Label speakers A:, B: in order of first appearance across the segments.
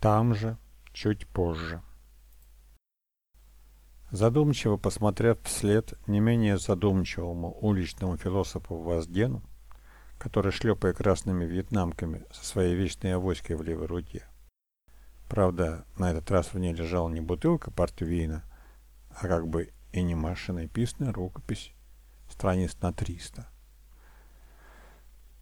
A: Там же, чуть позже. Задумчиво посмотрев вслед не менее задумчивому уличному философу Воздену, который, шлепая красными вьетнамками со своей вечной авоськой в левой руке, правда, на этот раз в ней лежала не бутылка портвейна, а как бы и не машинописная рукопись, страниц на 300.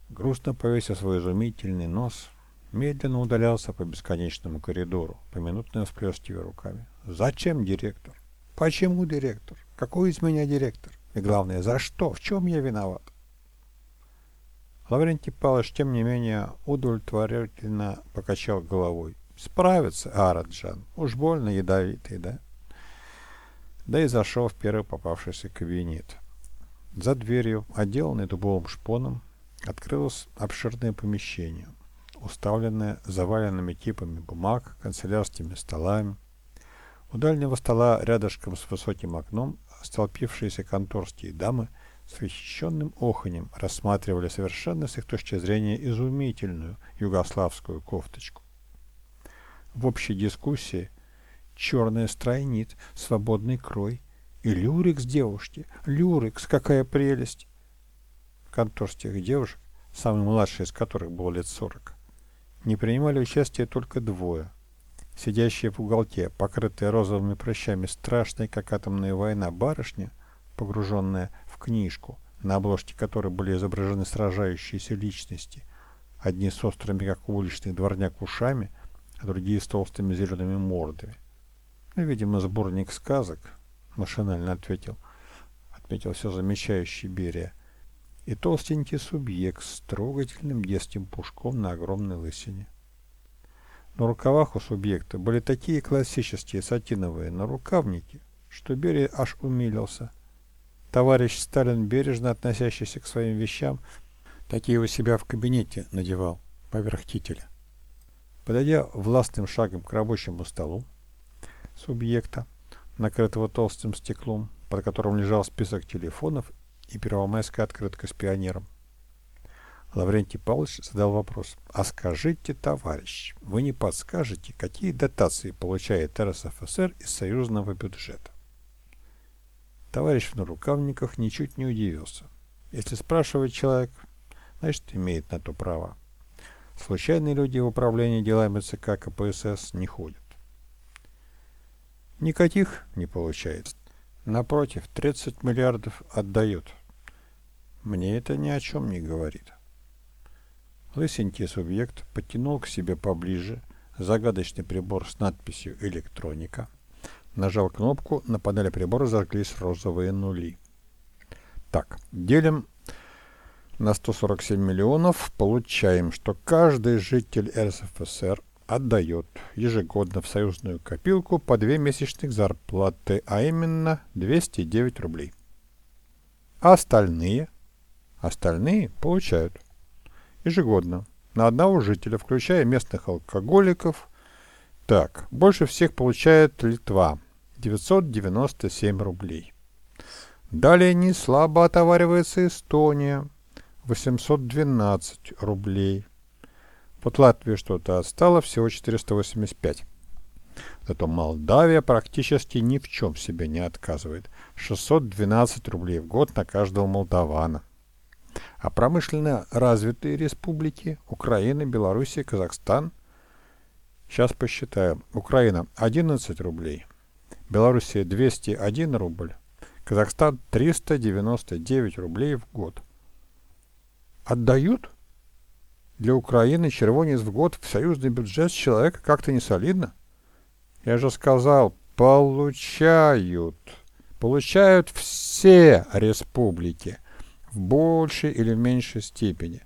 A: Грустно повесив свой изумительный нос, медленно удалялся по бесконечному коридору, поминутно всплескивая руками. «Зачем директор? Почему директор? Какой из меня директор? И главное, за что? В чем я виноват?» Лаврентий Павлович, тем не менее, удовлетворительно покачал головой. «Справится, Араджан. Уж больно ядовитый, да?» Да и зашел в первый попавшийся кабинет. За дверью, отделанной дубовым шпоном, открылось обширное помещение, уставленное заваленными типами бумаг, канцелярскими столами. У дальнего стола, рядышком с высоким окном, столпившиеся конторские дамы с восхищенным оханем рассматривали совершенно с их точки зрения изумительную югославскую кофточку. В общей дискуссии черная стройнит, свободный крой и люрикс девушки. Люрикс, какая прелесть! Конторских девушек, самый младший из которых был лет сорок, не принимали участие только двое. Сидящие в уголке, покрытые розовыми прыщами страшной, как атомная война, барышня, погруженная в книжку, на обложке которой были изображены сражающиеся личности, одни с острыми, как уличный дворняк, ушами, а другие с толстыми зелеными мордами. Ну, видимо, сборник сказок, машинально ответил, отметил все замечающий Берия, и толстенький субъект с трогательным детским пушком на огромной лысине. На рукавах у субъекта были такие классические сатиновые нарукавники, что Берия аж умилился. Товарищ Сталин, бережно относящийся к своим вещам, такие у себя в кабинете надевал поверх кителя. Подойдя властным шагом к рабочему столу субъекта, накрытого толстым стеклом, под которым лежал список телефонов и первомайская открытка с пионером. Лаврентий Павлович задал вопрос. «А скажите, товарищ, вы не подскажете, какие дотации получает РСФСР из союзного бюджета?» Товарищ в нарукавниках ничуть не удивился. Если спрашивает человек, значит, имеет на то право. Случайные люди в управлении делами ЦК КПСС не ходят. Никаких не получается. Напротив, 30 миллиардов отдают. Мне это ни о чем не говорит. Лысенький субъект подтянул к себе поближе загадочный прибор с надписью «Электроника», нажал кнопку, на панели прибора зажглись розовые нули. Так, делим на 147 миллионов, получаем, что каждый житель РСФСР отдает ежегодно в союзную копилку по две месячных зарплаты, а именно 209 рублей. А остальные – Остальные получают ежегодно на одного жителя, включая местных алкоголиков. Так, больше всех получает Литва – 997 рублей. Далее не слабо отоваривается Эстония – 812 рублей. Вот Латвии что-то отстало, всего 485. Зато Молдавия практически ни в чем себе не отказывает. 612 рублей в год на каждого молдавана. А промышленно развитые республики Украина, Белоруссия, Казахстан. Сейчас посчитаем. Украина 11 рублей. Белоруссия 201 рубль. Казахстан 399 рублей в год. Отдают? Для Украины червонец в год в союзный бюджет человека как-то не солидно. Я же сказал, получают. Получают все республики в большей или меньшей степени.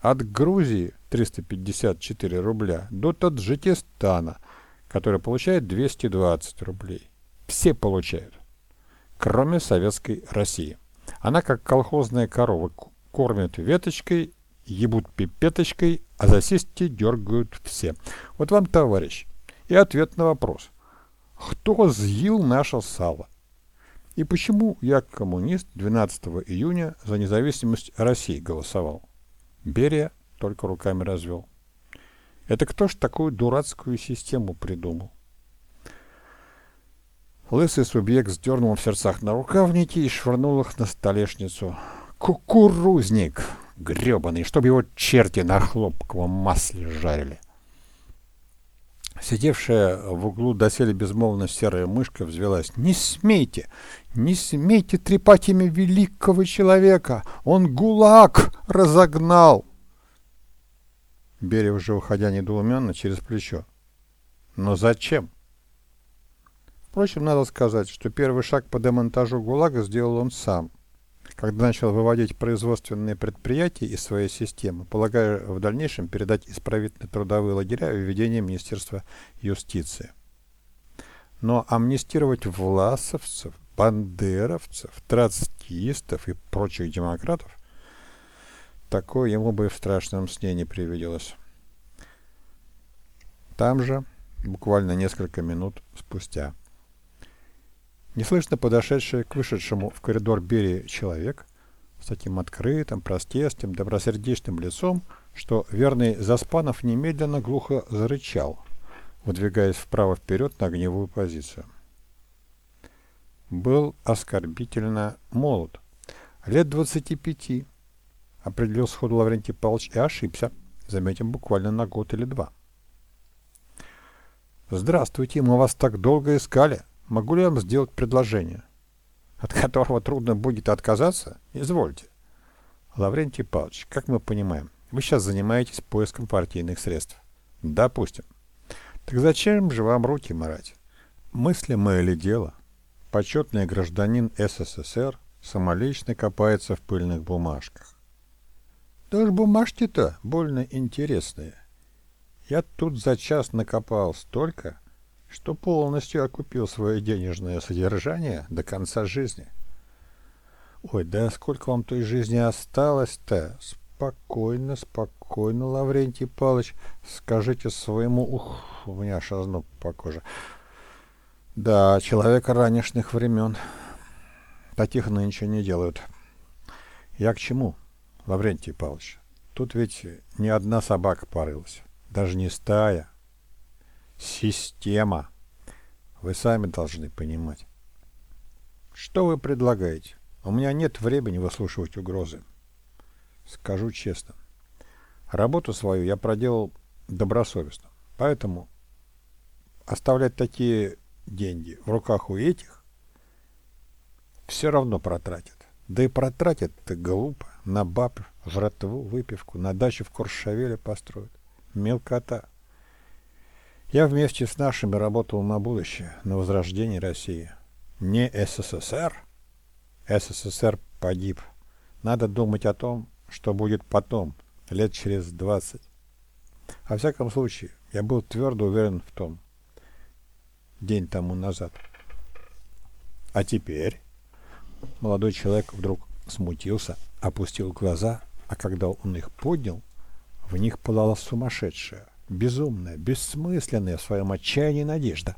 A: От Грузии 354 рубля до Таджикистана, который получает 220 рублей. Все получают, кроме советской России. Она как колхозная корова кормит веточкой, ебут пипеточкой, а за сиськи дергают все. Вот вам, товарищ, и ответ на вопрос. Кто съел наше сало? И почему я, коммунист, 12 июня за независимость России голосовал? Берия только руками развел. Это кто ж такую дурацкую систему придумал? Лысый субъект сдернул в сердцах на рукавники и швырнул их на столешницу. Кукурузник! гребаный, чтобы его черти на хлопковом масле жарили. Сидевшая в углу доселе безмолвно серая мышка взвелась. «Не смейте! Не смейте трепать имя великого человека! Он гулаг разогнал!» Берия уже уходя недоуменно через плечо. «Но зачем?» Впрочем, надо сказать, что первый шаг по демонтажу ГУЛАГа сделал он сам, когда начал выводить производственные предприятия из своей системы, полагая в дальнейшем передать исправительно-трудовые лагеря в ведение Министерства юстиции. Но амнистировать власовцев, бандеровцев, троцкистов и прочих демократов такое ему бы в страшном сне не привиделось. Там же, буквально несколько минут спустя, Неслышно подошедший к вышедшему в коридор Берии человек с таким открытым, простецким, добросердечным лицом, что верный Заспанов немедленно глухо зарычал, выдвигаясь вправо-вперед на огневую позицию. Был оскорбительно молод, лет 25, определил сходу Лаврентий Павлович и ошибся, заметим, буквально на год или два. «Здравствуйте, мы вас так долго искали», Могу ли я вам сделать предложение, от которого трудно будет отказаться? Извольте. Лаврентий Павлович, как мы понимаем, вы сейчас занимаетесь поиском партийных средств. Допустим. Так зачем же вам руки морать? Мыслимое ли дело? Почетный гражданин СССР самолично копается в пыльных бумажках. Уж бумажки-то больно интересные. Я тут за час накопал столько, что полностью окупил свое денежное содержание до конца жизни. Ой, да сколько вам той жизни осталось-то? Спокойно, спокойно, Лаврентий Павлович. Скажите своему... Ух, у меня аж озноб по коже. Да, человека ранешных времен. Таких нынче не делают. Я к чему, Лаврентий Павлович? Тут ведь ни одна собака порылась. Даже не стая, Система. Вы сами должны понимать. Что вы предлагаете? У меня нет времени выслушивать угрозы. Скажу честно. Работу свою я проделал добросовестно. Поэтому оставлять такие деньги в руках у этих все равно протратят. Да и протратят это глупо. На баб, жратву, выпивку, на дачу в Куршавеле построят. Мелкота. Я вместе с нашими работал на будущее, на возрождение России. Не СССР. СССР погиб. Надо думать о том, что будет потом, лет через двадцать. Во всяком случае, я был твердо уверен в том, день тому назад. А теперь молодой человек вдруг смутился, опустил глаза, а когда он их поднял, в них пылала сумасшедшая, безумная, бессмысленная в своем отчаянии надежда.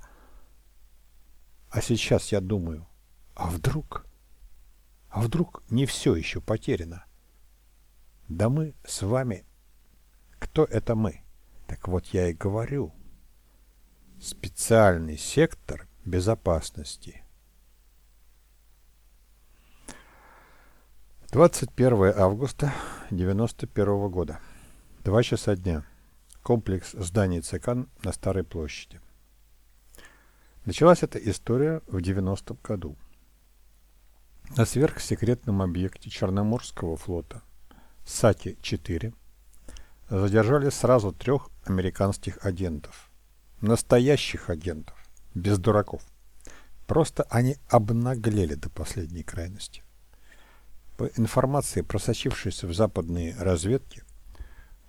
A: А сейчас я думаю, а вдруг? А вдруг не все еще потеряно? Да мы с вами... Кто это мы? Так вот я и говорю. Специальный сектор безопасности. 21 августа 91 года. Два часа дня комплекс зданий ЦК на Старой площади. Началась эта история в 90-м году. На сверхсекретном объекте Черноморского флота САКИ-4 задержали сразу трех американских агентов. Настоящих агентов, без дураков. Просто они обнаглели до последней крайности. По информации, просочившейся в западные разведки,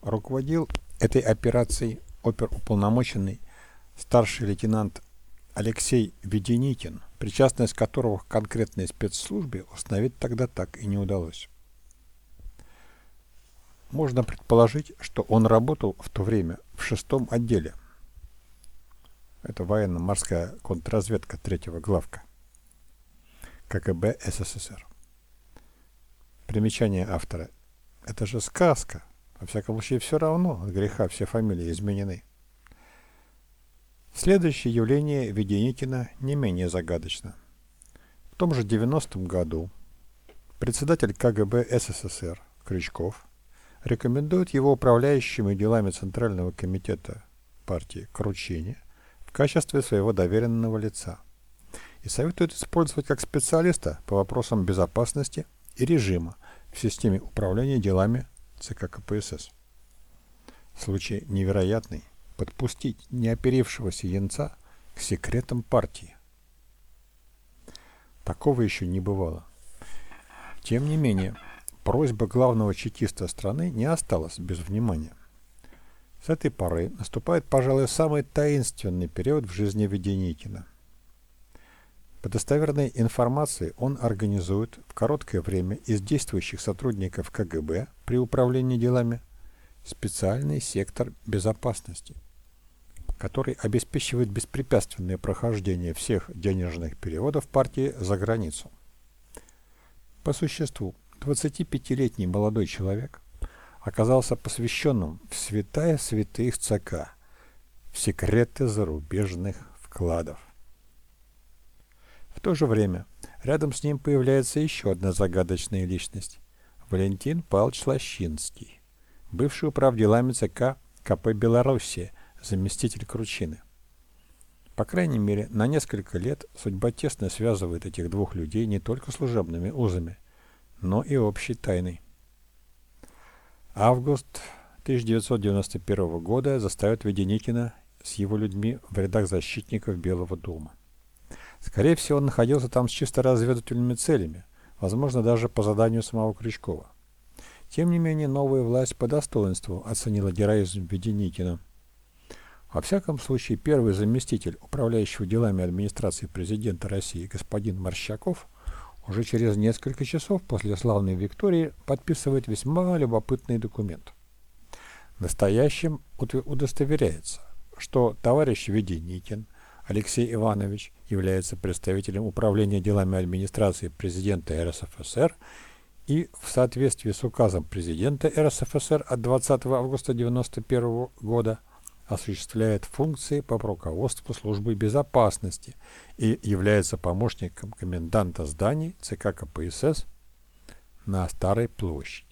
A: руководил этой операцией оперуполномоченный старший лейтенант Алексей Веденикин, причастность которого к конкретной спецслужбе установить тогда так и не удалось. Можно предположить, что он работал в то время в шестом отделе. Это военно-морская контрразведка третьего главка. КГБ СССР. Примечание автора. Это же сказка. Во всяком случае, все равно от греха все фамилии изменены. Следующее явление Веденикина не менее загадочно. В том же 90-м году председатель КГБ СССР Крючков рекомендует его управляющими делами Центрального комитета партии Кручине в качестве своего доверенного лица и советует использовать как специалиста по вопросам безопасности и режима в системе управления делами ЦК КПСС. Случай невероятный подпустить неоперившегося янца к секретам партии. Такого еще не бывало. Тем не менее, просьба главного чекиста страны не осталась без внимания. С этой поры наступает, пожалуй, самый таинственный период в жизни Веденикина. По достоверной информации он организует в короткое время из действующих сотрудников КГБ при управлении делами специальный сектор безопасности, который обеспечивает беспрепятственное прохождение всех денежных переводов партии за границу. По существу, 25-летний молодой человек оказался посвященным в святая святых ЦК, в секреты зарубежных вкладов. В то же время рядом с ним появляется еще одна загадочная личность – Валентин Павлович Лощинский, бывший управ делами ЦК КП Белоруссия, заместитель Кручины. По крайней мере, на несколько лет судьба тесно связывает этих двух людей не только служебными узами, но и общей тайной. Август 1991 года заставит Веденикина с его людьми в рядах защитников Белого дома. Скорее всего, он находился там с чисто разведывательными целями, возможно, даже по заданию самого Крючкова. Тем не менее, новая власть по достоинству оценила героизм Веденикина. Во всяком случае, первый заместитель управляющего делами администрации президента России господин Морщаков уже через несколько часов после славной Виктории подписывает весьма любопытный документ. Настоящим удостоверяется, что товарищ Веденикин Алексей Иванович является представителем управления делами администрации президента РСФСР и в соответствии с указом президента РСФСР от 20 августа 1991 года осуществляет функции по руководству службы безопасности и является помощником коменданта зданий ЦК КПСС на Старой площади.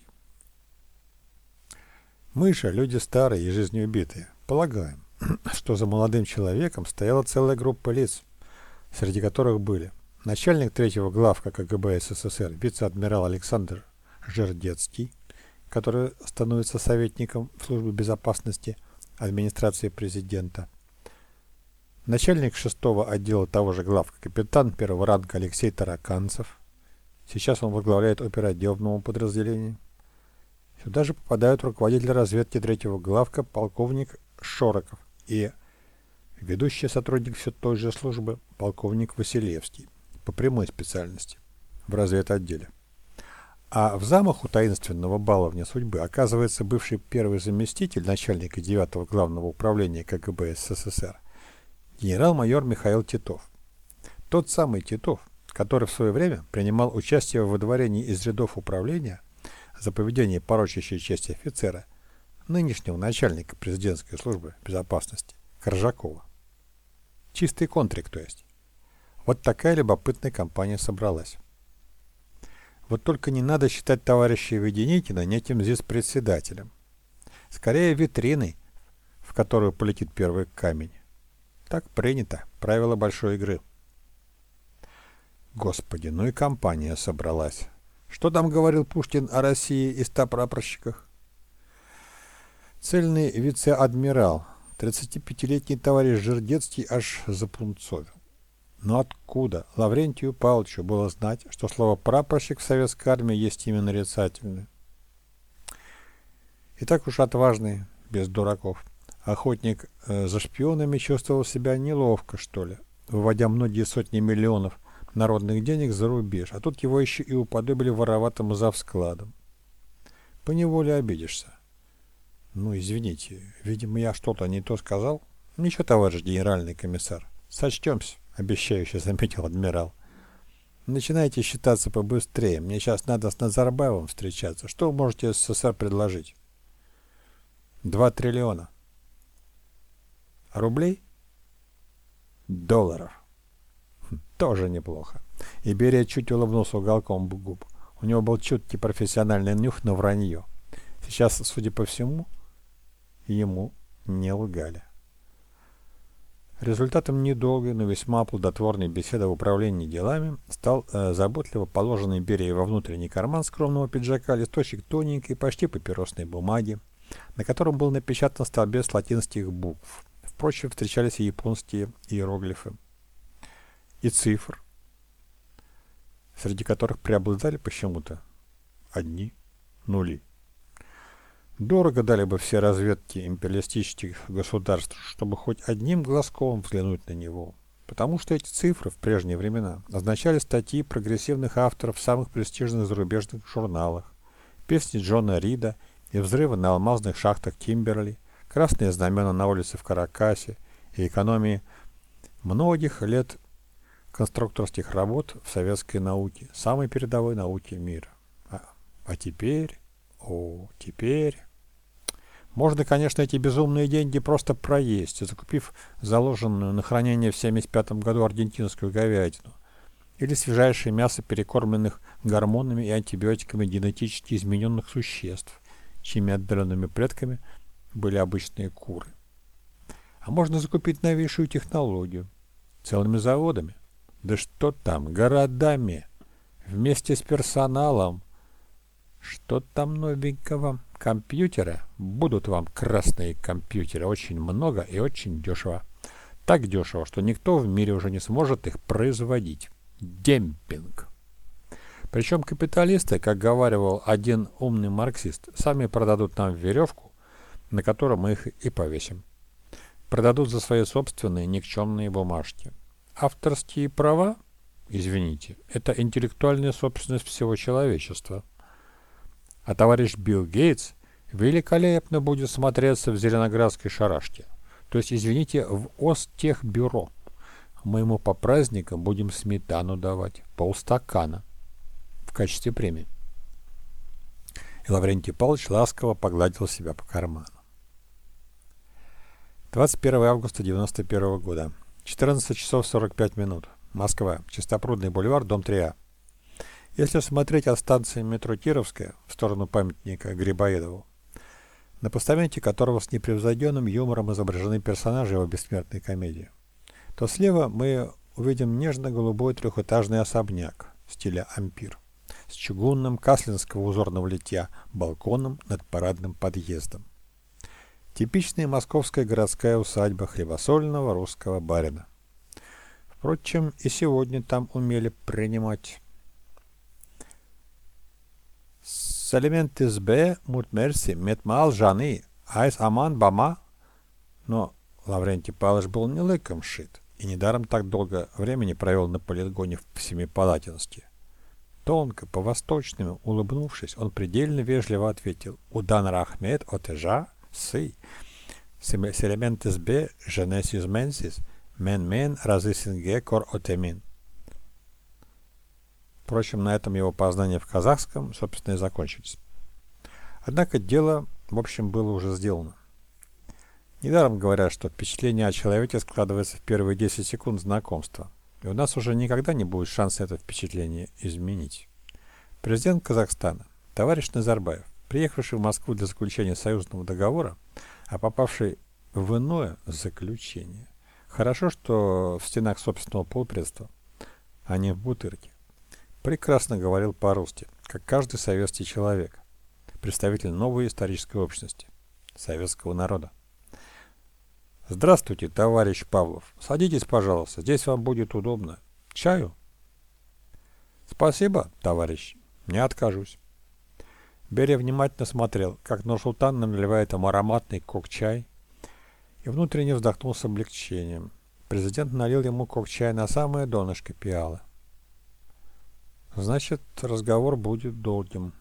A: Мы же, люди старые и жизнеубитые, полагаем, что за молодым человеком стояла целая группа лиц, среди которых были начальник третьего главка КГБ СССР вице-адмирал Александр Жердецкий, который становится советником в службе безопасности администрации президента, начальник шестого отдела того же главка капитан первого ранга Алексей Тараканцев, сейчас он возглавляет оперативному подразделению. Сюда же попадают руководитель разведки третьего главка полковник Шороков и ведущий сотрудник все той же службы полковник Василевский по прямой специальности в разведотделе. А в замаху таинственного баловня судьбы оказывается бывший первый заместитель начальника 9 главного управления КГБ СССР генерал-майор Михаил Титов. Тот самый Титов, который в свое время принимал участие в выдворении из рядов управления за поведение порочащей чести офицера нынешнего начальника президентской службы безопасности Коржакова. Чистый контрик, то есть. Вот такая любопытная компания собралась. Вот только не надо считать товарища Веденикина неким здесь председателем. Скорее витриной, в которую полетит первый камень. Так принято, правило большой игры. Господи, ну и компания собралась. Что там говорил Пушкин о России и ста прапорщиках? Цельный вице-адмирал, 35-летний товарищ Жердецкий аж запунцовил. Но откуда Лаврентию Павловичу было знать, что слово «прапорщик» в советской армии есть именно нарицательное? И так уж отважный, без дураков, охотник э, за шпионами чувствовал себя неловко, что ли, выводя многие сотни миллионов народных денег за рубеж, а тут его еще и уподобили вороватому завскладом. Поневоле обидишься. Ну, извините, видимо, я что-то не то сказал. Ничего, товарищ генеральный комиссар, сочтемся, обещающе заметил адмирал. Начинайте считаться побыстрее. Мне сейчас надо с Назарбаевым встречаться. Что можете СССР предложить? 2 триллиона. Рублей? Долларов. Хм, тоже неплохо. И Берия чуть улыбнулся уголком губ. У него был чуткий профессиональный нюх на вранье. Сейчас, судя по всему, ему не лгали. Результатом недолгой, но весьма плодотворной беседы в управлении делами стал э, заботливо положенный Берией во внутренний карман скромного пиджака листочек тоненькой, почти папиросной бумаги, на котором был напечатан столбец латинских букв. Впрочем, встречались и японские иероглифы. И цифр, среди которых преобладали почему-то одни нули. Дорого дали бы все разведки империалистических государств, чтобы хоть одним глазком взглянуть на него. Потому что эти цифры в прежние времена означали статьи прогрессивных авторов в самых престижных зарубежных журналах, песни Джона Рида и взрывы на алмазных шахтах Кимберли, красные знамена на улице в Каракасе и экономии многих лет конструкторских работ в советской науке, самой передовой науке мира. А, а теперь, о, теперь... Можно, конечно, эти безумные деньги просто проесть, закупив заложенную на хранение в 1975 году аргентинскую говядину или свежайшее мясо перекормленных гормонами и антибиотиками генетически измененных существ, чьими отдаленными предками были обычные куры. А можно закупить новейшую технологию целыми заводами, да что там, городами, вместе с персоналом. Что там новенького? Компьютеры? Будут вам красные компьютеры. Очень много и очень дешево. Так дешево, что никто в мире уже не сможет их производить. Демпинг. Причем капиталисты, как говаривал один умный марксист, сами продадут нам веревку, на которой мы их и повесим. Продадут за свои собственные никчемные бумажки. Авторские права, извините, это интеллектуальная собственность всего человечества. А товарищ Билл Гейтс великолепно будет смотреться в Зеленоградской шарашке. То есть, извините, в Остехбюро. Мы ему по праздникам будем сметану давать, полстакана, в качестве премии. И Лаврентий Павлович ласково погладил себя по карману. 21 августа 1991 года. 14 часов 45 минут. Москва. Чистопрудный бульвар, дом 3А. Если смотреть от станции метро Кировская в сторону памятника Грибоедову, на постаменте которого с непревзойденным юмором изображены персонажи его бессмертной комедии, то слева мы увидим нежно-голубой трехэтажный особняк в стиле ампир с чугунным каслинского узорного литья балконом над парадным подъездом. Типичная московская городская усадьба хлебосольного русского барина. Впрочем, и сегодня там умели принимать. С элементис Б мутмерси метмал жаны айс аман бама. Но Лаврентий Павлович был не лыком шит и недаром так долго времени провел на полигоне в Семипалатинске. Тонко, по-восточному улыбнувшись, он предельно вежливо ответил «Удан Рахмет отежа si elementes b genesis mensis men men разысинге кор отемин. Впрочем, на этом его познания в казахском, собственно, и закончились. Однако дело, в общем, было уже сделано. Недаром говорят, что впечатление о человеке складывается в первые 10 секунд знакомства, и у нас уже никогда не будет шанса это впечатление изменить. Президент Казахстана, товарищ Назарбаев, приехавший в Москву для заключения союзного договора, а попавший в иное заключение. Хорошо, что в стенах собственного полпредства, а не в бутырке. Прекрасно говорил по-русски, как каждый советский человек, представитель новой исторической общности, советского народа. Здравствуйте, товарищ Павлов. Садитесь, пожалуйста, здесь вам будет удобно. Чаю? Спасибо, товарищ. Не откажусь. Берия внимательно смотрел, как Нурсултан наливает ему ароматный кок-чай, и внутренне вздохнул с облегчением. Президент налил ему кок-чай на самое донышко пиалы. Значит, разговор будет долгим.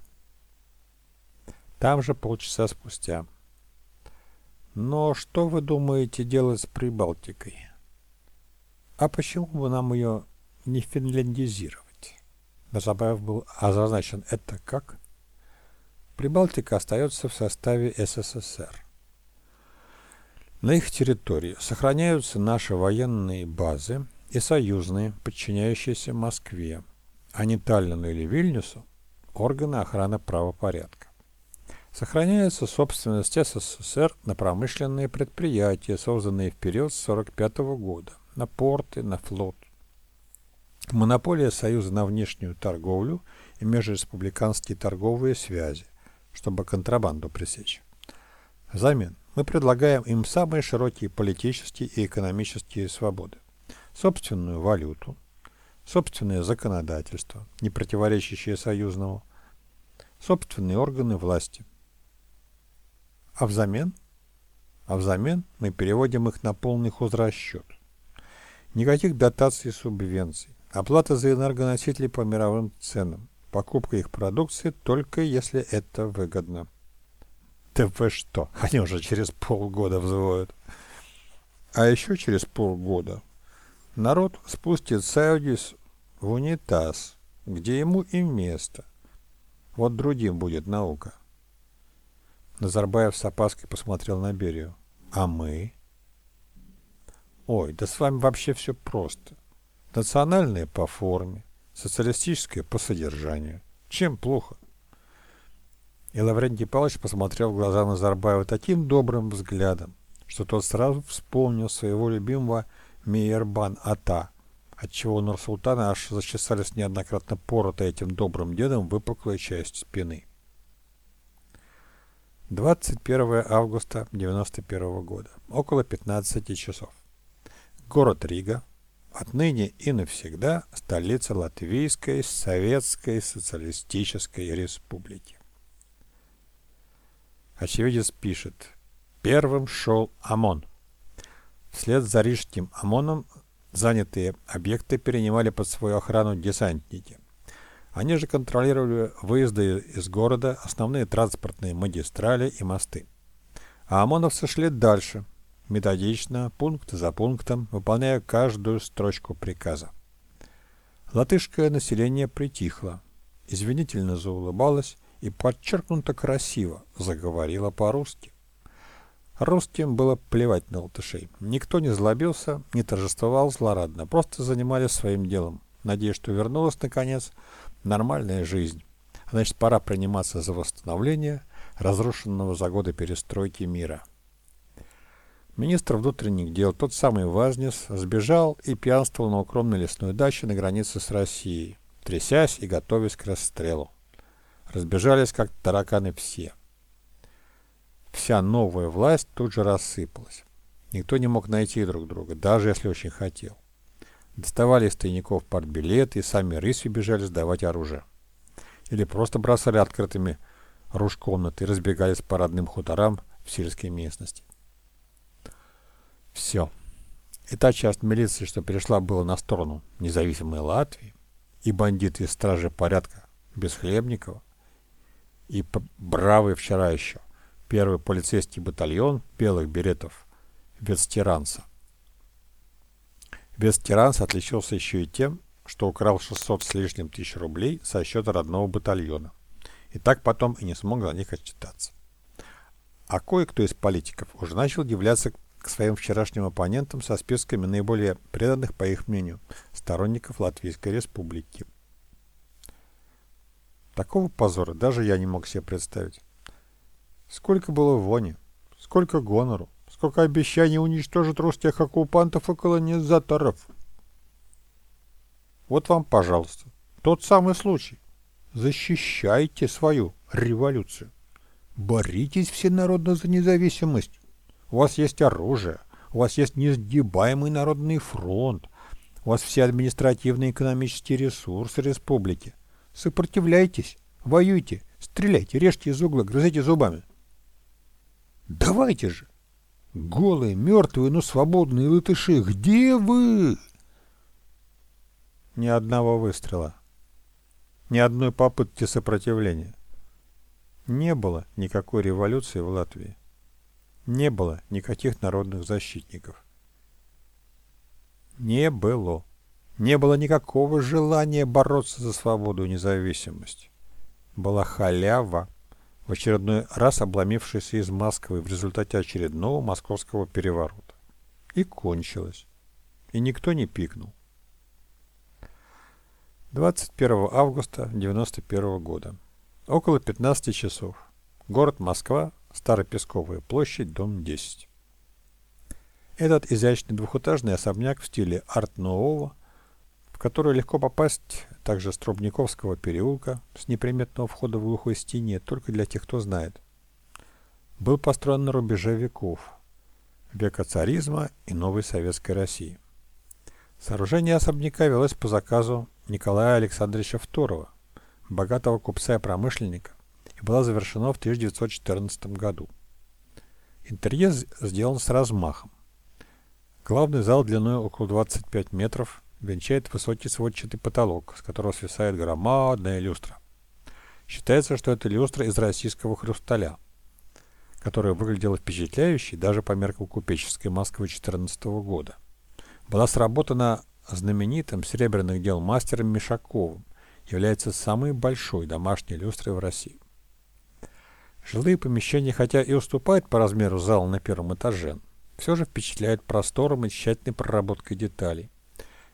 A: Там же полчаса спустя. Но что вы думаете делать с Прибалтикой? А почему бы нам ее не финляндизировать? Назабаев был означен это как? Прибалтика остается в составе СССР. На их территории сохраняются наши военные базы и союзные, подчиняющиеся Москве, а не Таллину или Вильнюсу, органы охраны правопорядка. Сохраняется собственность СССР на промышленные предприятия, созданные в период с 1945 года, на порты, на флот. Монополия Союза на внешнюю торговлю и межреспубликанские торговые связи, чтобы контрабанду пресечь. Взамен мы предлагаем им самые широкие политические и экономические свободы. Собственную валюту, собственное законодательство, не противоречащее союзному, собственные органы власти. А взамен? А взамен мы переводим их на полный хозрасчет. Никаких дотаций и субвенций. Оплата за энергоносители по мировым ценам. Покупка их продукции только если это выгодно. Да вы что? Они уже через полгода взвоют. А еще через полгода народ спустит Саудис в унитаз, где ему и место. Вот другим будет наука. Назарбаев с опаской посмотрел на Берию. А мы? Ой, да с вами вообще все просто. Национальное по форме, социалистическое по содержанию. Чем плохо? И Лаврентий Павлович посмотрел в глаза Назарбаева таким добрым взглядом, что тот сразу вспомнил своего любимого Мейербан Ата, отчего Нурсултана аж зачесались неоднократно поротой этим добрым дедом выпуклая часть спины. 21 августа 1991 года, около 15 часов. Город Рига, отныне и навсегда столица Латвийской Советской Социалистической Республики. Очевидец пишет. Первым шел ОМОН. Вслед за Рижским ОМОНом занятые объекты перенимали под свою охрану десантники. Они же контролировали выезды из города, основные транспортные магистрали и мосты. А ОМОНовцы шли дальше, методично, пункт за пунктом, выполняя каждую строчку приказа. Латышское население притихло, извинительно заулыбалось и подчеркнуто красиво заговорила по-русски. Русским было плевать на латышей. Никто не злобился, не торжествовал злорадно, просто занимались своим делом, надеясь, что вернулась, наконец, нормальная жизнь. Значит, пора приниматься за восстановление разрушенного за годы перестройки мира. Министр внутренних дел, тот самый Вазнес, сбежал и пьянствовал на укромной лесной даче на границе с Россией, трясясь и готовясь к расстрелу. Разбежались, как тараканы, все. Вся новая власть тут же рассыпалась. Никто не мог найти друг друга, даже если очень хотел. Доставали из тайников партбилеты и сами рысью бежали сдавать оружие. Или просто бросали открытыми ружкомнаты и разбегались по родным хуторам в сельской местности. Все. И та часть милиции, что перешла было на сторону независимой Латвии, и бандиты из стражи порядка Бесхлебникова, и бравый вчера еще первый полицейский батальон белых беретов Вестиранца. Вестиранц отличился еще и тем, что украл 600 с лишним тысяч рублей со счета родного батальона. И так потом и не смог за них отчитаться. А кое-кто из политиков уже начал являться к своим вчерашним оппонентам со списками наиболее преданных, по их мнению, сторонников Латвийской Республики. Такого позора даже я не мог себе представить. Сколько было вони, сколько гонору, сколько обещаний уничтожить русских оккупантов и колонизаторов. Вот вам, пожалуйста, тот самый случай. Защищайте свою революцию. Боритесь всенародно за независимость. У вас есть оружие, у вас есть несгибаемый народный фронт, у вас все административные и экономические ресурсы республики. Сопротивляйтесь, воюйте, стреляйте, режьте из угла, грызите зубами. Давайте же! Голые, мертвые, но свободные латыши, где вы? Ни одного выстрела. Ни одной попытки сопротивления. Не было никакой революции в Латвии. Не было никаких народных защитников. Не было. Не было никакого желания бороться за свободу и независимость. Была халява, в очередной раз обломившийся из Москвы в результате очередного московского переворота. И кончилось. И никто не пикнул. 21 августа 1991 года. Около 15 часов. Город Москва, Старопесковая площадь, дом 10. Этот изящный двухэтажный особняк в стиле арт-нового, в который легко попасть также с Трубниковского переулка, с неприметного входа в глухой стене, только для тех, кто знает, был построен на рубеже веков, века царизма и новой советской России. Сооружение особняка велось по заказу Николая Александровича II, богатого купца и промышленника, и была завершена в 1914 году. Интерьер сделан с размахом. Главный зал длиной около 25 метров венчает высокий сводчатый потолок, с которого свисает громадная люстра. Считается, что это люстра из российского хрусталя, которая выглядела впечатляющей даже по меркам купеческой Москвы 14 года. Была сработана знаменитым серебряных дел мастером Мишаковым, является самой большой домашней люстрой в России. Жилые помещения, хотя и уступают по размеру зала на первом этаже, все же впечатляют простором и тщательной проработкой деталей,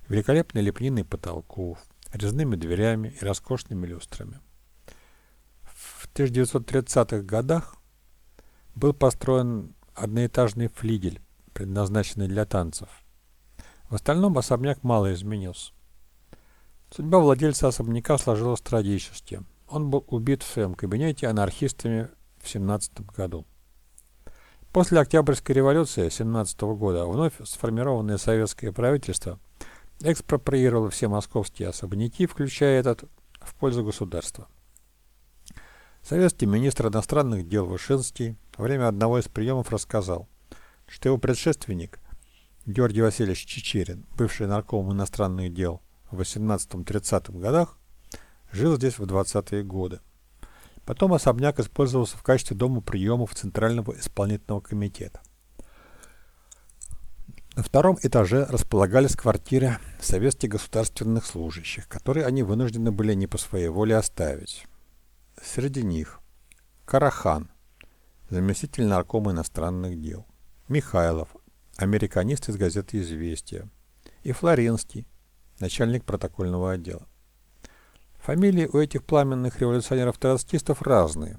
A: великолепной лепниной потолков, резными дверями и роскошными люстрами. В 1930-х годах был построен одноэтажный флигель, предназначенный для танцев – в остальном особняк мало изменился. Судьба владельца особняка сложилась трагически. Он был убит в своем кабинете анархистами в 17 году. После Октябрьской революции 17 года вновь сформированное советское правительство экспроприировало все московские особняки, включая этот, в пользу государства. Советский министр иностранных дел Вышинский во время одного из приемов рассказал, что его предшественник Георгий Васильевич Чечерин, бывший нарком иностранных дел в 18-30 годах, жил здесь в 20-е годы. Потом особняк использовался в качестве дома приемов Центрального исполнительного комитета. На втором этаже располагались квартиры советских государственных служащих, которые они вынуждены были не по своей воле оставить. Среди них Карахан, заместитель наркома иностранных дел, Михайлов, американист из газеты «Известия», и Флоренский, начальник протокольного отдела. Фамилии у этих пламенных революционеров-троцкистов разные,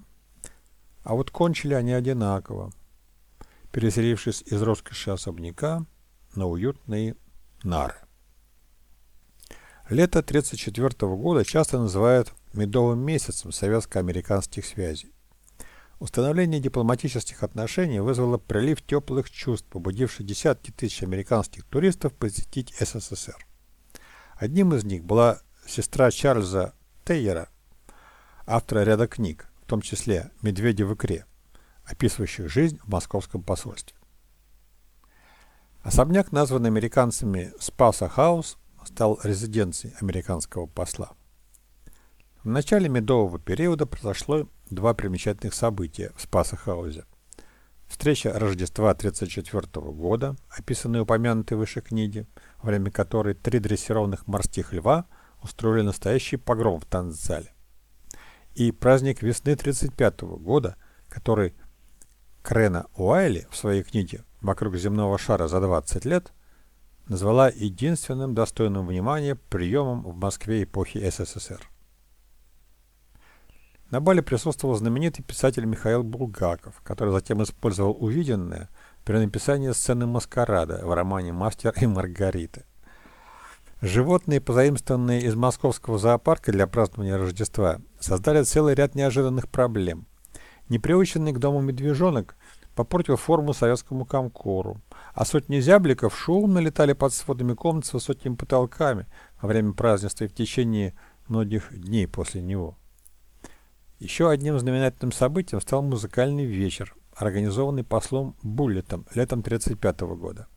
A: а вот кончили они одинаково, переселившись из роскоши особняка на уютные нары. Лето 1934 года часто называют медовым месяцем советско-американских связей. Установление дипломатических отношений вызвало прилив теплых чувств, побудивший десятки тысяч американских туристов посетить СССР. Одним из них была сестра Чарльза Тейера, автора ряда книг, в том числе «Медведи в икре», описывающих жизнь в московском посольстве. Особняк, названный американцами Спаса Хаус, стал резиденцией американского посла. В начале медового периода произошло два примечательных события в Спасахаузе. Встреча Рождества 1934 года, описанная упомянутой выше книги, во время которой три дрессированных морских льва устроили настоящий погром в танцзале. И праздник весны 1935 года, который Крена Уайли в своей книге «Вокруг земного шара за 20 лет» назвала единственным достойным внимания приемом в Москве эпохи СССР. На бале присутствовал знаменитый писатель Михаил Булгаков, который затем использовал увиденное при написании сцены маскарада в романе «Мастер и Маргарита». Животные, позаимствованные из московского зоопарка для празднования Рождества, создали целый ряд неожиданных проблем. Неприученный к дому медвежонок попортил форму советскому комкору, а сотни зябликов шумно летали под сводами комнат с высокими потолками во время празднества и в течение многих дней после него. Еще одним знаменательным событием стал музыкальный вечер, организованный послом Буллетом летом 1935 года.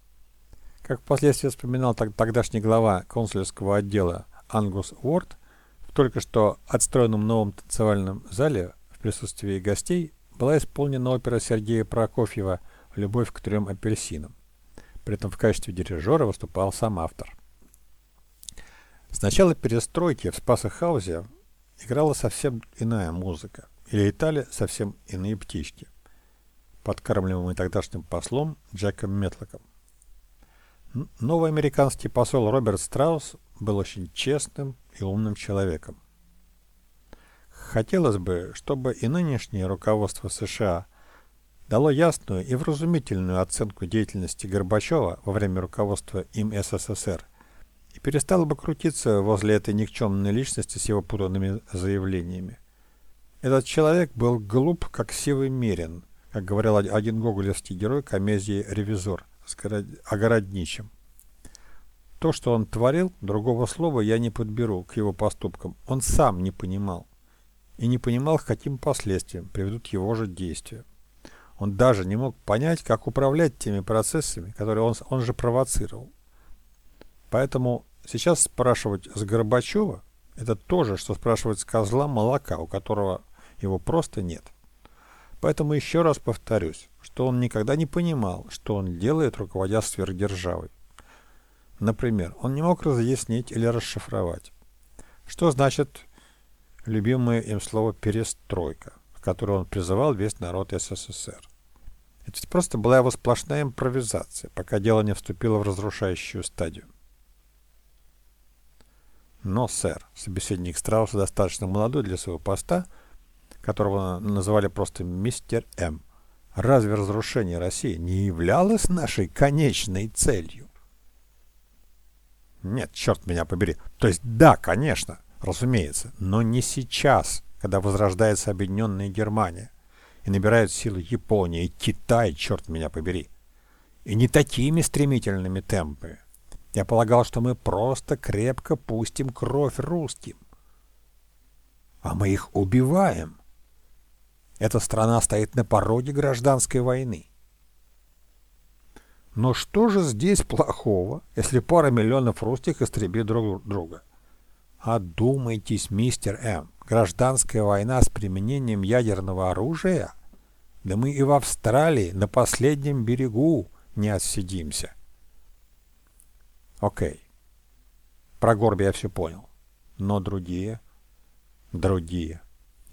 A: Как впоследствии вспоминал тогдашний глава консульского отдела Ангус Уорд, в только что отстроенном новом танцевальном зале в присутствии гостей была исполнена опера Сергея Прокофьева «Любовь к трем апельсинам». При этом в качестве дирижера выступал сам автор. С начала перестройки в Спасахаузе играла совсем иная музыка. и летали совсем иные птички, подкармливаемые тогдашним послом Джеком Метлоком. Новый американский посол Роберт Страус был очень честным и умным человеком. Хотелось бы, чтобы и нынешнее руководство США дало ясную и вразумительную оценку деятельности Горбачева во время руководства им СССР и перестало бы крутиться возле этой никчемной личности с его путанными заявлениями. Этот человек был глуп, как сивый мерин, как говорил один гоголевский герой комедии «Ревизор» с огородничем. То, что он творил, другого слова я не подберу к его поступкам. Он сам не понимал. И не понимал, к каким последствиям приведут его же действия. Он даже не мог понять, как управлять теми процессами, которые он, он же провоцировал. Поэтому сейчас спрашивать с Горбачева – это то же, что спрашивать с козла молока, у которого его просто нет. Поэтому еще раз повторюсь, что он никогда не понимал, что он делает, руководя сверхдержавой. Например, он не мог разъяснить или расшифровать, что значит любимое им слово «перестройка», в которое он призывал весь народ СССР. Это просто была его сплошная импровизация, пока дело не вступило в разрушающую стадию. Но, сэр, собеседник Страуса достаточно молодой для своего поста, которого называли просто мистер М. Разве разрушение России не являлось нашей конечной целью? Нет, черт меня побери. То есть да, конечно, разумеется, но не сейчас, когда возрождается объединенная Германия и набирают силы Япония и Китай, черт меня побери. И не такими стремительными темпами. Я полагал, что мы просто крепко пустим кровь русским. А мы их убиваем. Эта страна стоит на пороге гражданской войны. Но что же здесь плохого, если пара миллионов русских истребит друг друга? Одумайтесь, мистер М. Гражданская война с применением ядерного оружия? Да мы и в Австралии на последнем берегу не отсидимся. Окей. Про Горби я все понял. Но другие? Другие.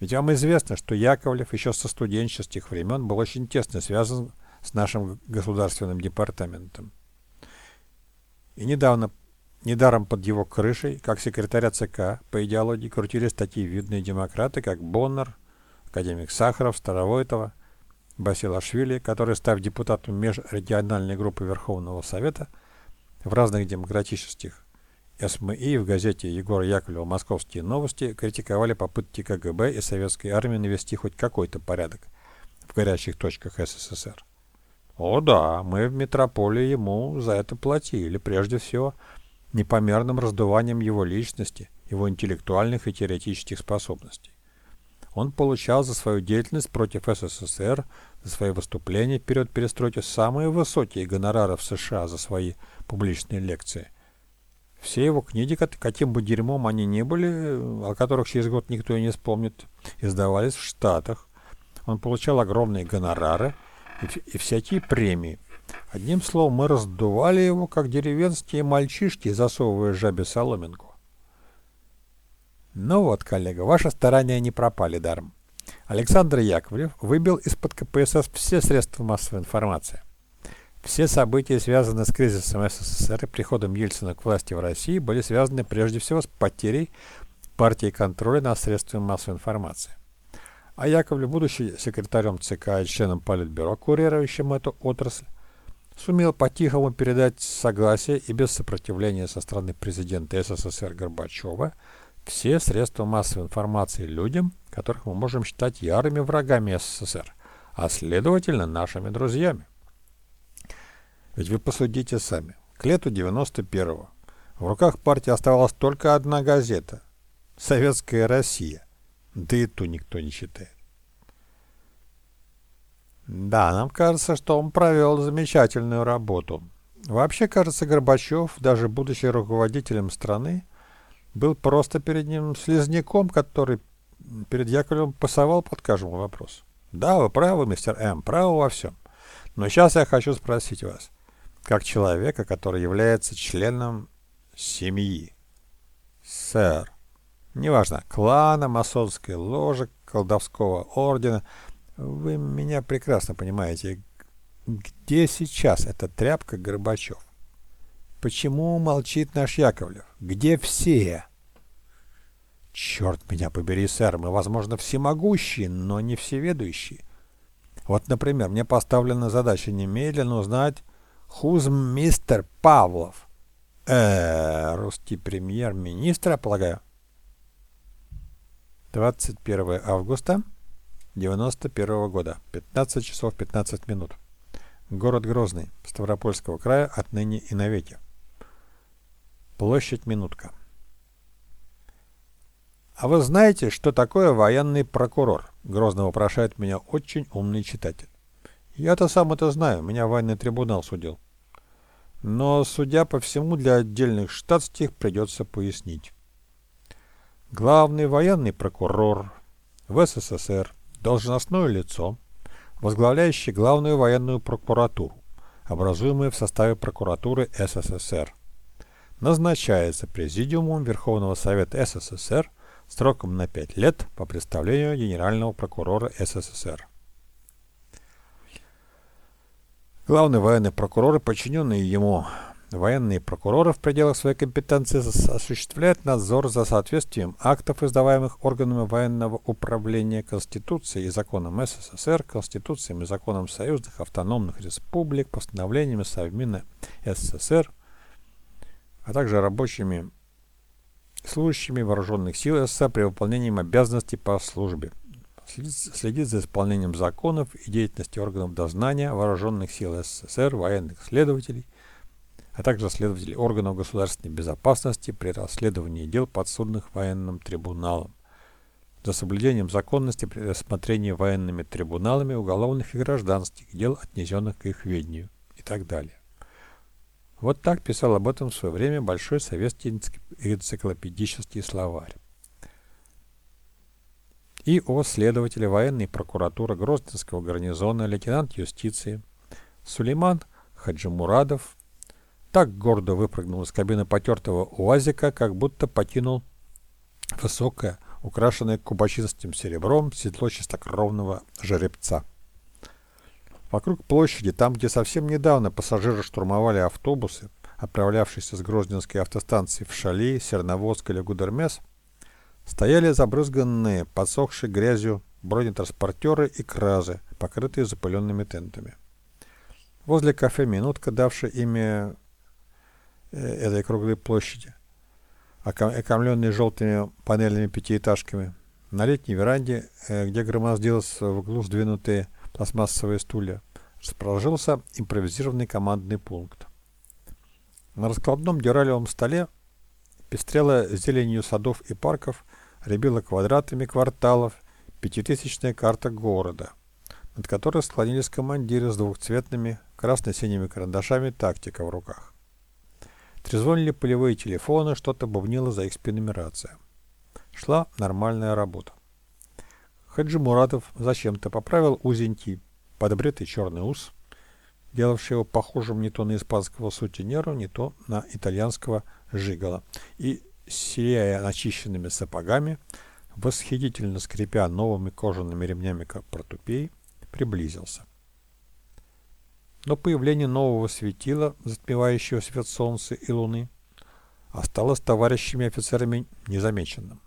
A: Ведь вам известно, что Яковлев еще со студенческих времен был очень тесно связан с нашим государственным департаментом. И недавно, недаром под его крышей, как секретаря ЦК по идеологии, крутились такие видные демократы, как Боннер, академик Сахаров, Старовойтова, Басилашвили, который, став депутатом межрегиональной группы Верховного Совета, в разных демократических СМИ в газете Егора Яковлева «Московские новости» критиковали попытки КГБ и советской армии навести хоть какой-то порядок в горячих точках СССР. О да, мы в метрополии ему за это платили, прежде всего, непомерным раздуванием его личности, его интеллектуальных и теоретических способностей. Он получал за свою деятельность против СССР, за свои выступления перед перестройки самые высокие гонорары в США за свои публичные лекции. Все его книги, каким бы дерьмом они ни были, о которых через год никто и не вспомнит, издавались в Штатах. Он получал огромные гонорары и, и всякие премии. Одним словом, мы раздували его, как деревенские мальчишки, засовывая жабе соломинку. Ну вот, коллега, ваши старания не пропали даром. Александр Яковлев выбил из-под КПСС все средства массовой информации. Все события, связанные с кризисом СССР и приходом Ельцина к власти в России, были связаны прежде всего с потерей партии контроля над средствами массовой информации. А Яковлев, будучи секретарем ЦК и членом Политбюро, курирующим эту отрасль, сумел по-тихому передать согласие и без сопротивления со стороны президента СССР Горбачева все средства массовой информации людям, которых мы можем считать ярыми врагами СССР, а следовательно нашими друзьями. Ведь вы посудите сами. К лету 91-го в руках партии оставалась только одна газета – «Советская Россия». Да и ту никто не читает. Да, нам кажется, что он провел замечательную работу. Вообще, кажется, Горбачев, даже будучи руководителем страны, был просто перед ним слезняком, который перед Яковлевым пасовал под каждым вопросом. Да, вы правы, мистер М, правы во всем. Но сейчас я хочу спросить вас, как человека, который является членом семьи. Сэр, неважно, клана, масонской ложи, колдовского ордена. Вы меня прекрасно понимаете. Где сейчас эта тряпка Горбачев? Почему молчит наш Яковлев? Где все? Черт меня побери, сэр, мы, возможно, всемогущие, но не всеведущие. Вот, например, мне поставлена задача немедленно узнать, who's мистер Павлов? Э, русский премьер-министр, полагаю. 21 августа 91 года, 15 часов 15 минут. Город Грозный, Ставропольского края, отныне и навеки. Площадь Минутка. А вы знаете, что такое военный прокурор? Грозно вопрошает меня очень умный читатель. Я-то сам это знаю, меня военный трибунал судил. Но, судя по всему, для отдельных штатских придется пояснить. Главный военный прокурор в СССР – должностное лицо, возглавляющее главную военную прокуратуру, образуемую в составе прокуратуры СССР. Назначается Президиумом Верховного Совета СССР сроком на 5 лет по представлению Генерального прокурора СССР. Главный военный прокурор и подчиненные ему военные прокуроры в пределах своей компетенции осуществляют надзор за соответствием актов, издаваемых органами военного управления Конституции и законам СССР, Конституциям и законам союзных автономных республик, постановлениями Совмина СССР, а также рабочими служащими вооруженных сил СССР при выполнении обязанностей по службе. Следит за исполнением законов и деятельности органов дознания вооруженных сил СССР, военных следователей, а также следователей органов государственной безопасности при расследовании дел подсудных военным трибуналом, за соблюдением законности при рассмотрении военными трибуналами уголовных и гражданских дел, отнесенных к их ведению и так далее. Вот так писал об этом в свое время Большой советский энциклопедический словарь. И о следователе военной прокуратуры Грозненского гарнизона, лейтенант юстиции Сулейман Хаджимурадов так гордо выпрыгнул из кабины потертого УАЗика, как будто покинул высокое, украшенное кубочистым серебром седло чистокровного жеребца. Вокруг площади, там, где совсем недавно пассажиры штурмовали автобусы, отправлявшиеся с Грозненской автостанции в Шали, Серноводск или Гудермес, стояли забрызганные, подсохшие грязью бронетранспортеры и кразы, покрытые запыленными тентами. Возле кафе «Минутка», давшее имя этой круглой площади, окомленной желтыми панельными пятиэтажками, на летней веранде, э, где громоздилось в углу сдвинутые пластмассовые стулья, расположился импровизированный командный пункт. На раскладном дюралевом столе пестрела зеленью садов и парков, рябила квадратами кварталов пятитысячная карта города, над которой склонились командиры с двухцветными красно-синими карандашами тактика в руках. Трезвонили полевые телефоны, что-то бубнило за их спинами рация. Шла нормальная работа. Хаджи Муратов зачем-то поправил узенький, подбритый черный ус, делавший его похожим не то на испанского сутенера, не то на итальянского жигала, и, сияя начищенными сапогами, восхитительно скрипя новыми кожаными ремнями портупей, приблизился. Но появление нового светила, затмевающего свет солнца и луны, осталось товарищами офицерами незамеченным.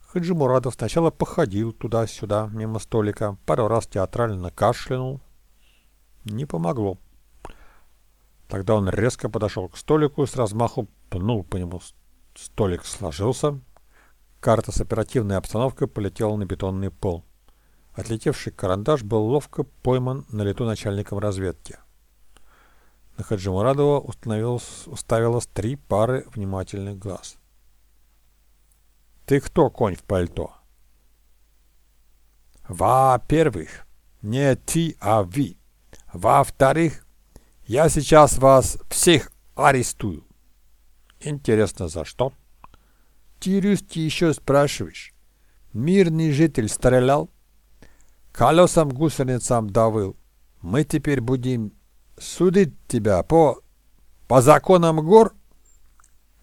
A: Хаджи Мурадов сначала походил туда-сюда, мимо столика, пару раз театрально кашлянул. Не помогло. Тогда он резко подошел к столику и с размаху пнул по нему. Столик сложился. Карта с оперативной обстановкой полетела на бетонный пол. Отлетевший карандаш был ловко пойман на лету начальником разведки. На Хаджи Мурадова уставилось три пары внимательных глаз. Ты кто, конь в пальто? Во-первых, не ты, а вы. Во-вторых, я сейчас вас всех арестую. Интересно, за что? Ты русский еще спрашиваешь. Мирный житель стрелял, колесом гусеницам давил. Мы теперь будем судить тебя по, по законам гор?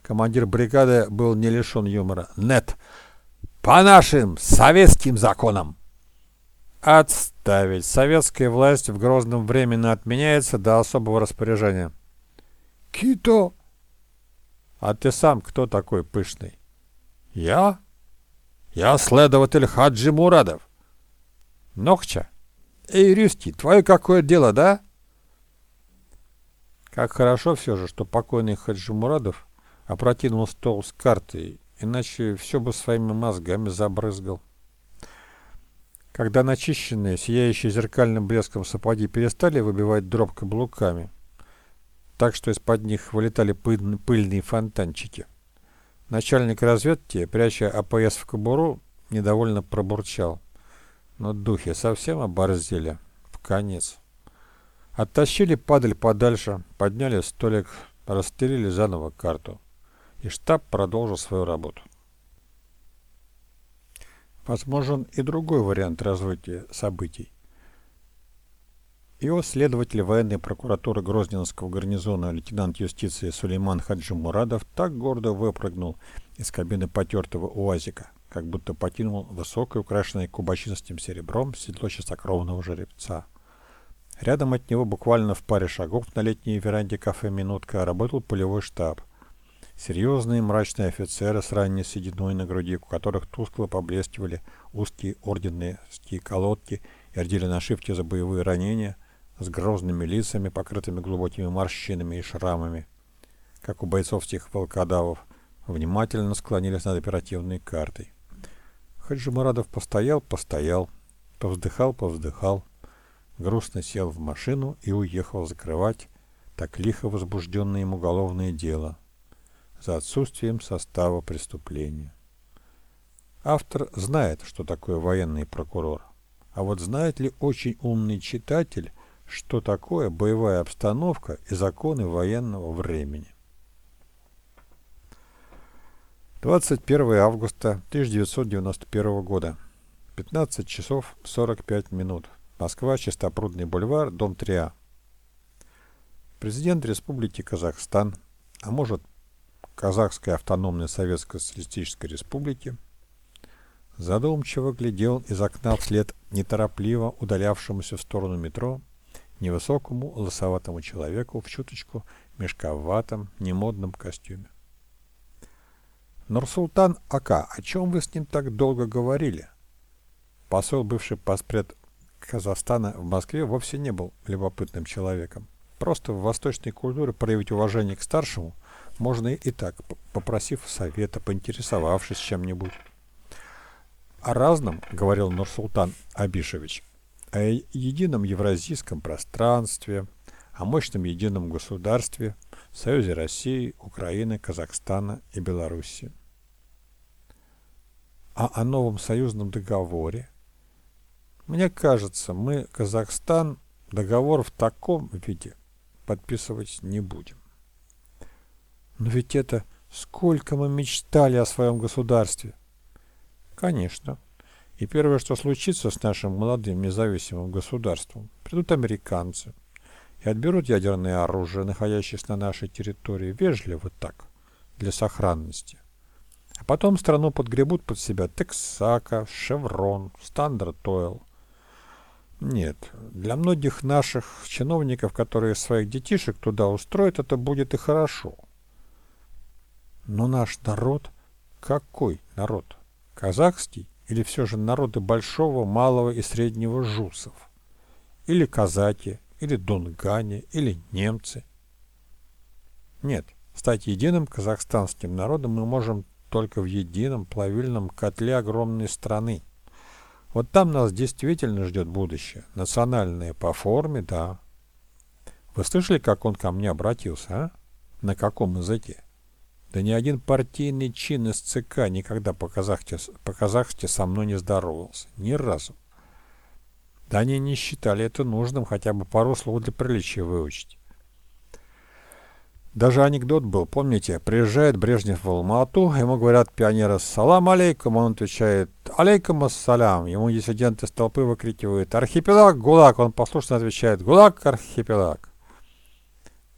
A: Командир бригады был не лишен юмора. «Нет, По нашим советским законам. Отставить. Советская власть в Грозном временно отменяется до особого распоряжения. Кито! А ты сам кто такой пышный? Я? Я следователь Хаджи Мурадов. Ногча? Эй, Рюсти, твое какое дело, да? Как хорошо все же, что покойный Хаджи Мурадов опрокинул стол с картой, иначе все бы своими мозгами забрызгал. Когда начищенные, сияющие зеркальным блеском сапоги перестали выбивать дробь каблуками, так что из-под них вылетали пыльные фонтанчики, начальник разведки, пряча АПС в кобуру, недовольно пробурчал. Но духи совсем оборзели. В конец. Оттащили падаль подальше, подняли столик, расстелили заново карту. И штаб продолжил свою работу. Возможен и другой вариант развития событий. Его следователь военной прокуратуры Грозненского гарнизона лейтенант юстиции Сулейман Хаджимурадов так гордо выпрыгнул из кабины потертого УАЗика, как будто покинул высокое, украшенное кубочистым серебром седло чистокровного жеребца. Рядом от него, буквально в паре шагов на летней веранде кафе «Минутка», работал полевой штаб – Серьезные мрачные офицеры с ранней сединой на груди, у которых тускло поблескивали узкие орденные колодки и ордили нашивки за боевые ранения, с грозными лицами, покрытыми глубокими морщинами и шрамами, как у бойцов тех волкодавов, внимательно склонились над оперативной картой. Хаджи Марадов постоял, постоял, повздыхал, повздыхал, грустно сел в машину и уехал закрывать так лихо возбужденное им уголовное дело — за отсутствием состава преступления. Автор знает, что такое военный прокурор. А вот знает ли очень умный читатель, что такое боевая обстановка и законы военного времени? 21 августа 1991 года. 15 часов 45 минут. Москва, Чистопрудный бульвар, дом 3А. Президент Республики Казахстан, а может Казахской автономной Советской Социалистической Республики, задумчиво глядел из окна вслед неторопливо удалявшемуся в сторону метро невысокому лысоватому человеку в чуточку мешковатом немодном костюме. Нурсултан Ака, о чем вы с ним так долго говорили? Посол, бывший поспред Казахстана в Москве, вовсе не был любопытным человеком. Просто в восточной культуре проявить уважение к старшему можно и так, попросив совета, поинтересовавшись чем-нибудь. О разном, говорил Нурсултан Абишевич, о едином евразийском пространстве, о мощном едином государстве, Союзе России, Украины, Казахстана и Беларуси. А о новом союзном договоре? Мне кажется, мы, Казахстан, договор в таком виде подписывать не будем. Но ведь это сколько мы мечтали о своем государстве. Конечно. И первое, что случится с нашим молодым независимым государством, придут американцы и отберут ядерное оружие, находящееся на нашей территории, вежливо так, для сохранности. А потом страну подгребут под себя Texaco, Chevron, Standard Oil. Нет, для многих наших чиновников, которые своих детишек туда устроят, это будет и хорошо. Но наш народ... Какой народ? Казахский или все же народы большого, малого и среднего жусов? Или казаки, или дунгане, или немцы? Нет, стать единым казахстанским народом мы можем только в едином плавильном котле огромной страны. Вот там нас действительно ждет будущее. Национальное по форме, да. Вы слышали, как он ко мне обратился, а? На каком языке? Да ни один партийный чин из ЦК никогда по-казахски по -казахски со мной не здоровался. Ни разу. Да они не считали это нужным хотя бы пару слов для приличия выучить. Даже анекдот был, помните, приезжает Брежнев в Алмату, ему говорят пионеры «Салам алейкум», он отвечает «Алейкум ассалям», ему диссиденты из толпы выкрикивают «Архипелаг, ГУЛАГ», он послушно отвечает «ГУЛАГ, архипелаг».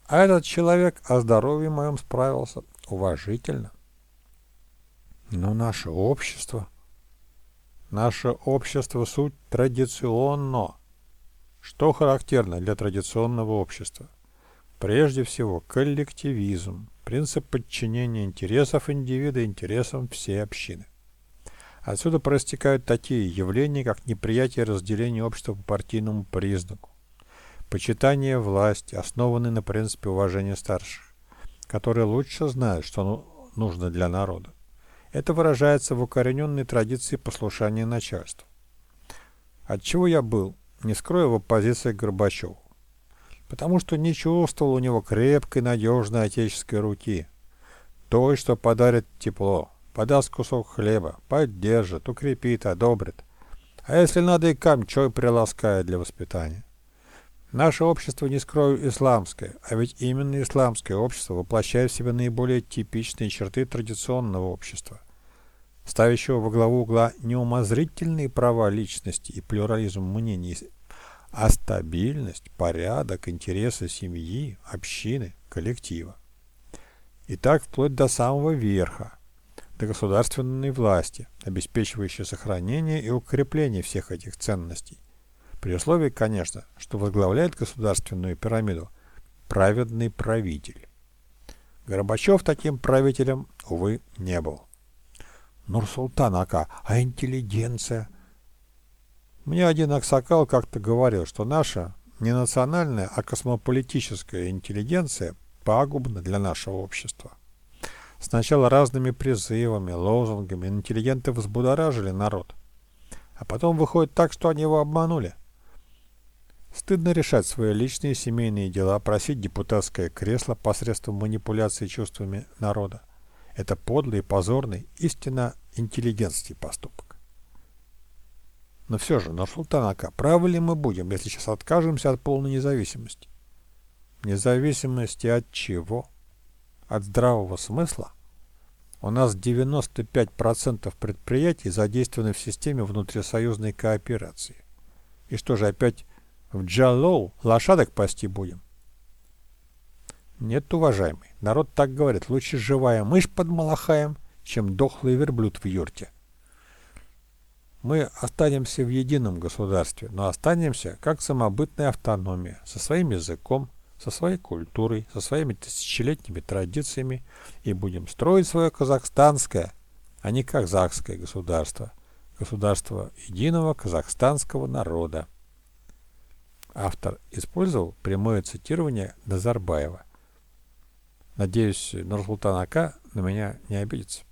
A: А этот человек о здоровье моем справился уважительно. Но наше общество, Наше общество суть традиционно. Что характерно для традиционного общества? Прежде всего, коллективизм, принцип подчинения интересов индивида интересам всей общины. Отсюда проистекают такие явления, как неприятие разделения общества по партийному признаку, почитание власти, основанное на принципе уважения старших, которые лучше знают, что ну, нужно для народа. Это выражается в укорененной традиции послушания начальству. Отчего я был, не скрою, в оппозиции к Горбачеву. Потому что не чувствовал у него крепкой, надежной отеческой руки, той, что подарит тепло, подаст кусок хлеба, поддержит, укрепит, одобрит. А если надо и камчой приласкает для воспитания. Наше общество, не скрою, исламское, а ведь именно исламское общество воплощает в себе наиболее типичные черты традиционного общества, ставящего во главу угла не умозрительные права личности и плюрализм мнений, а стабильность, порядок, интересы семьи, общины, коллектива. И так вплоть до самого верха, до государственной власти, обеспечивающей сохранение и укрепление всех этих ценностей. При условии, конечно, что возглавляет государственную пирамиду праведный правитель. Горбачев таким правителем, увы, не был. Нурсултан Ака, а интеллигенция? Мне один аксакал как-то говорил, что наша не национальная, а космополитическая интеллигенция пагубна для нашего общества. Сначала разными призывами, лозунгами интеллигенты взбудоражили народ. А потом выходит так, что они его обманули. Стыдно решать свои личные семейные дела, просить депутатское кресло посредством манипуляции чувствами народа. Это подлый, позорный, истинно интеллигентский поступок. Но все же, Нурсултанака, правы ли мы будем, если сейчас откажемся от полной независимости? Независимости от чего? от здравого смысла, у нас 95% предприятий задействованы в системе внутрисоюзной кооперации. И что же, опять в Джалоу лошадок пасти будем? Нет, уважаемый, народ так говорит, лучше живая мышь под малахаем, чем дохлый верблюд в юрте. Мы останемся в едином государстве, но останемся как самобытная автономия, со своим языком, со своей культурой, со своими тысячелетними традициями и будем строить свое казахстанское, а не казахское государство, государство единого казахстанского народа. Автор использовал прямое цитирование Назарбаева. Надеюсь, Нурсултан Ака на меня не обидится.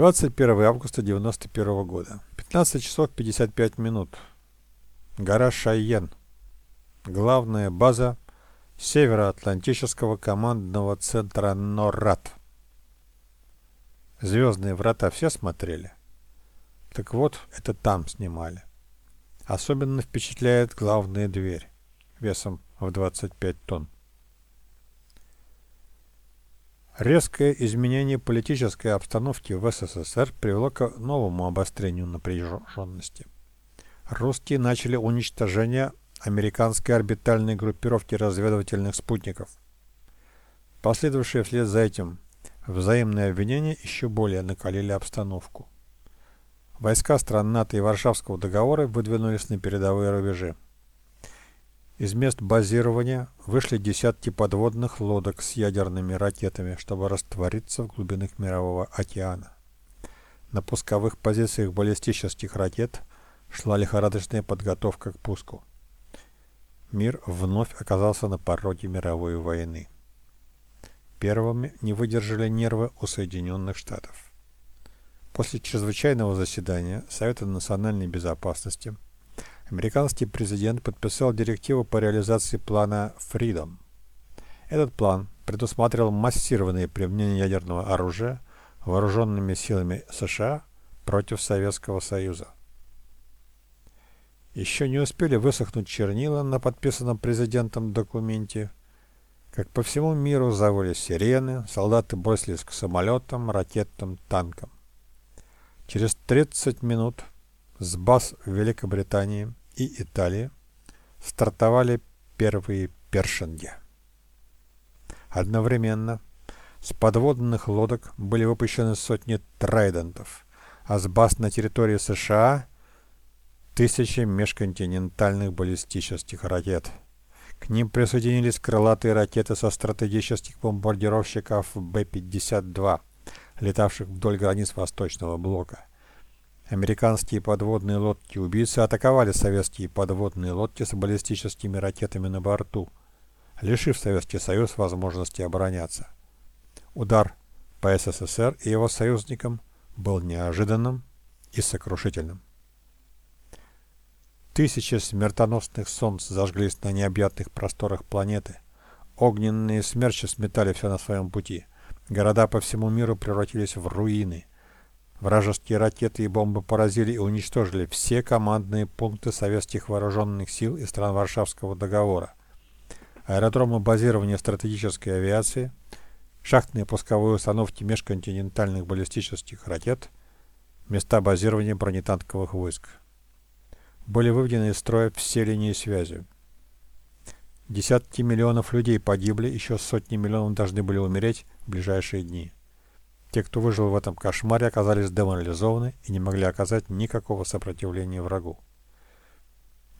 A: 21 августа 1991 года. 15 часов 55 минут. Гора Шайен главная база Североатлантического командного центра НОРАД. Звездные врата все смотрели? Так вот, это там снимали. Особенно впечатляет главная дверь весом в 25 тонн. Резкое изменение политической обстановки в СССР привело к новому обострению напряженности. Русские начали уничтожение американской орбитальной группировки разведывательных спутников. Последовавшие вслед за этим взаимные обвинения еще более накалили обстановку. Войска стран НАТО и Варшавского договора выдвинулись на передовые рубежи. Из мест базирования вышли десятки подводных лодок с ядерными ракетами, чтобы раствориться в глубинах Мирового океана. На пусковых позициях баллистических ракет шла лихорадочная подготовка к пуску мир вновь оказался на пороге мировой войны. Первыми не выдержали нервы у Соединенных Штатов. После чрезвычайного заседания Совета национальной безопасности американский президент подписал директиву по реализации плана Freedom. Этот план предусматривал массированное применение ядерного оружия вооруженными силами США против Советского Союза. Еще не успели высохнуть чернила на подписанном президентом документе, как по всему миру завыли сирены, солдаты бросились к самолетам, ракетам, танкам. Через 30 минут с баз в Великобритании и Италии стартовали первые першинги. Одновременно с подводных лодок были выпущены сотни трайдентов – а с баз на территории США тысячи межконтинентальных баллистических ракет. К ним присоединились крылатые ракеты со стратегических бомбардировщиков Б-52, летавших вдоль границ Восточного блока. Американские подводные лодки-убийцы атаковали советские подводные лодки с баллистическими ракетами на борту, лишив Советский Союз возможности обороняться. Удар по СССР и его союзникам был неожиданным и сокрушительным. Тысячи смертоносных солнц зажглись на необъятных просторах планеты. Огненные смерчи сметали все на своем пути. Города по всему миру превратились в руины. Вражеские ракеты и бомбы поразили и уничтожили все командные пункты советских вооруженных сил и стран Варшавского договора. Аэродромы базирования стратегической авиации, шахтные пусковые установки межконтинентальных баллистических ракет, места базирования бронетанковых войск были выведены из строя все линии связи. Десятки миллионов людей погибли, еще сотни миллионов должны были умереть в ближайшие дни. Те, кто выжил в этом кошмаре, оказались деморализованы и не могли оказать никакого сопротивления врагу.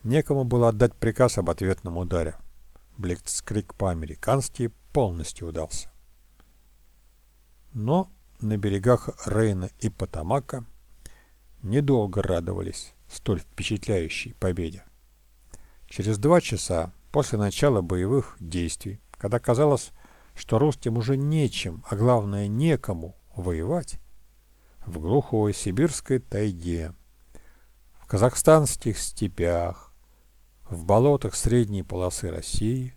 A: Некому было отдать приказ об ответном ударе. Блицкрик по-американски полностью удался. Но на берегах Рейна и Потамака недолго радовались столь впечатляющей победе. Через два часа после начала боевых действий, когда казалось, что русским уже нечем, а главное некому воевать, в глухой сибирской тайге, в казахстанских степях, в болотах средней полосы России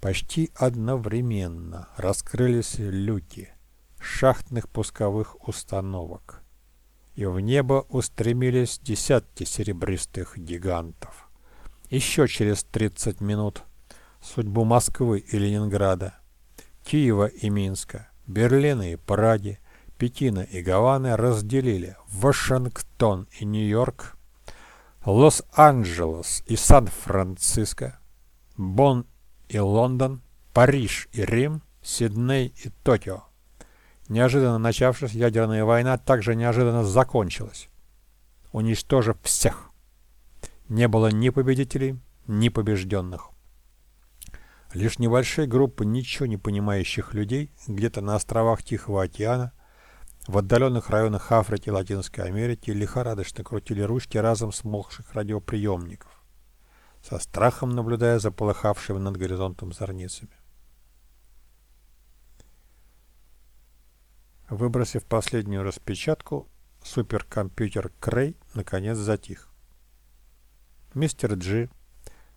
A: почти одновременно раскрылись люки шахтных пусковых установок и в небо устремились десятки серебристых гигантов. Еще через 30 минут судьбу Москвы и Ленинграда, Киева и Минска, Берлина и Праги, Пекина и Гаваны разделили Вашингтон и Нью-Йорк, Лос-Анджелес и Сан-Франциско, Бонн и Лондон, Париж и Рим, Сидней и Токио. Неожиданно начавшись, ядерная война также неожиданно закончилась, уничтожив всех. Не было ни победителей, ни побежденных. Лишь небольшие группы ничего не понимающих людей где-то на островах Тихого океана, в отдаленных районах Африки и Латинской Америки лихорадочно крутили ручки разом смолкших радиоприемников, со страхом наблюдая за полыхавшими над горизонтом зорницами. Выбросив последнюю распечатку, суперкомпьютер Крей наконец затих. Мистер Джи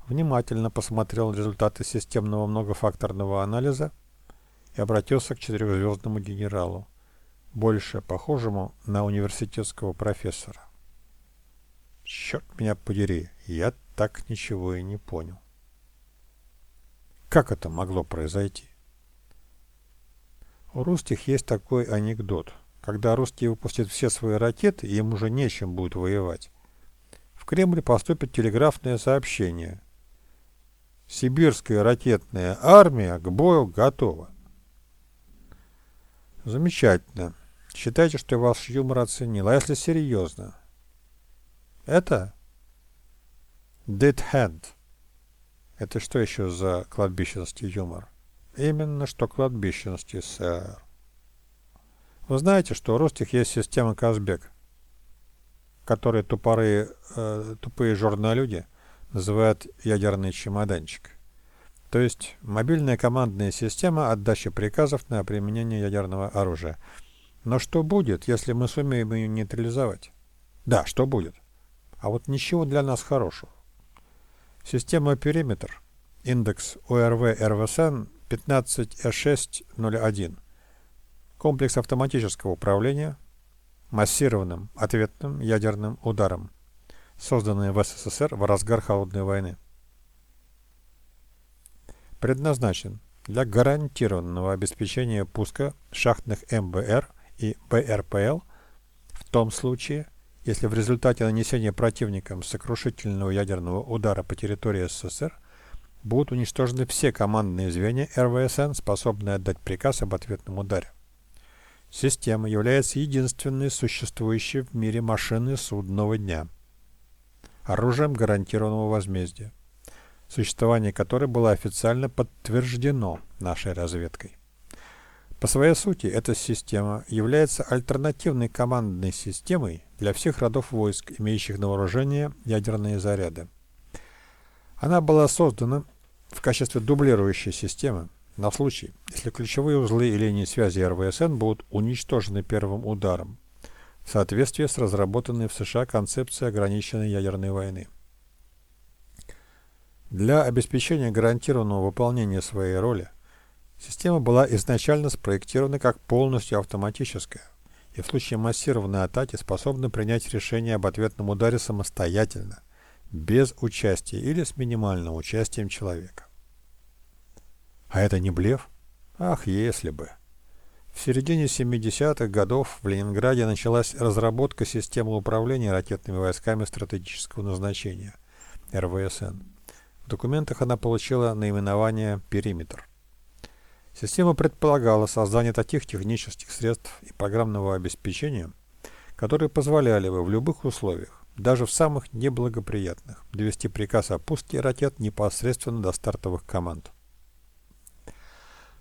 A: внимательно посмотрел результаты системного многофакторного анализа и обратился к четырехзвездному генералу, больше похожему на университетского профессора. Черт меня подери, я так ничего и не понял. Как это могло произойти? У русских есть такой анекдот. Когда русские выпустят все свои ракеты, им уже нечем будет воевать. В Кремль поступит телеграфное сообщение. Сибирская ракетная армия к бою готова. Замечательно. Считайте, что я ваш юмор оценил. А если серьезно? Это Dead Hand. Это что еще за кладбищенский юмор? Именно что кладбищенский, сэр. Вы знаете, что у русских есть система Казбек, которые тупорые, э, тупые журналюди называют ядерный чемоданчик. То есть мобильная командная система отдачи приказов на применение ядерного оружия. Но что будет, если мы сумеем ее нейтрализовать? Да, что будет? А вот ничего для нас хорошего. Система периметр, индекс ОРВ-РВСН 15С601. Комплекс автоматического управления массированным ответным ядерным ударом, созданный в СССР в разгар Холодной войны. Предназначен для гарантированного обеспечения пуска шахтных МБР и БРПЛ в том случае, если в результате нанесения противником сокрушительного ядерного удара по территории СССР будут уничтожены все командные звенья РВСН, способные отдать приказ об ответном ударе. Система является единственной существующей в мире машиной судного дня, оружием гарантированного возмездия, существование которой было официально подтверждено нашей разведкой. По своей сути, эта система является альтернативной командной системой для всех родов войск, имеющих на вооружение ядерные заряды. Она была создана в качестве дублирующей системы, на случай, если ключевые узлы и линии связи РВСН будут уничтожены первым ударом, в соответствии с разработанной в США концепцией ограниченной ядерной войны. Для обеспечения гарантированного выполнения своей роли система была изначально спроектирована как полностью автоматическая и в случае массированной атаки способна принять решение об ответном ударе самостоятельно, без участия или с минимальным участием человека. А это не блеф? Ах, если бы. В середине 70-х годов в Ленинграде началась разработка системы управления ракетными войсками стратегического назначения РВСН. В документах она получила наименование «Периметр». Система предполагала создание таких технических средств и программного обеспечения, которые позволяли бы в любых условиях, даже в самых неблагоприятных, довести приказ о пуске ракет непосредственно до стартовых команд.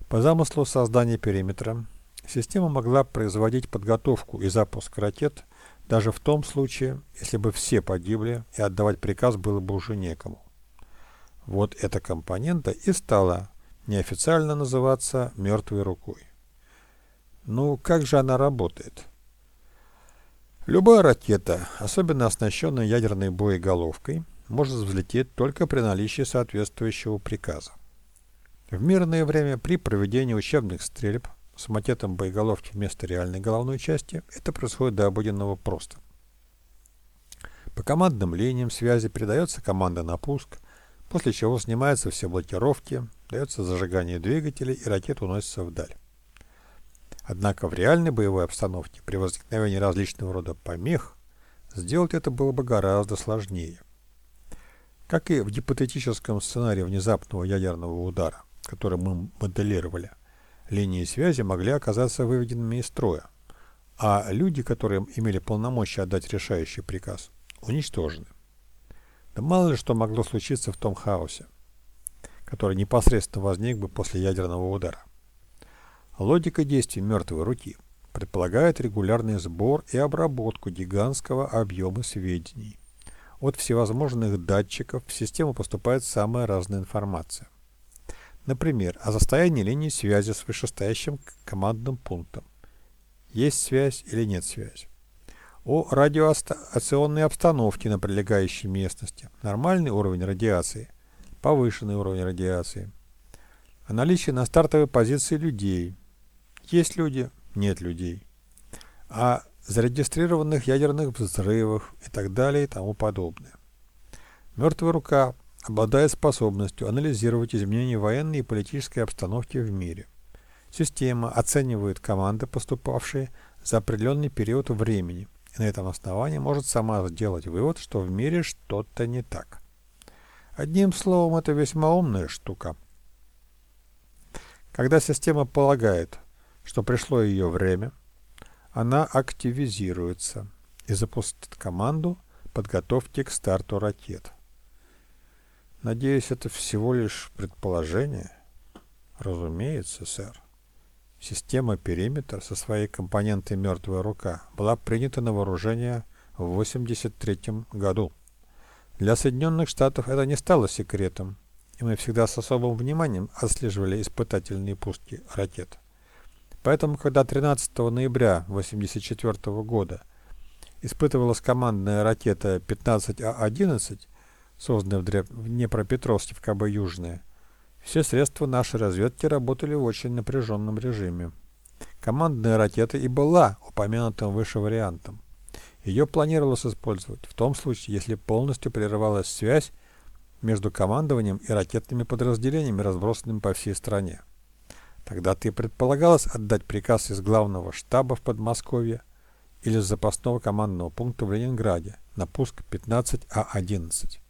A: По замыслу создания периметра, система могла производить подготовку и запуск ракет даже в том случае, если бы все погибли и отдавать приказ было бы уже некому. Вот эта компонента и стала неофициально называться «мертвой рукой». Ну, как же она работает? Любая ракета, особенно оснащенная ядерной боеголовкой, может взлететь только при наличии соответствующего приказа. В мирное время при проведении учебных стрельб с макетом боеголовки вместо реальной головной части это происходит до обыденного просто. По командным линиям связи передается команда на пуск, после чего снимаются все блокировки, дается зажигание двигателей и ракета уносится вдаль. Однако в реальной боевой обстановке при возникновении различного рода помех сделать это было бы гораздо сложнее. Как и в гипотетическом сценарии внезапного ядерного удара, которые мы моделировали, линии связи могли оказаться выведенными из строя, а люди, которые имели полномочия отдать решающий приказ, уничтожены. Да мало ли что могло случиться в том хаосе, который непосредственно возник бы после ядерного удара. Логика действий мертвой руки предполагает регулярный сбор и обработку гигантского объема сведений. От всевозможных датчиков в систему поступает самая разная информация. Например, о состоянии линии связи с вышестоящим командным пунктом. Есть связь или нет связи. О радиационной обстановке на прилегающей местности. Нормальный уровень радиации, повышенный уровень радиации. О наличии на стартовой позиции людей. Есть люди, нет людей. О зарегистрированных ядерных взрывах и так далее и тому подобное. Мертвая рука обладает способностью анализировать изменения военной и политической обстановки в мире. Система оценивает команды, поступавшие за определенный период времени, и на этом основании может сама сделать вывод, что в мире что-то не так. Одним словом, это весьма умная штука. Когда система полагает, что пришло ее время, она активизируется и запустит команду подготовки к старту ракет. Надеюсь, это всего лишь предположение? Разумеется, сэр. Система «Периметр» со своей компонентой «Мертвая рука» была принята на вооружение в 1983 году. Для Соединенных Штатов это не стало секретом, и мы всегда с особым вниманием отслеживали испытательные пуски ракет. Поэтому, когда 13 ноября 1984 года испытывалась командная ракета 15А-11, созданная в Днепропетровске в КБ «Южное», все средства нашей разведки работали в очень напряженном режиме. Командная ракета и была упомянутым выше вариантом. Ее планировалось использовать в том случае, если полностью прерывалась связь между командованием и ракетными подразделениями, разбросанными по всей стране. Тогда-то и предполагалось отдать приказ из главного штаба в Подмосковье или с запасного командного пункта в Ленинграде на пуск 15А11.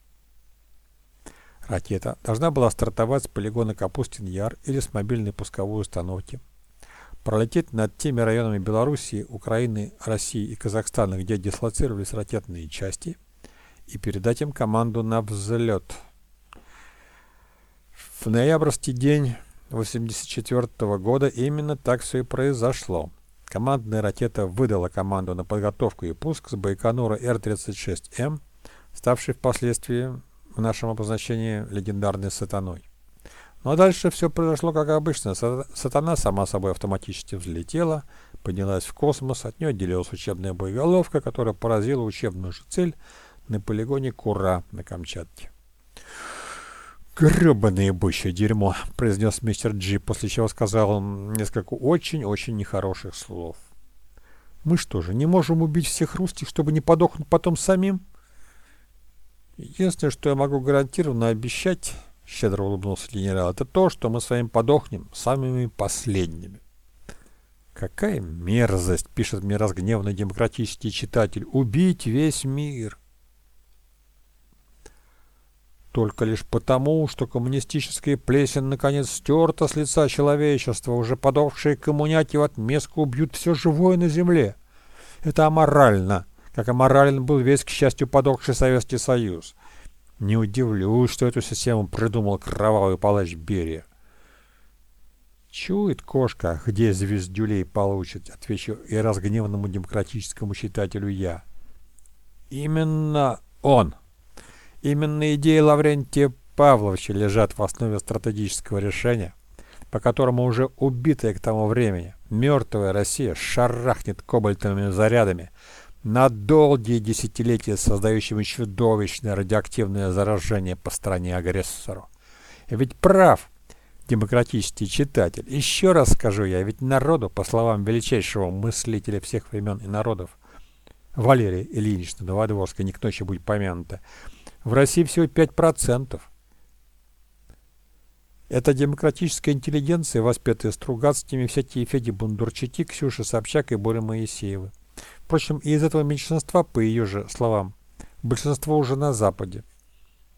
A: Ракета должна была стартовать с полигона Капустин-Яр или с мобильной пусковой установки. пролететь над теми районами Белоруссии, Украины, России и Казахстана, где дислоцировались ракетные части, и передать им команду на взлет. В ноябрьский день 1984 года именно так все и произошло. Командная ракета выдала команду на подготовку и пуск с Байконура Р-36М, ставшей впоследствии в нашем обозначении легендарной «Сатаной». Ну а дальше все произошло как обычно. Сатана сама собой автоматически взлетела, поднялась в космос, от нее отделилась учебная боеголовка, которая поразила учебную же цель на полигоне Кура на Камчатке. «Гребаное бычье дерьмо», — произнес мистер Джи, после чего сказал несколько очень-очень нехороших слов. «Мы что же, не можем убить всех русских, чтобы не подохнуть потом самим?» «Единственное, что я могу гарантированно обещать...» — щедро улыбнулся генерал, — это то, что мы с вами подохнем самыми последними. Какая мерзость, пишет мне разгневанный демократический читатель, убить весь мир. Только лишь потому, что коммунистическая плесень наконец стерта с лица человечества, уже подохшие коммуняки в отместку убьют все живое на земле. Это аморально, как аморален был весь, к счастью, подохший Советский Союз. Не удивлюсь, что эту систему придумал кровавый палач Берия. Чует кошка, где звездюлей получит, отвечу и разгневанному демократическому читателю я. Именно он. Именно идеи Лаврентия Павловича лежат в основе стратегического решения, по которому уже убитая к тому времени мертвая Россия шарахнет кобальтовыми зарядами на долгие десятилетия создающими чудовищное радиоактивное заражение по стране агрессору. И ведь прав демократический читатель. Еще раз скажу я, ведь народу, по словам величайшего мыслителя всех времен и народов, Валерия Ильинична Новодворская, не к ночи будет помянута, в России всего 5%. Это демократическая интеллигенция, воспетая Стругацкими, всякие Феди Бундурчаки, Ксюша Собчак и Боря Моисеева. Впрочем, и из этого меньшинства, по ее же словам, большинство уже на Западе.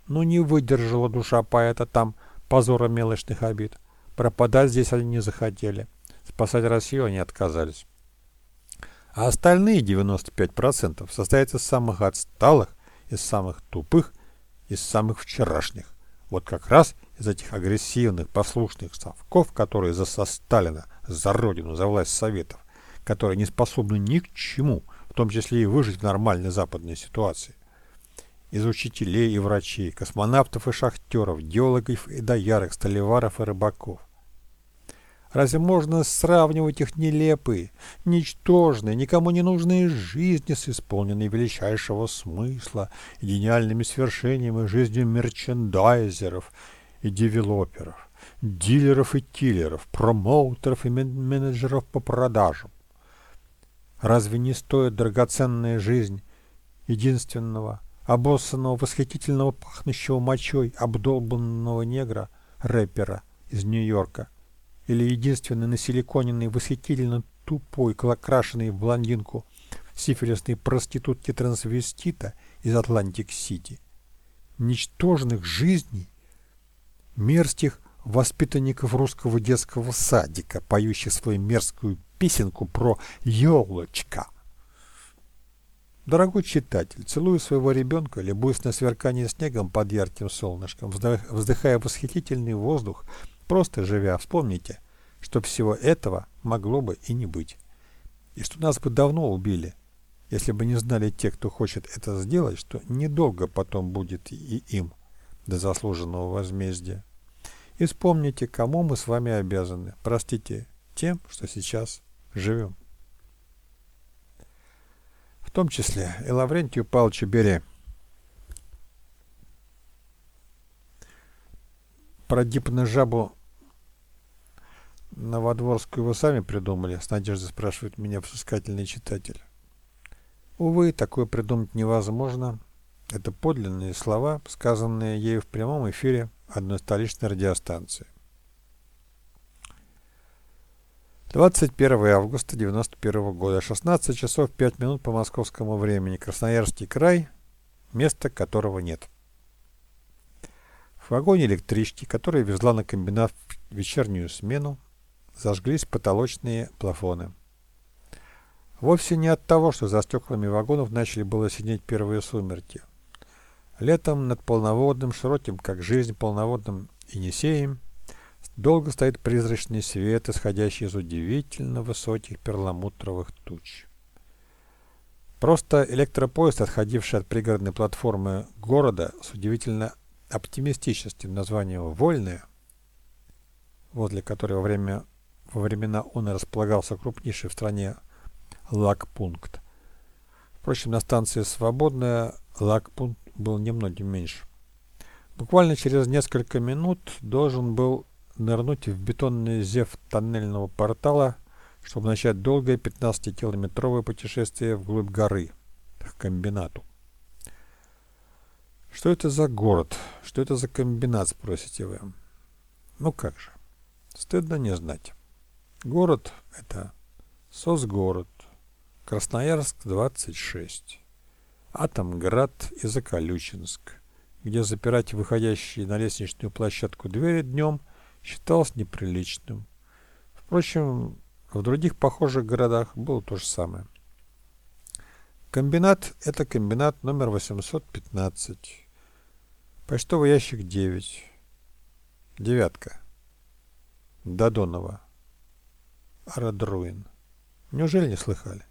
A: Но не выдержала душа поэта там позора мелочных обид. Пропадать здесь они не захотели. Спасать Россию они отказались. А остальные 95% состоят из самых отсталых, из самых тупых, из самых вчерашних. Вот как раз из этих агрессивных, послушных совков, которые за Сталина, за Родину, за власть Советов, которые не способны ни к чему, в том числе и выжить в нормальной западной ситуации. Из учителей и врачей, космонавтов и шахтеров, геологов и доярок, столеваров и рыбаков. Разве можно сравнивать их нелепые, ничтожные, никому не нужные жизни с исполненной величайшего смысла и гениальными свершениями жизнью мерчендайзеров и девелоперов, дилеров и киллеров, промоутеров и менеджеров по продажам? Разве не стоит драгоценная жизнь единственного, обоссанного, восхитительного, пахнущего мочой, обдолбанного негра, рэпера из Нью-Йорка? Или единственный насиликоненный, восхитительно тупой, клокрашенный в блондинку сифилисной проститутки-трансвестита из Атлантик-Сити? Ничтожных жизней, мерзких воспитанников русского детского садика, поющих свою мерзкую песенку про елочка. Дорогой читатель, целую своего ребенка, любуясь на сверкание снегом под ярким солнышком, вздыхая восхитительный воздух, просто живя, вспомните, что всего этого могло бы и не быть. И что нас бы давно убили, если бы не знали те, кто хочет это сделать, что недолго потом будет и им до заслуженного возмездия. И вспомните, кому мы с вами обязаны. Простите, тем, что сейчас живем. В том числе и Лаврентию Павловичу Бере. Про жабу Новодворскую вы сами придумали? С надеждой спрашивает меня взыскательный читатель. Увы, такое придумать невозможно. Это подлинные слова, сказанные ею в прямом эфире одной столичной радиостанции. 21 августа 1991 года, 16 часов 5 минут по московскому времени, Красноярский край, места которого нет. В вагоне электрички, которая везла на комбинат вечернюю смену, зажглись потолочные плафоны. Вовсе не от того, что за стеклами вагонов начали было сидеть первые сумерки. Летом над полноводным, широким, как жизнь, полноводным Енисеем долго стоит призрачный свет, исходящий из удивительно высоких перламутровых туч. Просто электропоезд, отходивший от пригородной платформы города с удивительно оптимистическим названием «Вольная», возле которой во, время, во времена он и располагался крупнейший в стране лагпункт. Впрочем, на станции «Свободная» лагпункт был немногим меньше. Буквально через несколько минут должен был нырнуть в бетонный зев тоннельного портала, чтобы начать долгое 15-километровое путешествие вглубь горы, к комбинату. Что это за город? Что это за комбинат, спросите вы? Ну как же, стыдно не знать. Город – это Сосгород, Красноярск, 26, Атомград и Заколючинск, где запирать выходящие на лестничную площадку двери днем считалось неприличным. Впрочем, в других похожих городах было то же самое. Комбинат – это комбинат номер 815. Почтовый ящик 9. Девятка. Додонова. Арадруин. Неужели не слыхали?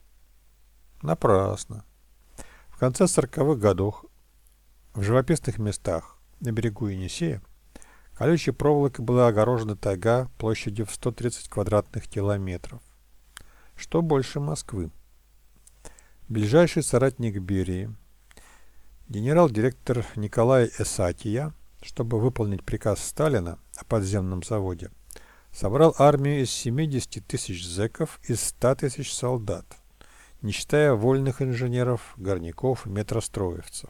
A: Напрасно. В конце 40-х годов в живописных местах на берегу Енисея колючей проволокой была огорожена тайга площадью в 130 квадратных километров. Что больше Москвы? Ближайший соратник Берии, генерал-директор Николай Эсатия, чтобы выполнить приказ Сталина о подземном заводе, собрал армию из 70 тысяч зэков и 100 тысяч солдат – не считая вольных инженеров, горняков и метростроевцев.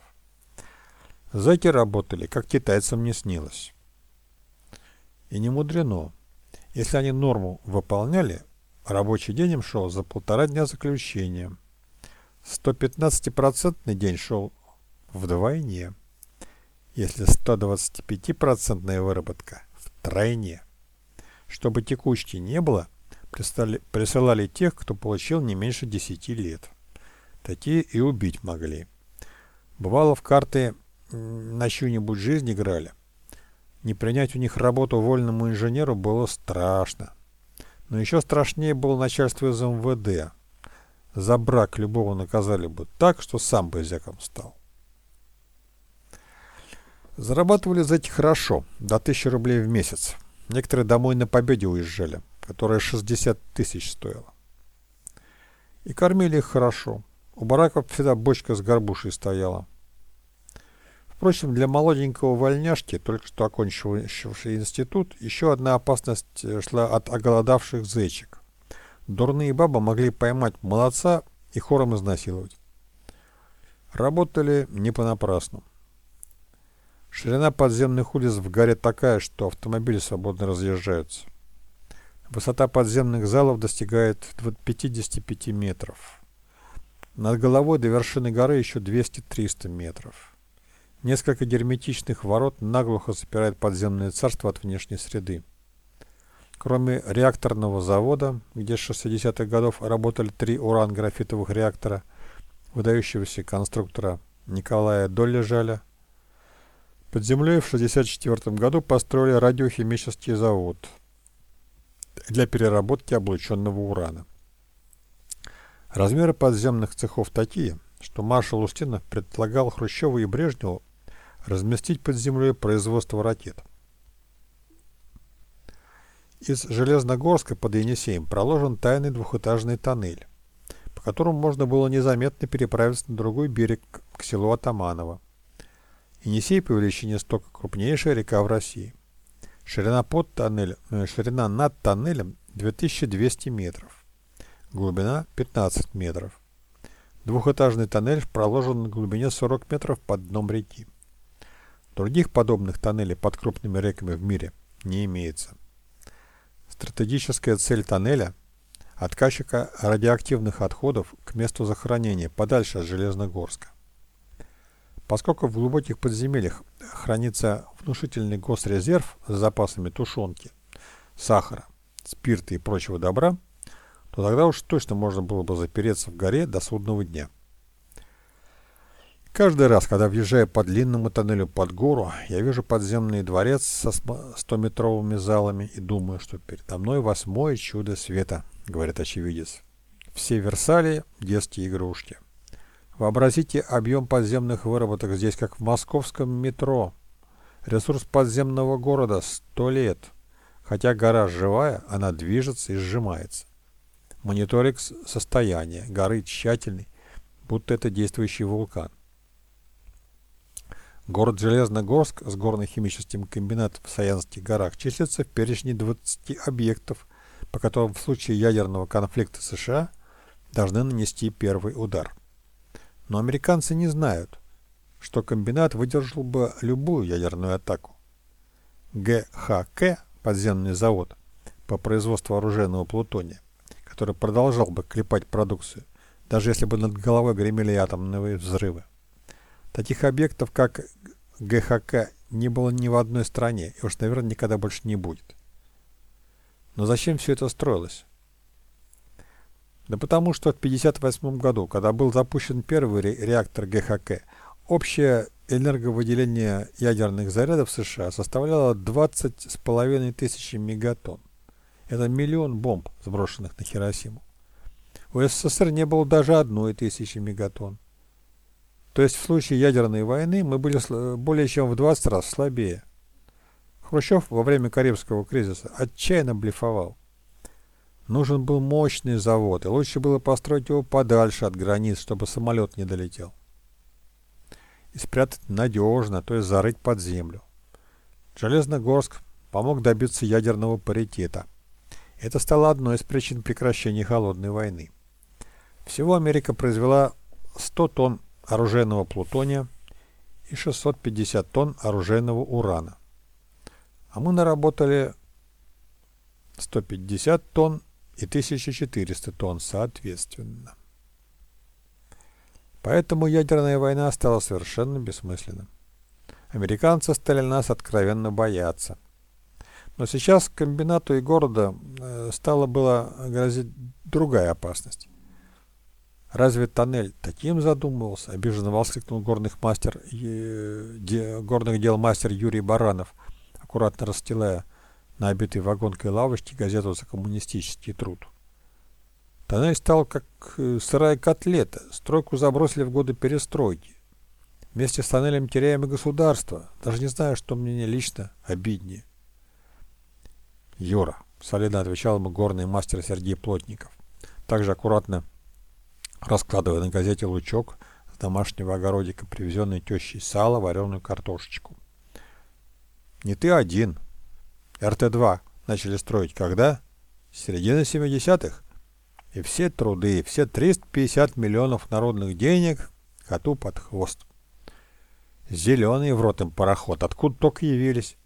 A: Зэки работали, как китайцам не снилось. И не мудрено. Если они норму выполняли, рабочий день им шел за полтора дня заключения. 115% день шел вдвойне. Если 125% выработка – втройне. Чтобы текучки не было, прислали, присылали тех, кто получил не меньше 10 лет. Такие и убить могли. Бывало, в карты на чью-нибудь жизнь играли. Не принять у них работу вольному инженеру было страшно. Но еще страшнее было начальство из МВД. За брак любого наказали бы так, что сам бы зяком стал. Зарабатывали за эти хорошо, до 1000 рублей в месяц. Некоторые домой на победе уезжали которая 60 тысяч стоила. И кормили их хорошо. У бараков всегда бочка с горбушей стояла. Впрочем, для молоденького вольняшки, только что окончившего институт, еще одна опасность э, шла от оголодавших зечек. Дурные бабы могли поймать молодца и хором изнасиловать. Работали не понапрасну. Ширина подземных улиц в горе такая, что автомобили свободно разъезжаются. Высота подземных залов достигает 55 метров. Над головой до вершины горы еще 200-300 метров. Несколько герметичных ворот наглухо запирает подземное царство от внешней среды. Кроме реакторного завода, где с 60-х годов работали три уран-графитовых реактора выдающегося конструктора Николая Доллежаля, под землей в 1964 году построили радиохимический завод – для переработки облученного урана. Размеры подземных цехов такие, что маршал Устинов предлагал Хрущеву и Брежневу разместить под землей производство ракет. Из Железногорска под Енисеем проложен тайный двухэтажный тоннель, по которому можно было незаметно переправиться на другой берег к селу Атаманово. Енисей по величине стока крупнейшая река в России – Ширина, под тоннель, э, ширина над тоннелем 2200 метров. Глубина 15 метров. Двухэтажный тоннель проложен на глубине 40 метров под дном реки. Других подобных тоннелей под крупными реками в мире не имеется. Стратегическая цель тоннеля – откачка радиоактивных отходов к месту захоронения подальше от Железногорска. Поскольку в глубоких подземельях хранится внушительный госрезерв с запасами тушенки, сахара спирта и прочего добра, то тогда уж точно можно было бы запереться в горе до судного дня. Каждый раз, когда въезжаю по длинному тоннелю под гору, я вижу подземный дворец со 100-метровыми залами и думаю, что передо мной восьмое чудо света, говорит очевидец. Все Версали – детские игрушки. Вообразите объем подземных выработок здесь, как в московском метро. Ресурс подземного города – 100 лет. Хотя гора живая, она движется и сжимается. Мониторинг состояния горы тщательный, будто это действующий вулкан. Город Железногорск с горно-химическим комбинатом в Саянских горах числится в перечне 20 объектов, по которым в случае ядерного конфликта США должны нанести первый удар. Но американцы не знают, что комбинат выдержал бы любую ядерную атаку. ГХК, подземный завод по производству оружейного плутония, который продолжал бы клепать продукцию, даже если бы над головой гремели атомные взрывы. Таких объектов, как ГХК, не было ни в одной стране, и уж, наверное, никогда больше не будет. Но зачем все это строилось? Да потому что в 1958 году, когда был запущен первый реактор ГХК, общее энерговыделение ядерных зарядов США составляло 20,5 тысячи мегатонн. Это миллион бомб, сброшенных на Хиросиму. У СССР не было даже одной тысячи мегатонн. То есть в случае ядерной войны мы были более чем в 20 раз слабее. Хрущев во время Карибского кризиса отчаянно блефовал. Нужен был мощный завод, и лучше было построить его подальше от границ, чтобы самолет не долетел. И спрятать надежно, то есть зарыть под землю. Железногорск помог добиться ядерного паритета. Это стало одной из причин прекращения холодной войны. Всего Америка произвела 100 тонн оружейного плутония и 650 тонн оружейного урана. А мы наработали 150 тонн и 1400 тонн соответственно. Поэтому ядерная война стала совершенно бессмысленным. Американцы стали нас откровенно бояться. Но сейчас комбинату и города э, стала была грозить другая опасность. Разве тоннель таким задумывался? Обиженно воскликнул горных мастер, де, горных дел мастер Юрий Баранов, аккуратно расстилая на обитой вагонкой лавочке газету за коммунистический труд. Тоннель стал как э, сырая котлета, стройку забросили в годы перестройки. Вместе с тоннелем теряем и государство, даже не знаю, что мне лично обиднее. Юра, солидно отвечал ему горный мастер Сергей Плотников. Также аккуратно раскладывая на газете лучок с домашнего огородика, привезенный тещей сало, вареную картошечку. Не ты один. РТ-2 начали строить когда? С середины 70-х. И все труды, все 350 миллионов народных денег коту под хвост. Зеленый в рот им пароход, откуда только явились.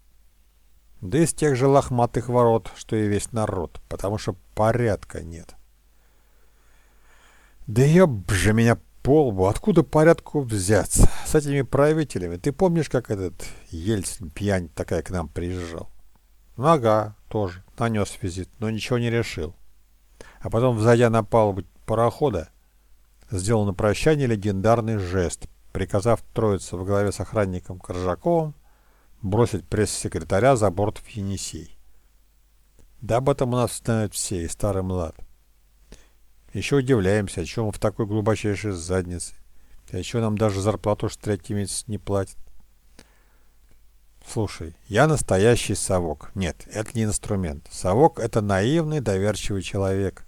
A: Да из тех же лохматых ворот, что и весь народ, потому что порядка нет. Да еб же меня полбу, откуда порядку взяться? С этими правителями. Ты помнишь, как этот Ельцин пьянь такая к нам приезжал? Ага, тоже. Нанес визит, но ничего не решил. А потом, взойдя на палубу парохода, сделал на прощание легендарный жест, приказав троиться в голове с охранником Коржаковым бросить пресс-секретаря за борт в Енисей. Да об этом у нас знают все, и старый млад. Еще удивляемся, о чем в такой глубочайшей заднице. А еще нам даже зарплату уж третий месяц не платят. Слушай, я настоящий совок. Нет, это не инструмент. Совок — это наивный, доверчивый человек.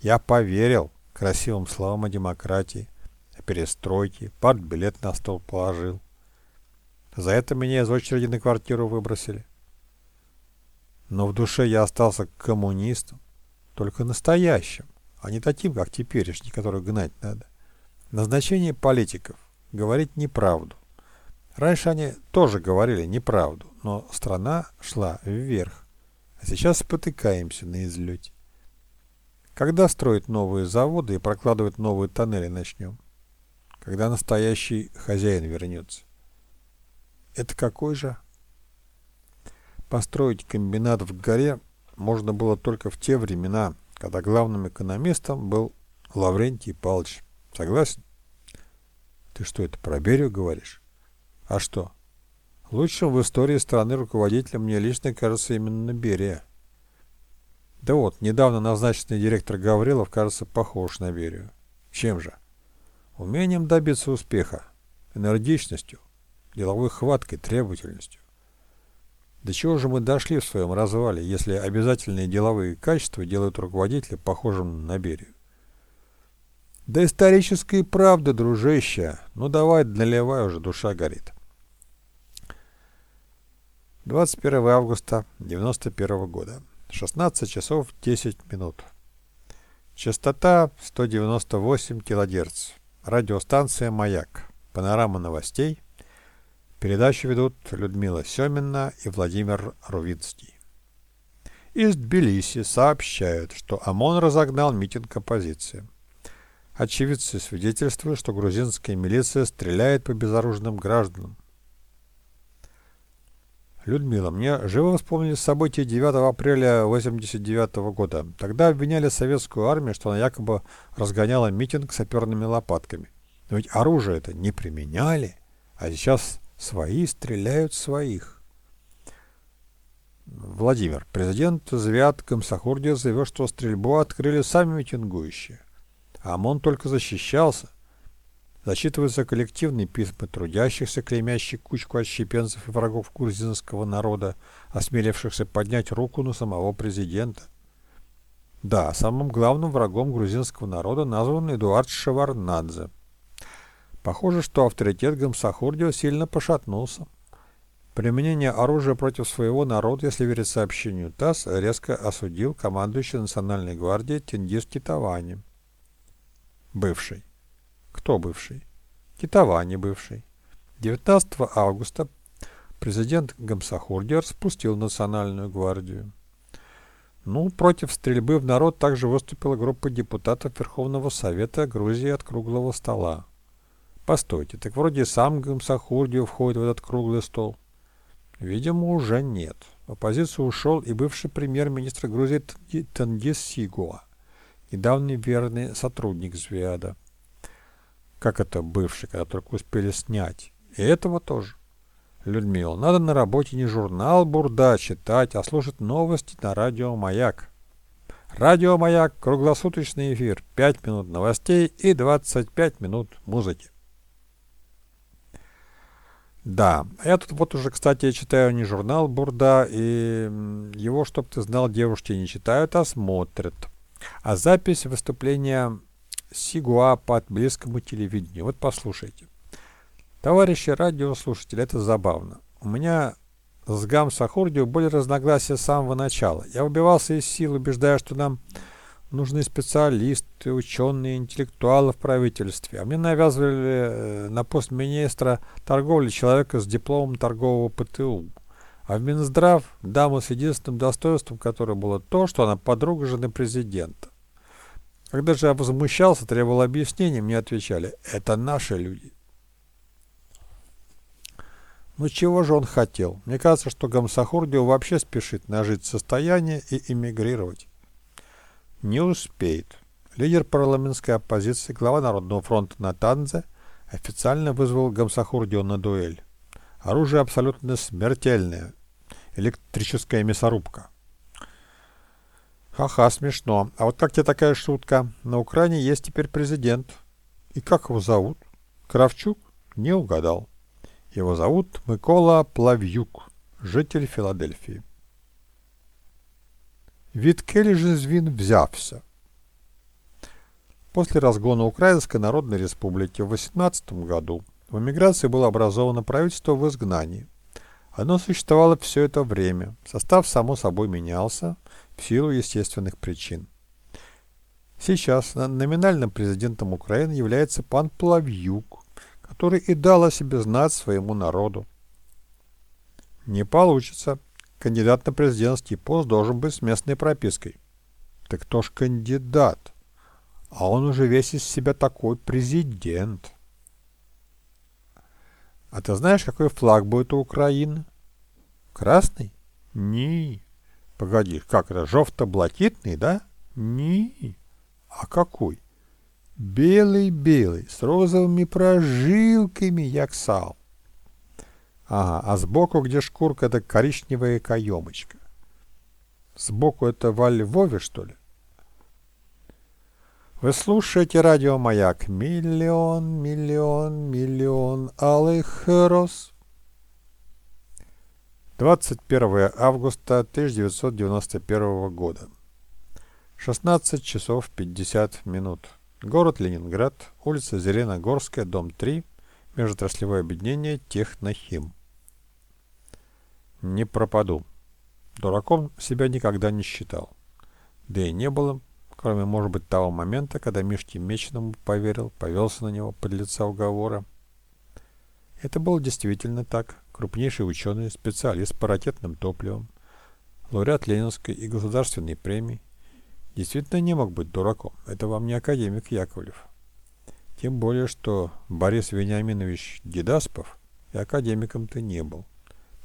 A: Я поверил красивым словам о демократии, о перестройке, партбилет на стол положил. За это меня из очереди на квартиру выбросили. Но в душе я остался коммунистом, только настоящим а не таким, как теперешний, которых гнать надо. Назначение политиков – говорить неправду. Раньше они тоже говорили неправду, но страна шла вверх. А сейчас спотыкаемся на излете. Когда строить новые заводы и прокладывать новые тоннели начнем? Когда настоящий хозяин вернется? Это какой же? Построить комбинат в горе можно было только в те времена, когда главным экономистом был Лаврентий Павлович. Согласен? Ты что, это про Берию говоришь? А что? Лучшим в истории страны руководителем мне лично кажется именно Берия. Да вот, недавно назначенный директор Гаврилов, кажется, похож на Берию. Чем же? Умением добиться успеха, энергичностью, деловой хваткой, требовательностью. До чего же мы дошли в своем развале, если обязательные деловые качества делают руководителя похожим на Берию? Да историческая правда, дружище. Ну давай, наливай уже, душа горит. 21 августа 91 года. 16 часов 10 минут. Частота 198 килогерц. Радиостанция «Маяк». Панорама новостей. Передачу ведут Людмила Семина и Владимир Рувинский. Из Тбилиси сообщают, что ОМОН разогнал митинг оппозиции. Очевидцы свидетельствуют, что грузинская милиция стреляет по безоружным гражданам. Людмила, мне живо вспомнили события 9 апреля 1989 года. Тогда обвиняли советскую армию, что она якобы разгоняла митинг саперными лопатками. Но ведь оружие это не применяли, а сейчас свои стреляют своих. Владимир, президент Звят Комсахурдия заявил, что стрельбу открыли сами митингующие. ОМОН только защищался. Зачитываются коллективные письма трудящихся, клеймящие кучку отщепенцев и врагов грузинского народа, осмелившихся поднять руку на самого президента. Да, самым главным врагом грузинского народа назван Эдуард Шеварнадзе. Похоже, что авторитет Гамсахурдио сильно пошатнулся. Применение оружия против своего народа, если верить сообщению ТАСС, резко осудил командующий Национальной гвардией Тенгиз Китавани. Бывший. Кто бывший? Китовани бывший. 19 августа президент Гамсахурдиар спустил Национальную гвардию. Ну, против стрельбы в народ также выступила группа депутатов Верховного Совета Грузии от круглого стола. Постойте, так вроде сам Гамсахурдио входит в этот круглый стол. Видимо, уже нет. В оппозицию ушел и бывший премьер-министр Грузии Тенгиз Сигуа, недавний верный сотрудник Звиада. Как это бывший, когда только успели снять? И этого тоже. Людмила, надо на работе не журнал «Бурда» читать, а слушать новости на радио «Маяк». Радио «Маяк» — круглосуточный эфир, 5 минут новостей и 25 минут музыки. Да, я тут вот уже, кстати, читаю не журнал «Бурда», и его, чтоб ты знал, девушки не читают, а смотрят. А запись выступления Сигуа по близкому телевидению. Вот послушайте. Товарищи радиослушатели, это забавно. У меня с Гам Сахурдио были разногласия с самого начала. Я выбивался из сил, убеждая, что нам нужны специалисты, ученые, интеллектуалы в правительстве. А мне навязывали э, на пост министра торговли человека с дипломом торгового ПТУ. А в Минздрав даму с единственным достоинством, которое было то, что она подруга жены президента. Когда же я возмущался, требовал объяснений, мне отвечали, это наши люди. Ну чего же он хотел? Мне кажется, что Гамсахурдио вообще спешит нажить состояние и эмигрировать. Не успеет. Лидер парламентской оппозиции, глава Народного фронта Натанзе, официально вызвал Гамсахурдио на дуэль. Оружие абсолютно смертельное. Электрическая мясорубка. Ха-ха, смешно. А вот как тебе такая шутка? На Украине есть теперь президент. И как его зовут? Кравчук? Не угадал. Его зовут Микола Плавьюк, житель Филадельфии. Відкелі же звін взявся. После разгона Украинской Народной Республики в 18 году в эмиграции было образовано правительство в изгнании. Оно существовало все это время. Состав, само собой, менялся – в силу естественных причин. Сейчас номинальным президентом Украины является пан Плавьюк, который и дал о себе знать своему народу. Не получится. Кандидат на президентский пост должен быть с местной пропиской. Так кто ж кандидат? А он уже весь из себя такой президент. А ты знаешь, какой флаг будет у Украины? Красный? Не. Погоди, как это, жовто-блакитный, да? Не. А какой? Белый-белый, с розовыми прожилками, як сал. Ага, а сбоку, где шкурка, это коричневая каемочка. Сбоку это во Львове, что ли? Вы слушаете радио «Маяк». Миллион, миллион, миллион алых роз. 21 августа 1991 года. 16 часов 50 минут. Город Ленинград, улица Зеленогорская, дом 3, межотраслевое объединение «Технохим». Не пропаду. Дураком себя никогда не считал. Да и не было кроме, может быть, того момента, когда Мишке Меченому поверил, повелся на него под лица уговора. Это было действительно так. Крупнейший ученый, специалист по ракетным топливам, лауреат Ленинской и государственной премии, действительно не мог быть дураком. Это вам не академик Яковлев. Тем более, что Борис Вениаминович Дедаспов и академиком-то не был.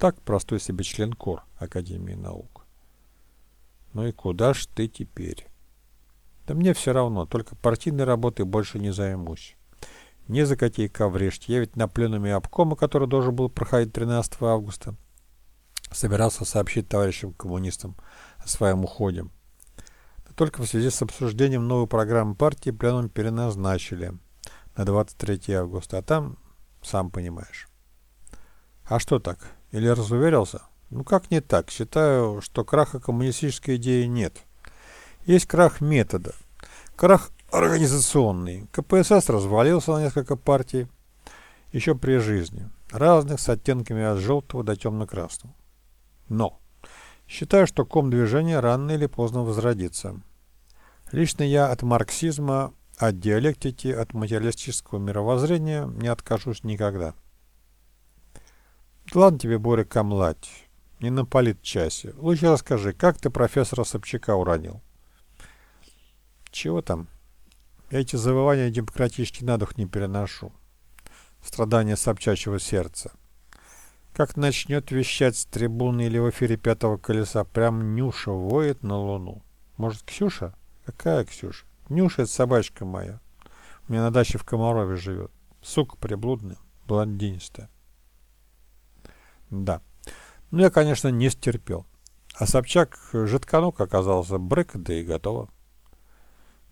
A: Так простой себе член КОР Академии наук. Ну и куда ж ты теперь? Да мне все равно, только партийной работой больше не займусь. Не за копейка врежьте. Я ведь на пленуме обкома, который должен был проходить 13 августа, собирался сообщить товарищам коммунистам о своем уходе. Но только в связи с обсуждением новой программы партии пленум переназначили на 23 августа, а там, сам понимаешь. А что так? Или разуверился? Ну как не так? Считаю, что краха коммунистической идеи нет. Есть крах метода. Крах организационный. КПСС развалился на несколько партий еще при жизни, разных с оттенками от желтого до темно-красного. Но считаю, что ком движения рано или поздно возродится. Лично я от марксизма, от диалектики, от материалистического мировоззрения не откажусь никогда. Ладно тебе, Боря, камлать, не на политчасе. Лучше расскажи, как ты профессора Собчака уронил? Чего там? Я эти завывания демократический на дух не переношу. Страдания собчачьего сердца. Как начнет вещать с трибуны или в эфире пятого колеса, прям Нюша воет на луну. Может, Ксюша? Какая Ксюша? Нюша — это собачка моя. У меня на даче в Комарове живет. Сука приблудная, блондинистая. Да. Ну, я, конечно, не стерпел. А Собчак жидконок оказался брык, да и готово.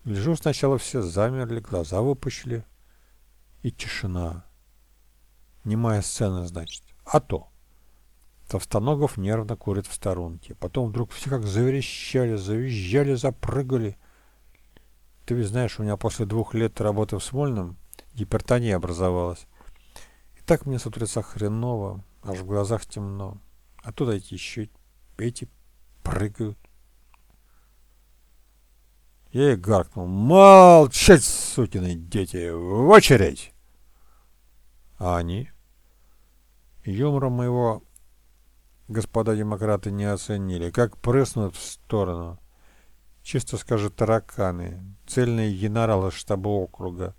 A: Гляжу, сначала все замерли, глаза выпущили. И тишина. Немая сцена, значит. А то. Товстоногов нервно курит в сторонке. Потом вдруг все как заверещали, завизжали, запрыгали. Ты ведь знаешь, у меня после двух лет работы в Смольном гипертония образовалась. И так мне с утреца хреново, аж в глазах темно. А тут эти еще эти прыгают. Я и гаркнул. «Молчать, сукины дети! В очередь!» А они? Юмора моего господа демократы не оценили. Как прыснут в сторону. Чисто скажи тараканы. Цельные генералы штаба округа.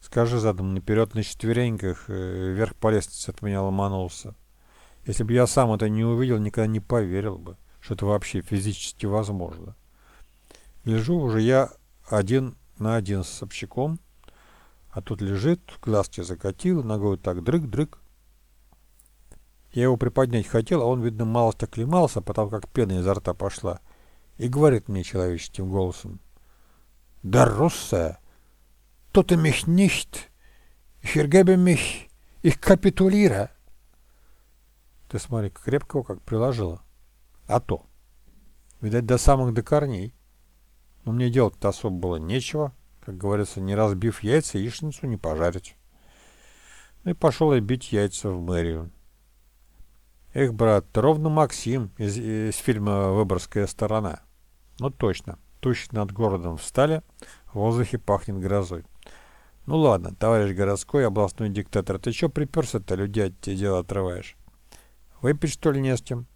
A: Скажи задом наперед на четвереньках, э, вверх по лестнице от меня ломанулся. Если бы я сам это не увидел, никогда не поверил бы, что это вообще физически возможно. Лежу уже я один на один с общаком, а тут лежит, глазки закатил, ногой так дрык-дрык. Я его приподнять хотел, а он, видно, малость оклемался, потому как пена изо рта пошла, и говорит мне человеческим голосом. «Да, Росса, то-то mich nicht, ich ergebe mich, ich капитулира». Ты смотри, крепкого как приложила. А то. Видать, до самых до корней. Но мне делать-то особо было нечего. Как говорится, не разбив яйца, яичницу не пожарить. Ну и пошел я бить яйца в мэрию. Эх, брат, ровно Максим из, из фильма «Выборгская сторона». Ну точно, тучи над городом встали, в воздухе пахнет грозой. Ну ладно, товарищ городской областной диктатор, ты чё приперся-то, людей от тебя дело отрываешь? Выпить что ли не с тем?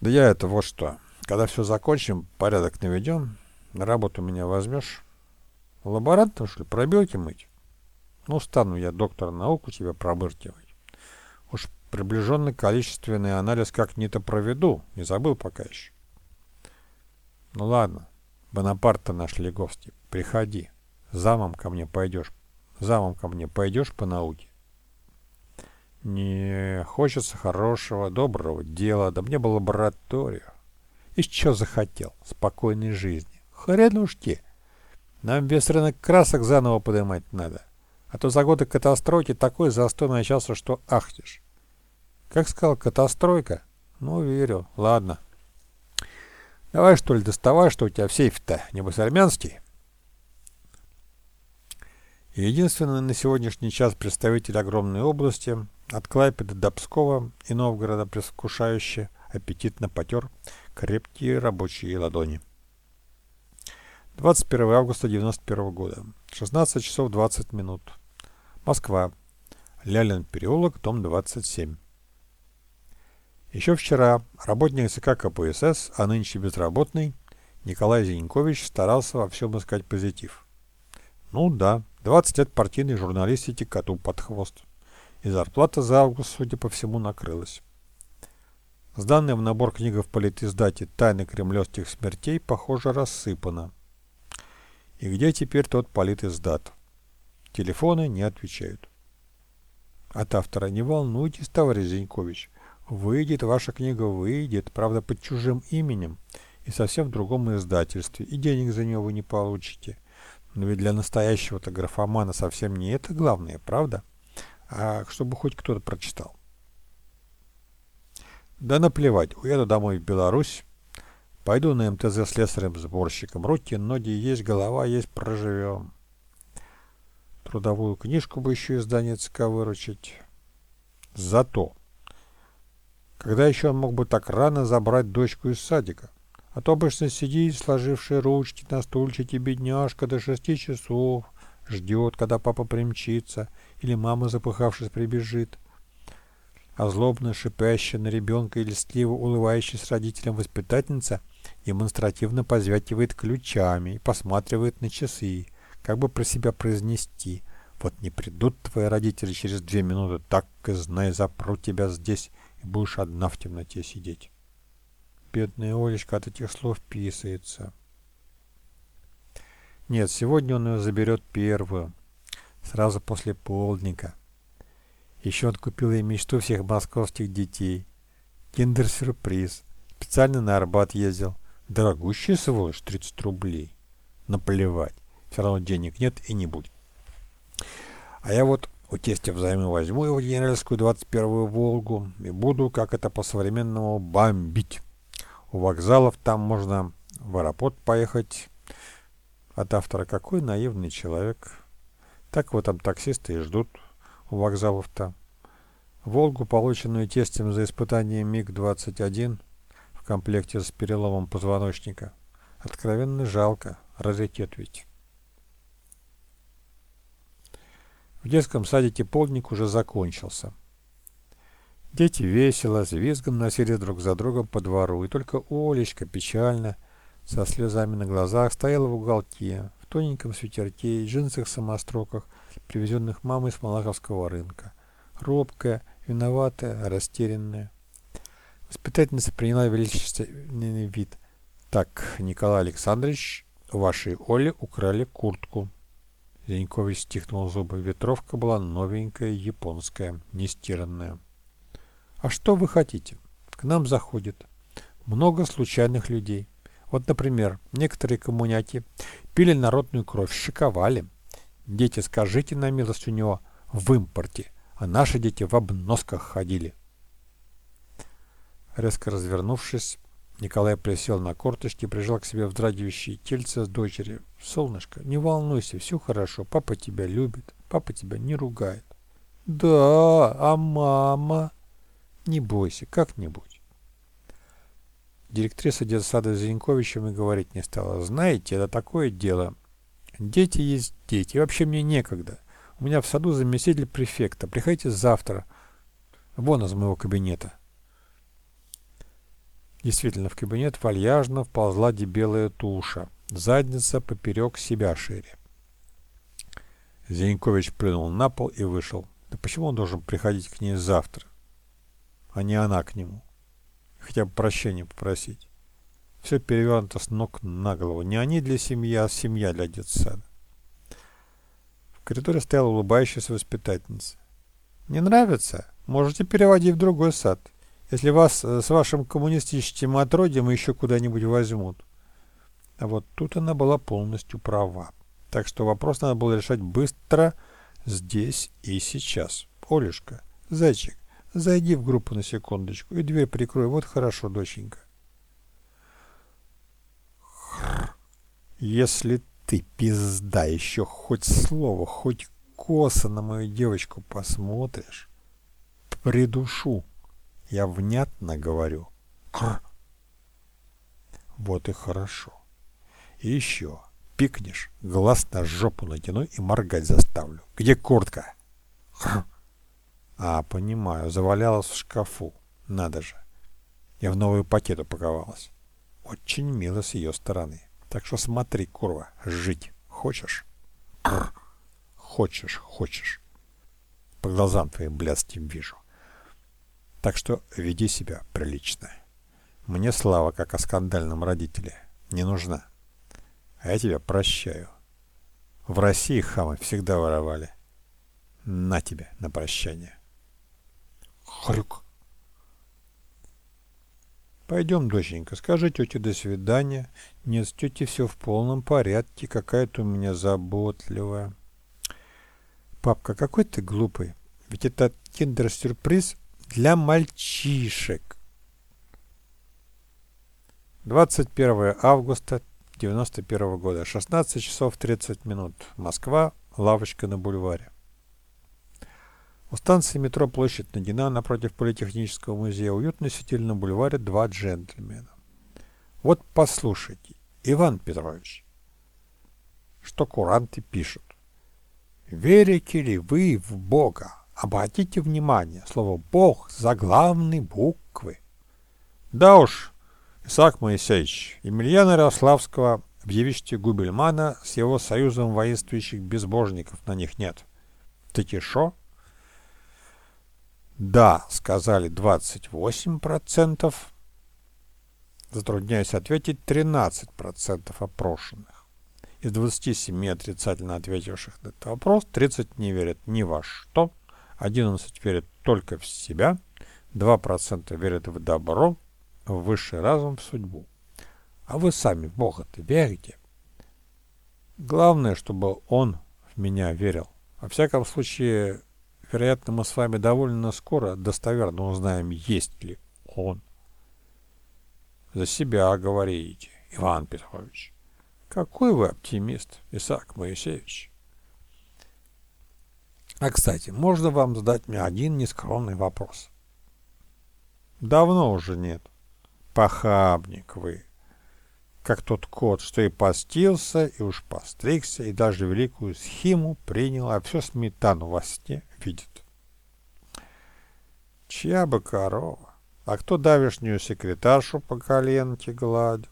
A: Да я это вот что. Когда все закончим, порядок наведем, на работу меня возьмешь. Лаборантом, что ли, пробелки мыть? Ну, стану я, доктор наук, у тебя пробыркивать. Уж приближенный количественный анализ как-нибудь проведу. Не забыл пока еще. Ну ладно, Бонапарт-то наш Леговский. Приходи. Замом ко мне пойдешь. Замом ко мне пойдешь по науке. Не хочется хорошего, доброго дела, да мне бы лабораторию. И что захотел? Спокойной жизни. Хрен уж те. Нам весь рынок красок заново поднимать надо. А то за годы катастроки такой застой начался, что ахтешь. Как сказал, катастройка? Ну, верю. Ладно. Давай, что ли, доставай, что у тебя в сейфе-то, небось, армянский? Единственный на сегодняшний час представитель огромной области, от Клайпеда до Пскова и Новгорода предвкушающе, аппетитно потер крепкие рабочие ладони. 21 августа 91 года. 16 часов 20 минут. Москва. Лялин переулок, дом 27. Еще вчера работник ЦК КПСС, а нынче безработный, Николай Зинькович старался во всем искать позитив. Ну да, 20 лет партийной журналистики коту под хвост. И зарплата за август, судя по всему, накрылась. Сданная в набор книга в политиздате «Тайны кремлевских смертей» похоже рассыпана. И где теперь тот политиздат? Телефоны не отвечают. От автора не волнуйтесь, товарищ Зинькович. Выйдет ваша книга, выйдет, правда, под чужим именем и совсем в другом издательстве, и денег за нее вы не получите. Но ведь для настоящего-то графомана совсем не это главное, правда? А чтобы хоть кто-то прочитал. Да наплевать, уеду домой в Беларусь, пойду на МТЗ слесарем-сборщиком. Руки, ноги есть, голова есть, проживем. Трудовую книжку бы еще из Донецка выручить. Зато когда еще он мог бы так рано забрать дочку из садика? А то обычно сидит, сложивший ручки на стульчике, бедняжка до шести часов, ждет, когда папа примчится, или мама, запыхавшись, прибежит. А злобно шипящая на ребенка и льстливо улыбающаяся родителям воспитательница демонстративно позвякивает ключами и посматривает на часы, как бы про себя произнести. Вот не придут твои родители через две минуты, так и знай, запру тебя здесь и будешь одна в темноте сидеть. Бедная Олечка от этих слов писается. Нет, сегодня он ее заберет первую, сразу после полдника. Еще он купил ей мечту всех московских детей. Киндер-сюрприз. Специально на Арбат ездил. Дорогущий сволочь, 30 рублей. Наплевать. Все равно денег нет и не будет. А я вот у тестя взаймы возьму его генеральскую 21-ю «Волгу» и буду, как это по-современному, бомбить. У вокзалов там можно в аэропорт поехать. От автора какой наивный человек. Так вот там таксисты и ждут у вокзалов-то. «Волгу», полученную тестем за испытание МиГ-21 в комплекте с переломом позвоночника. Откровенно жалко, раритет ведь. В детском садике полдник уже закончился. Дети весело, с визгом носили друг за другом по двору, и только Олечка печально, со слезами на глазах, стояла в уголке, в тоненьком свитерке и джинсах-самостроках, привезенных мамой с Малаховского рынка. Робкая, виноватая, растерянная. Воспитательница приняла величественный вид. «Так, Николай Александрович, вашей Оли украли куртку». Ленькович стихнул зубы. Ветровка была новенькая, японская, нестиранная. «А что вы хотите? К нам заходит много случайных людей. Вот, например, некоторые коммуняки пили народную кровь, шиковали. Дети, скажите на милость у него, в импорте, а наши дети в обносках ходили». Резко развернувшись, Николай присел на корточки, прижал к себе вздрагивающие тельце с дочерью. «Солнышко, не волнуйся, все хорошо, папа тебя любит, папа тебя не ругает». «Да, а мама?» «Не бойся, как-нибудь». Директриса детсада Зиньковичем и говорить не стала. «Знаете, это такое дело. Дети есть дети, вообще мне некогда. У меня в саду заместитель префекта. Приходите завтра. Вон из моего кабинета». Действительно, в кабинет вальяжно вползла дебелая туша, задница поперек себя шире. Зенькович плюнул на пол и вышел. Да почему он должен приходить к ней завтра? а не она к нему. Хотя бы прощения попросить. Все перевернуто с ног на голову. Не они для семьи, а семья для детсада. В коридоре стояла улыбающаяся воспитательница. «Не нравится? Можете переводить в другой сад, если вас э, с вашим коммунистическим отродьем еще куда-нибудь возьмут». А вот тут она была полностью права. Так что вопрос надо было решать быстро, здесь и сейчас. Олюшка, зайчик, зайди в группу на секундочку и дверь прикрой. Вот хорошо, доченька. Если ты, пизда, еще хоть слово, хоть косо на мою девочку посмотришь, придушу. Я внятно говорю. Вот и хорошо. И еще. Пикнешь, глаз на жопу натяну и моргать заставлю. Где куртка? А, понимаю, завалялась в шкафу. Надо же. Я в новую пакет упаковалась. Очень мило с ее стороны. Так что смотри, курва, жить хочешь? Хочешь, хочешь. По глазам твоим блядским вижу. Так что веди себя прилично. Мне слава, как о скандальном родителе, не нужна. А я тебя прощаю. В России хамы всегда воровали. На тебе, на прощание. Хрюк. Пойдем, доченька, скажи тете до свидания. Нет, с тетей все в полном порядке, какая-то у меня заботливая. Папка, какой ты глупый. Ведь это киндер-сюрприз для мальчишек. 21 августа 91 года, 16 часов 30 минут. Москва, лавочка на бульваре. У станции метро Площадь Надина напротив Политехнического музея уютно сидели на бульваре два джентльмена. Вот послушайте, Иван Петрович, что куранты пишут. Верите ли вы в Бога? Обратите внимание, слово «Бог» за главные буквы. Да уж, Исаак Моисеевич, Емельяна Ярославского явище Губельмана с его союзом воинствующих безбожников на них нет. Таки шо? «Да», сказали 28%. Затрудняюсь ответить 13% опрошенных. Из 27 отрицательно ответивших на этот вопрос 30 не верят ни во что, 11 верят только в себя, 2% верят в добро, в высший разум, в судьбу. А вы сами в Бога-то верите? Главное, чтобы Он в меня верил. Во всяком случае, Вероятно, мы с вами довольно скоро достоверно узнаем, есть ли он. За себя говорите, Иван Петрович. Какой вы оптимист, Исаак Моисеевич. А, кстати, можно вам задать мне один нескромный вопрос? Давно уже нет. Похабник вы. Как тот кот, что и постился, и уж постригся, и даже великую схиму принял, а все сметану во сне видит. Чья бы корова? А кто давишнюю секретаршу по коленке гладил?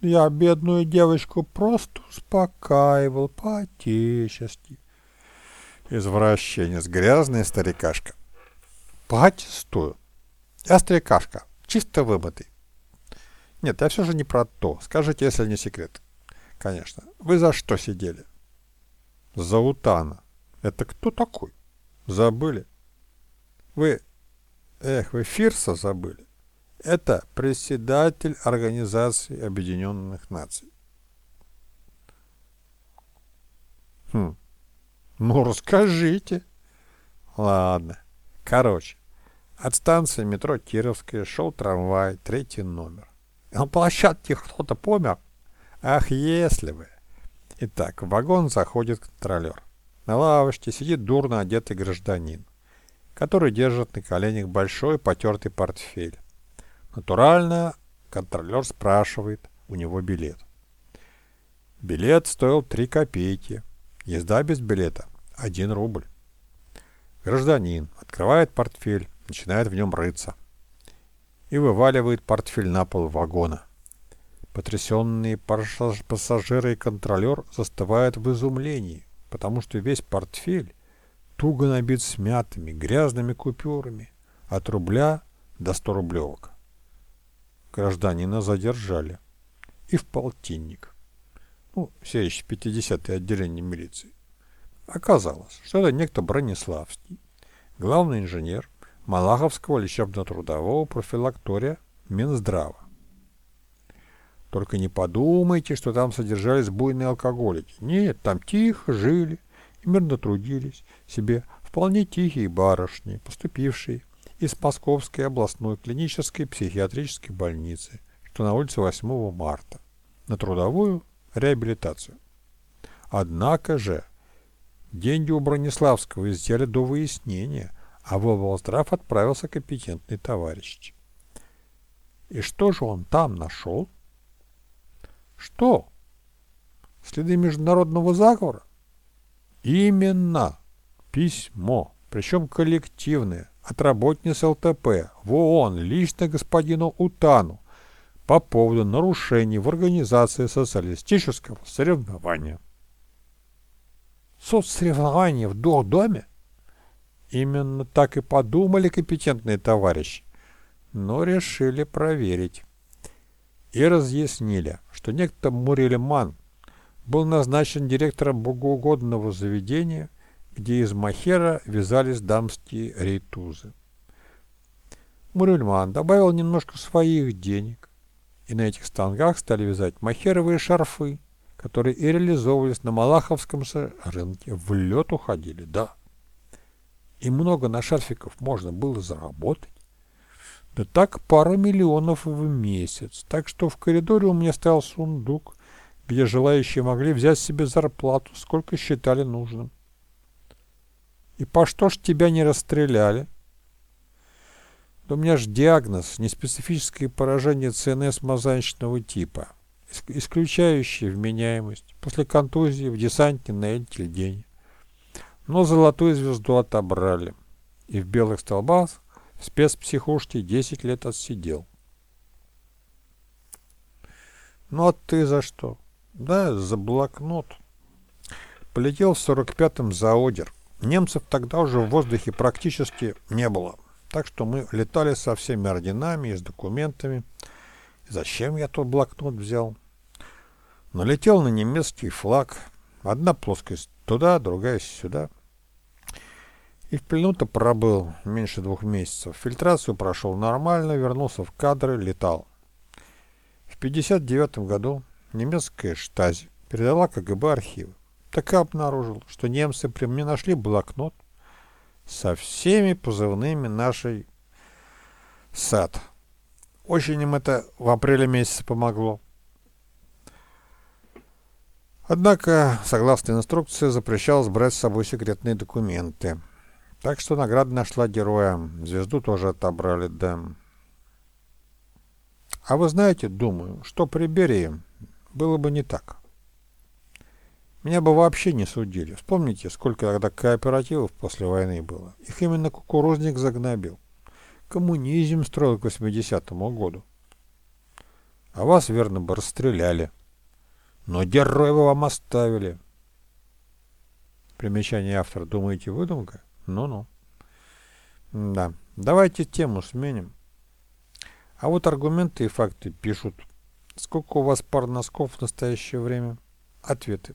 A: Я бедную девочку просто успокаивал по-отечески. Извращенец, грязная старикашка. Протестую. Я старикашка, чисто вымытый. Нет, я все же не про то. Скажите, если не секрет. Конечно. Вы за что сидели? За Утана. Это кто такой? Забыли? Вы... Эх, вы Фирса забыли. Это председатель Организации Объединенных Наций. Хм. Ну, расскажите. Ладно. Короче, от станции метро Кировская шел трамвай, третий номер. На площадке кто-то помер. Ах, если бы. Итак, в вагон заходит контролер. На лавочке сидит дурно одетый гражданин, который держит на коленях большой потертый портфель. Натурально контролер спрашивает у него билет. Билет стоил 3 копейки. Езда без билета – 1 рубль. Гражданин открывает портфель, начинает в нем рыться и вываливает портфель на пол вагона. Потрясенные пассажиры и контролер застывают в изумлении потому что весь портфель туго набит смятыми, грязными купюрами, от рубля до 100 рублевок. Гражданина задержали. И в полтинник. Ну, все еще 50-е отделение милиции. Оказалось, что это некто Брониславский, главный инженер Малаховского лечебно-трудового профилактория Минздрава. Только не подумайте, что там содержались буйные алкоголики. Нет, там тихо жили и мирно трудились себе вполне тихие барышни, поступившие из Московской областной клинической психиатрической больницы, что на улице 8 марта, на трудовую реабилитацию. Однако же деньги у Брониславского изъяли до выяснения, а в облздрав отправился компетентный товарищ. И что же он там нашел? Что? Следы международного заговора? Именно. Письмо, причем коллективное, от работниц ЛТП в ООН лично господину Утану по поводу нарушений в организации социалистического соревнования. Соцсоревнования в доме? Именно так и подумали компетентные товарищи, но решили проверить. И разъяснили, что некто Мурельман был назначен директором богоугодного заведения где из махера вязались дамские рейтузы. Мурельман добавил немножко своих денег, и на этих станках стали вязать махеровые шарфы, которые и реализовывались на Малаховском рынке. В лед уходили, да. И много на шарфиков можно было заработать. Да так пару миллионов в месяц. Так что в коридоре у меня стоял сундук, где желающие могли взять себе зарплату, сколько считали нужным. И по что ж тебя не расстреляли? Да у меня ж диагноз, неспецифическое поражение ЦНС мозаичного типа, исключающее вменяемость, после контузии в десанте на Эльтельдене. Но золотую звезду отобрали, и в белых столбах спецпсихушке 10 лет отсидел. Ну а ты за что? Да, за блокнот. Полетел в 45-м за Одер. Немцев тогда уже в воздухе практически не было. Так что мы летали со всеми орденами и с документами. зачем я тот блокнот взял? Налетел на немецкий флаг. Одна плоскость туда, другая сюда. И в плену-то пробыл меньше двух месяцев. Фильтрацию прошел нормально, вернулся в кадры, летал. В 1959 году немецкая штази передала КГБ архивы так и обнаружил, что немцы при мне нашли блокнот со всеми позывными нашей САД. Очень им это в апреле месяце помогло. Однако, согласно инструкции, запрещалось брать с собой секретные документы. Так что награда нашла героя. Звезду тоже отобрали, да. А вы знаете, думаю, что при Берии было бы не так. Меня бы вообще не судили. Вспомните, сколько тогда кооперативов после войны было. Их именно кукурузник загнобил. Коммунизм строил к 80-му году. А вас, верно, бы расстреляли. Но героя вам оставили. Примечание автора. Думаете, выдумка? Ну-ну. Да. Давайте тему сменим. А вот аргументы и факты пишут. Сколько у вас пар носков в настоящее время? Ответы.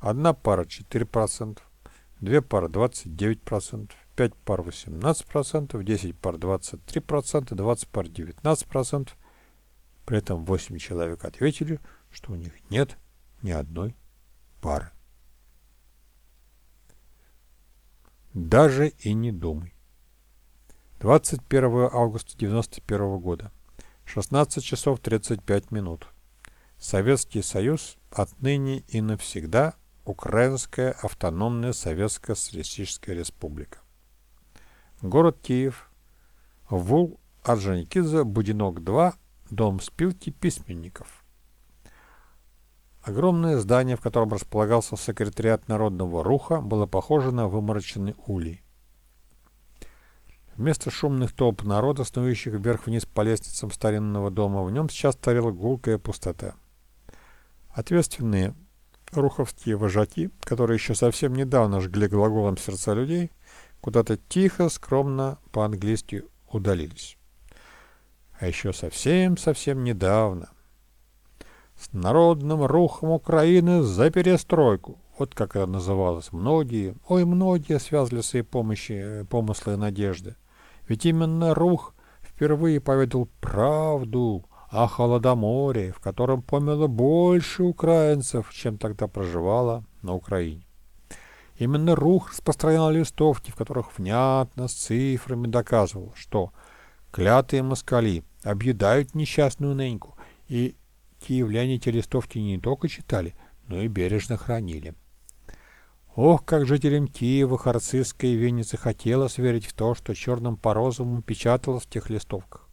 A: Одна пара 4%, две пары 29%, 5 пар 18%, 10 пар 23%, 20 пар 19%. При этом 8 человек ответили, что у них нет ни одной пары. Даже и не думай. 21 августа 1991 года. 16 часов 35 минут. Советский Союз отныне и навсегда Украинская автономная Советская Социалистическая Республика. Город Киев. Вул Орджоникидзе, Будинок 2, дом спилки письменников. Огромное здание, в котором располагался секретариат Народного Руха, было похоже на вымороченный улей. Вместо шумных толп народа, снующих вверх-вниз по лестницам старинного дома, в нем сейчас царила гулкая пустота. Ответственные Руховские вожаки, которые еще совсем недавно жгли глаголом сердца людей, куда-то тихо, скромно, по-английски удалились. А еще совсем-совсем недавно с народным рухом Украины за перестройку. Вот как это называлось. Многие, ой, многие связали свои помощи, э, помыслы и надежды. Ведь именно рух впервые поведал правду о Холодоморе, в котором померло больше украинцев, чем тогда проживало на Украине. Именно Рух распространял листовки, в которых внятно с цифрами доказывал, что клятые москали объедают несчастную Неньку, и киевляне эти листовки не только читали, но и бережно хранили. Ох, как жителям Киева, Харцизской и Винницы хотелось верить в то, что черным по розовому печаталось в тех листовках.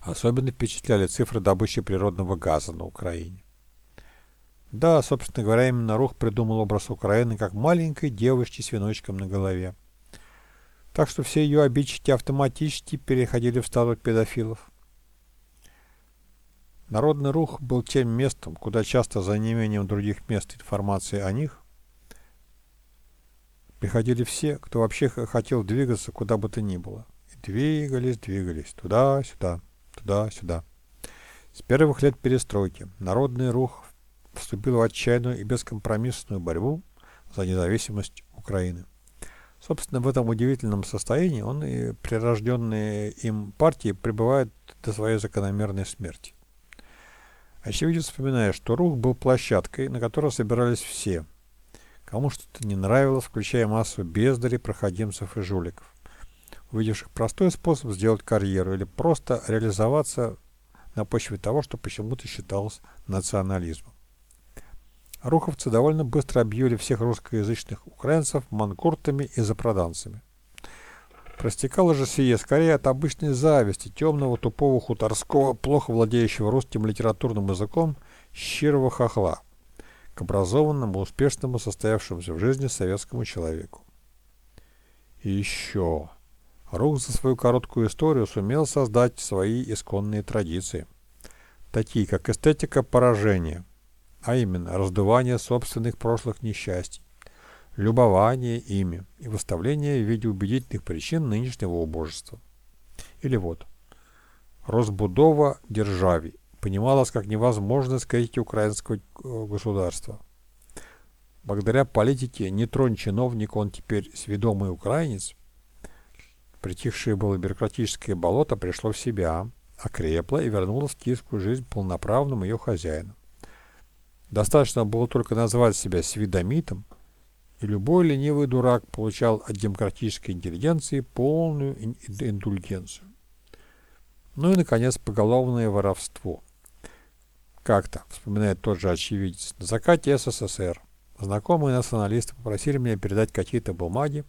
A: Особенно впечатляли цифры добычи природного газа на Украине. Да, собственно говоря, именно Рух придумал образ Украины как маленькой девочки с веночком на голове. Так что все ее обидчики автоматически переходили в статус педофилов. Народный рух был тем местом, куда часто за неимением других мест информации о них приходили все, кто вообще хотел двигаться куда бы то ни было. И двигались, двигались, туда-сюда, туда-сюда. С первых лет перестройки народный рух вступил в отчаянную и бескомпромиссную борьбу за независимость Украины. Собственно, в этом удивительном состоянии он и прирожденные им партии пребывают до своей закономерной смерти. Очевидец вспоминает, что рух был площадкой, на которой собирались все, кому что-то не нравилось, включая массу бездарей, проходимцев и жуликов, увидевших простой способ сделать карьеру или просто реализоваться на почве того, что почему-то считалось национализмом. Руховцы довольно быстро объявили всех русскоязычных украинцев манкуртами и запроданцами. Простекало же сие скорее от обычной зависти темного, тупого, хуторского, плохо владеющего русским литературным языком щирого хохла к образованному, успешному, состоявшемуся в жизни советскому человеку. И еще. Рух за свою короткую историю сумел создать свои исконные традиции, такие как эстетика поражения, а именно раздувание собственных прошлых несчастий, любование ими и выставление в виде убедительных причин нынешнего убожества. Или вот. Розбудова державі понималось как невозможность критики украинского э, государства. Благодаря политике «не тронь чиновника, он теперь сведомый украинец», притихшее было бюрократическое болото пришло в себя, окрепло и вернулось в киевскую жизнь полноправным ее хозяином. Достаточно было только назвать себя сведомитом, и любой ленивый дурак получал от демократической интеллигенции полную индульгенцию. Ну и, наконец, поголовное воровство. Как-то, вспоминает тот же очевидец, на закате СССР знакомые националисты попросили меня передать какие-то бумаги,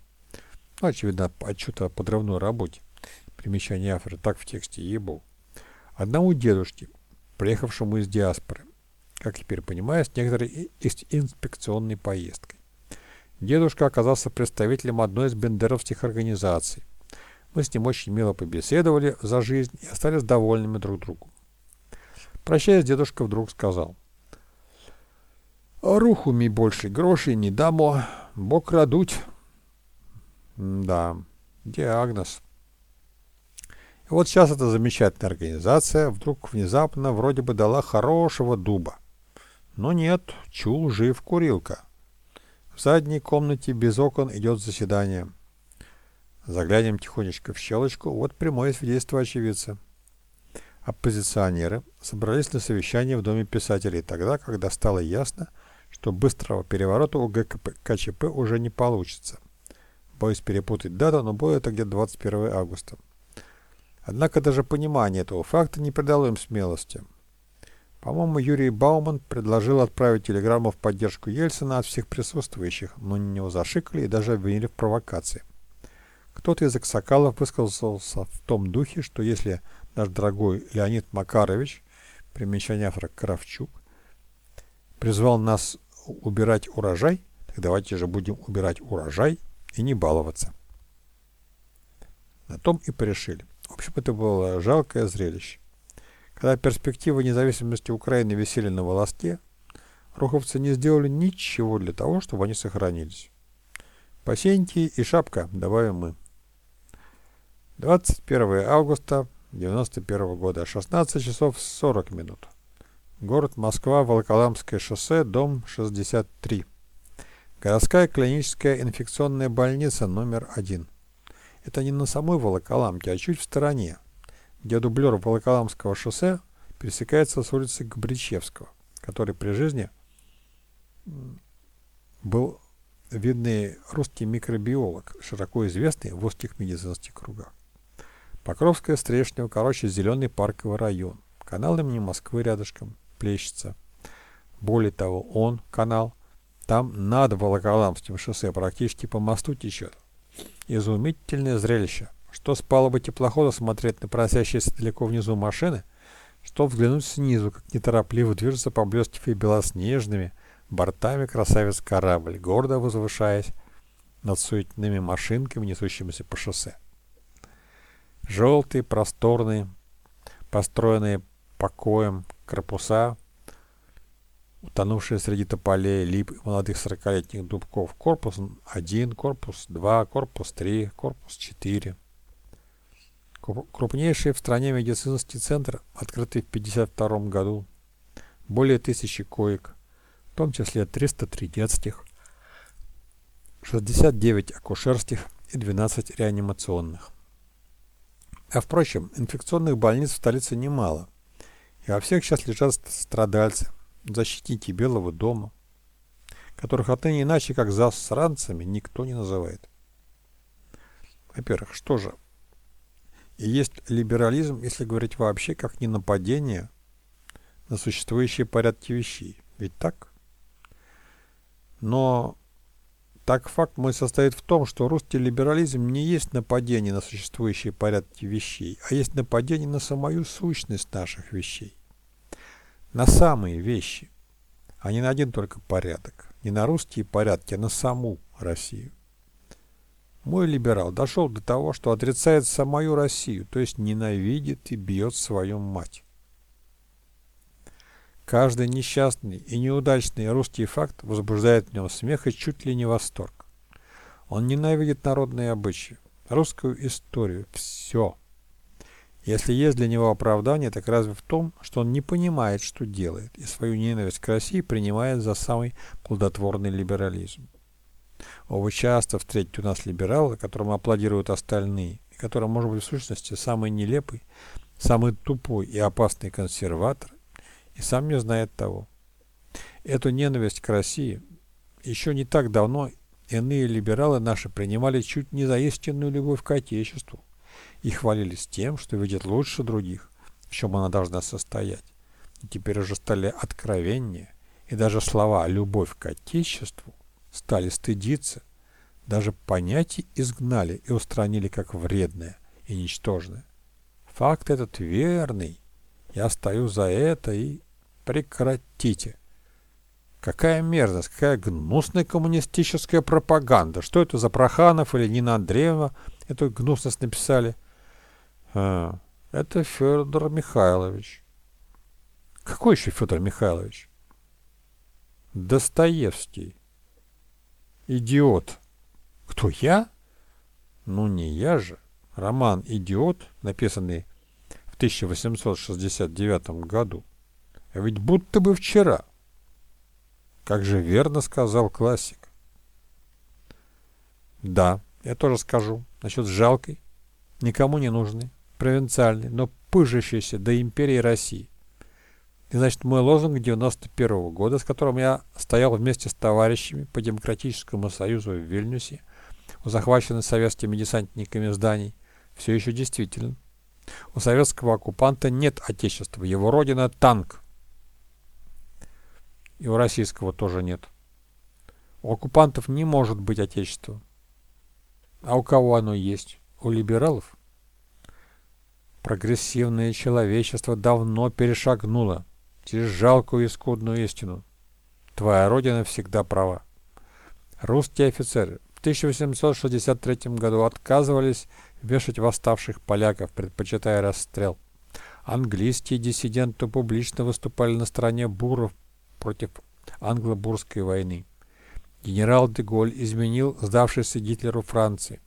A: ну, очевидно, отчет о подрывной работе, примечание автора, так в тексте ебу, одному дедушке, приехавшему из диаспоры, как теперь понимаю, с некоторой инспекционной поездкой. Дедушка оказался представителем одной из бендеровских организаций. Мы с ним очень мило побеседовали за жизнь и остались довольными друг другом. Прощаясь, дедушка вдруг сказал. «Руху ми больше грошей не дамо, бо крадуть». Да, диагноз. И вот сейчас эта замечательная организация вдруг внезапно вроде бы дала хорошего дуба. Но нет, чул жив курилка. В задней комнате без окон идет заседание. Заглянем тихонечко в щелочку, вот прямое свидетельство очевидца. Оппозиционеры собрались на совещание в Доме писателей тогда, когда стало ясно, что быстрого переворота у ГКЧП уже не получится. Боюсь перепутать дату, но будет это где-то 21 августа. Однако даже понимание этого факта не придало им смелости. По-моему, Юрий Бауман предложил отправить телеграмму в поддержку Ельцина от всех присутствующих, но на него зашикали и даже обвинили в провокации. Кто-то из аксакалов высказался в том духе, что если наш дорогой Леонид Макарович, примечание автора Кравчук, призвал нас убирать урожай, так давайте же будем убирать урожай и не баловаться. На том и порешили. В общем, это было жалкое зрелище. Когда перспективы независимости Украины висели на волоске, руховцы не сделали ничего для того, чтобы они сохранились. Пасентий и шапка, добавим мы. 21 августа 91 года, 16 часов 40 минут. Город Москва, Волоколамское шоссе, дом 63. Городская клиническая инфекционная больница номер один. Это не на самой Волоколамке, а чуть в стороне, где дублер Волоколамского шоссе пересекается с улицы Габричевского, который при жизни был видный русский микробиолог, широко известный в узких медицинских кругах. Покровская, Стрешнева, короче, Зеленый парковый район. Канал имени Москвы рядышком, плещется. Более того, он, канал, там над Волоколамским шоссе практически по мосту течет. Изумительное зрелище. Что с палубы теплохода смотреть на просящиеся далеко внизу машины, что взглянуть снизу, как неторопливо движется, поблескивая белоснежными бортами красавец корабль, гордо возвышаясь над суетными машинками, несущимися по шоссе. Желтые, просторные, построенные покоем корпуса, утонувшие среди тополей, лип и молодых сорокалетних дубков. Корпус 1, корпус 2, корпус 3, корпус 4. Крупнейший в стране медицинский центр, открытый в 1952 году. Более тысячи коек, в том числе 303 детских, 69 акушерских и 12 реанимационных. А впрочем, инфекционных больниц в столице немало. И во всех сейчас лежат страдальцы, защитники Белого дома, которых отныне иначе, как засранцами, никто не называет. Во-первых, что же? И есть либерализм, если говорить вообще, как не нападение на существующие порядки вещей. Ведь так? Но так факт мой состоит в том, что русский либерализм не есть нападение на существующие порядки вещей, а есть нападение на самую сущность наших вещей. На самые вещи, а не на один только порядок. Не на русские порядки, а на саму Россию. Мой либерал дошел до того, что отрицает самую Россию, то есть ненавидит и бьет свою мать. Каждый несчастный и неудачный русский факт возбуждает в нем смех и чуть ли не восторг. Он ненавидит народные обычаи, русскую историю, все. Если есть для него оправдание, так разве в том, что он не понимает, что делает, и свою ненависть к России принимает за самый плодотворный либерализм. Вы часто встретите у нас либерала, которому аплодируют остальные, и который, может быть, в сущности самый нелепый, самый тупой и опасный консерватор, и сам не знает того. Эту ненависть к России еще не так давно иные либералы наши принимали чуть не за истинную любовь к Отечеству и хвалились тем, что видят лучше других, в чем она должна состоять. И теперь уже стали откровеннее, и даже слова «любовь к Отечеству» стали стыдиться, даже понятие изгнали и устранили как вредное и ничтожное. Факт этот верный, я стою за это и... Прекратите. Какая мерзость, какая гнусная коммунистическая пропаганда. Что это за Проханов или Нина Андреева эту гнусность написали? А, это Федор Михайлович. Какой еще Федор Михайлович? Достоевский. Идиот. Кто я? Ну не я же. Роман «Идиот», написанный 1869 году. А ведь будто бы вчера. Как же верно сказал классик. Да, я тоже скажу. Насчет жалкой, никому не нужной, провинциальной, но пыжащейся до империи России. И значит, мой лозунг 91 -го года, с которым я стоял вместе с товарищами по Демократическому союзу в Вильнюсе, у захваченных советскими десантниками зданий, все еще действителен. У советского оккупанта нет отечества, его родина – танк. И у российского тоже нет. У оккупантов не может быть отечества. А у кого оно есть? У либералов? Прогрессивное человечество давно перешагнуло через жалкую и скудную истину. Твоя родина всегда права. Русские офицеры в 1863 году отказывались вешать восставших поляков, предпочитая расстрел. Английские диссиденты публично выступали на стороне буров против англо-бурской войны. генерал Деголь изменил сдавшийся Гитлеру Франции.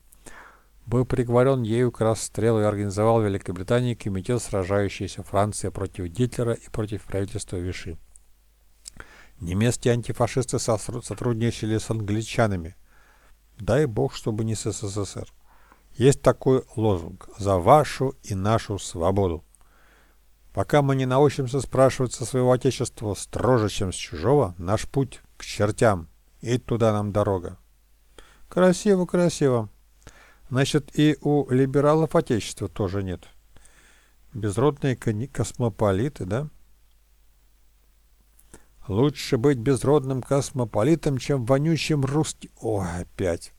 A: Был приговорен ею к расстрелу и организовал в Великобритании комитет, сражающийся Франция против Гитлера и против правительства Виши. Немецкие антифашисты сотрудничали с англичанами. Дай бог, чтобы не с СССР. Есть такой лозунг «За вашу и нашу свободу». Пока мы не научимся спрашивать со своего отечества строже, чем с чужого, наш путь к чертям, и туда нам дорога. Красиво, красиво. Значит, и у либералов отечества тоже нет. Безродные космополиты, да? Лучше быть безродным космополитом, чем вонючим русским... Ой, опять.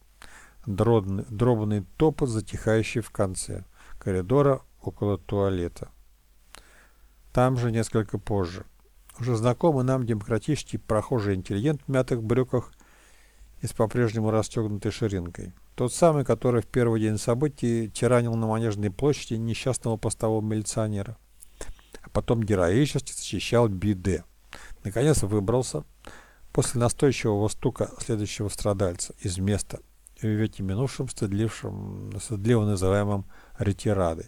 A: Дробный, дробный топот, затихающий в конце коридора около туалета. Там же несколько позже. Уже знакомый нам демократический прохожий интеллигент в мятых брюках и с по-прежнему расстегнутой ширинкой. Тот самый, который в первый день событий тиранил на Манежной площади несчастного постового милиционера, а потом героически защищал Биде. Наконец выбрался после настойчивого стука следующего страдальца из места, в веке минувшим, стыдлившим, стыдливо называемым ретирадой.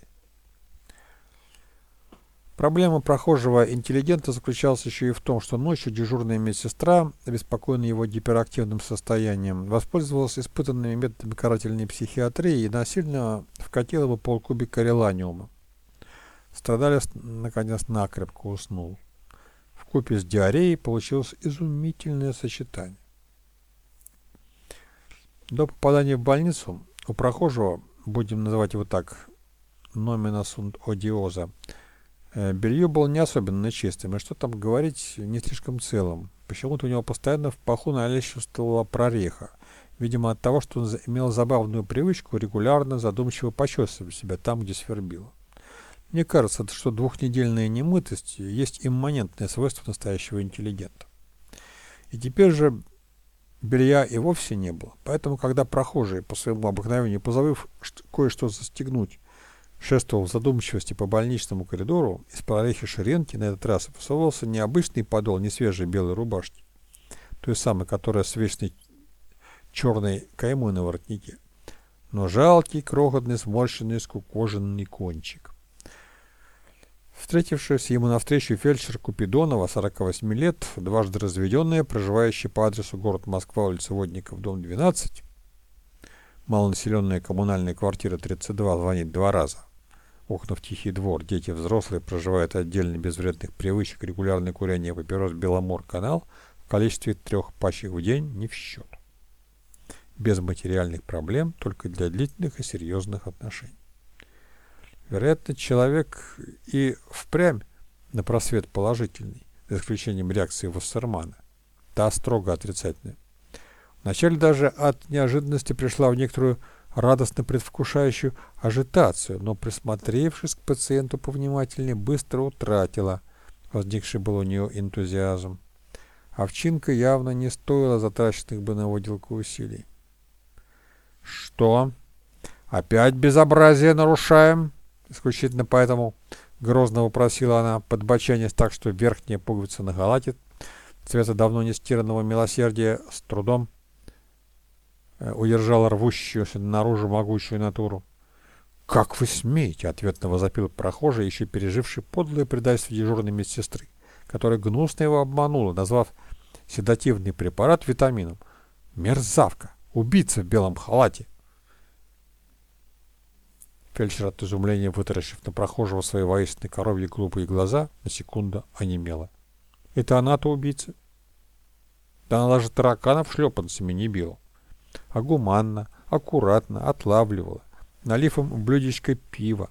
A: Проблема прохожего интеллигента заключалась еще и в том, что ночью дежурная медсестра, обеспокоенная его гиперактивным состоянием, воспользовалась испытанными методами карательной психиатрии и насильно вкатила его полкубика реланиума. Страдалец, наконец, накрепко уснул. В купе с диареей получилось изумительное сочетание. До попадания в больницу у прохожего, будем называть его так, номина сунт одиоза, белье было не особенно чистым, и что там говорить, не слишком целым. Почему-то у него постоянно в паху наличествовала прореха. Видимо, от того, что он имел забавную привычку регулярно задумчиво почесывать себя там, где свербило. Мне кажется, что двухнедельная немытость есть имманентное свойство настоящего интеллигента. И теперь же белья и вовсе не было. Поэтому, когда прохожие по своему обыкновению, позабыв кое-что застегнуть, шествовал в задумчивости по больничному коридору, из прорехи ширинки на этот раз высовывался необычный подол несвежей белой рубашки, той самой, которая с вечной черной каймой на воротнике, но жалкий, крохотный, сморщенный, скукоженный кончик. Встретившись ему навстречу фельдшер Купидонова, 48 лет, дважды разведенная, проживающая по адресу город Москва, улица Водников, дом 12, малонаселенная коммунальная квартира 32, звонит два раза окна в тихий двор, дети взрослые проживают отдельно без вредных привычек, регулярное курение папирос Беломор-канал в количестве трех пачек в день не в счет. Без материальных проблем, только для длительных и серьезных отношений. Вероятно, человек и впрямь на просвет положительный, за исключением реакции Вассермана. Та строго отрицательная. Вначале даже от неожиданности пришла в некоторую радостно предвкушающую ажитацию, но, присмотревшись к пациенту повнимательнее, быстро утратила возникший был у нее энтузиазм. Овчинка явно не стоила затраченных бы на выделку усилий. «Что? Опять безобразие нарушаем?» Исключительно поэтому грозно вопросила она, подбоченясь так, что верхняя пуговица на халате цвета давно не стиранного милосердия с трудом удержал рвущуюся наружу могучую натуру. «Как вы смеете?» — ответно возопил прохожий, еще переживший подлое предательство дежурной медсестры, которая гнусно его обманула, назвав седативный препарат витамином. «Мерзавка! Убийца в белом халате!» Фельдшер от изумления, вытаращив на прохожего свои воистины коровьи глупые глаза, на секунду онемела. «Это она-то убийца?» «Да она даже тараканов шлепанцами не била!» А гуманно, аккуратно отлавливала, налив им блюдечко пива,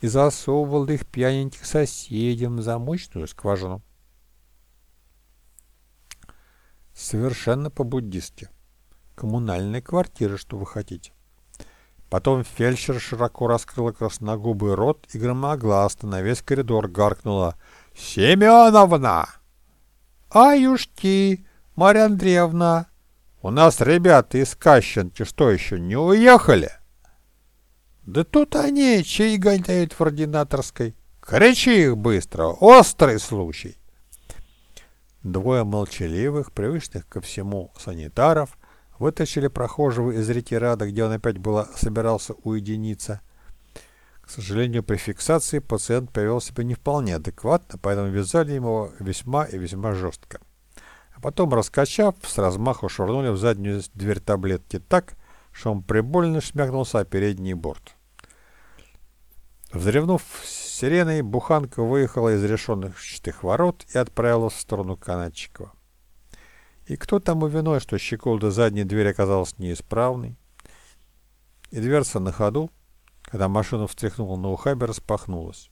A: и засовывала их пьяненьких соседям в замочную скважину. Совершенно по-буддистски. Коммунальная квартира, что вы хотите. Потом фельдшер широко раскрыла красногубый рот и громогласно на весь коридор гаркнула «Семеновна!» «Аюшки! Марья Андреевна! У нас ребята из Кащенки что еще, не уехали? Да тут они чай гоняют в ординаторской. Кричи их быстро, острый случай. двое молчаливых, привычных ко всему санитаров, вытащили прохожего из ретирада, где он опять было собирался уединиться. К сожалению, при фиксации пациент повел себя не вполне адекватно, поэтому вязали его весьма и весьма жестко. А потом, раскачав, с размаху швырнули в заднюю дверь таблетки так, что он прибольно шмякнулся о передний борт. Взревнув сиреной, буханка выехала из решенных ворот и отправилась в сторону Канадчикова. И кто тому виной, что щеколда задней двери оказалась неисправной, и дверца на ходу, когда машина встряхнула на ухабе, распахнулась.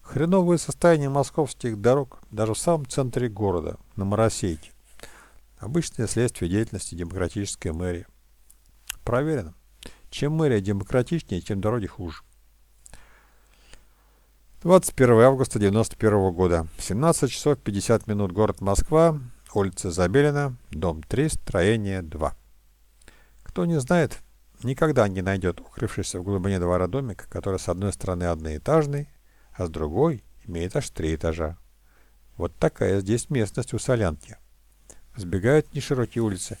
A: Хреновое состояние московских дорог даже в самом центре города, на Моросейке. Обычное следствие деятельности демократической мэрии. Проверено. Чем мэрия демократичнее, тем дороги хуже. 21 августа 1991 года. 17 часов 50 минут. Город Москва. Улица Забелина. Дом 3. Строение 2. Кто не знает, никогда не найдет укрывшийся в глубине двора домик, который с одной стороны одноэтажный, а с другой имеет аж три этажа. Вот такая здесь местность у Солянки. Сбегают неширокие улицы.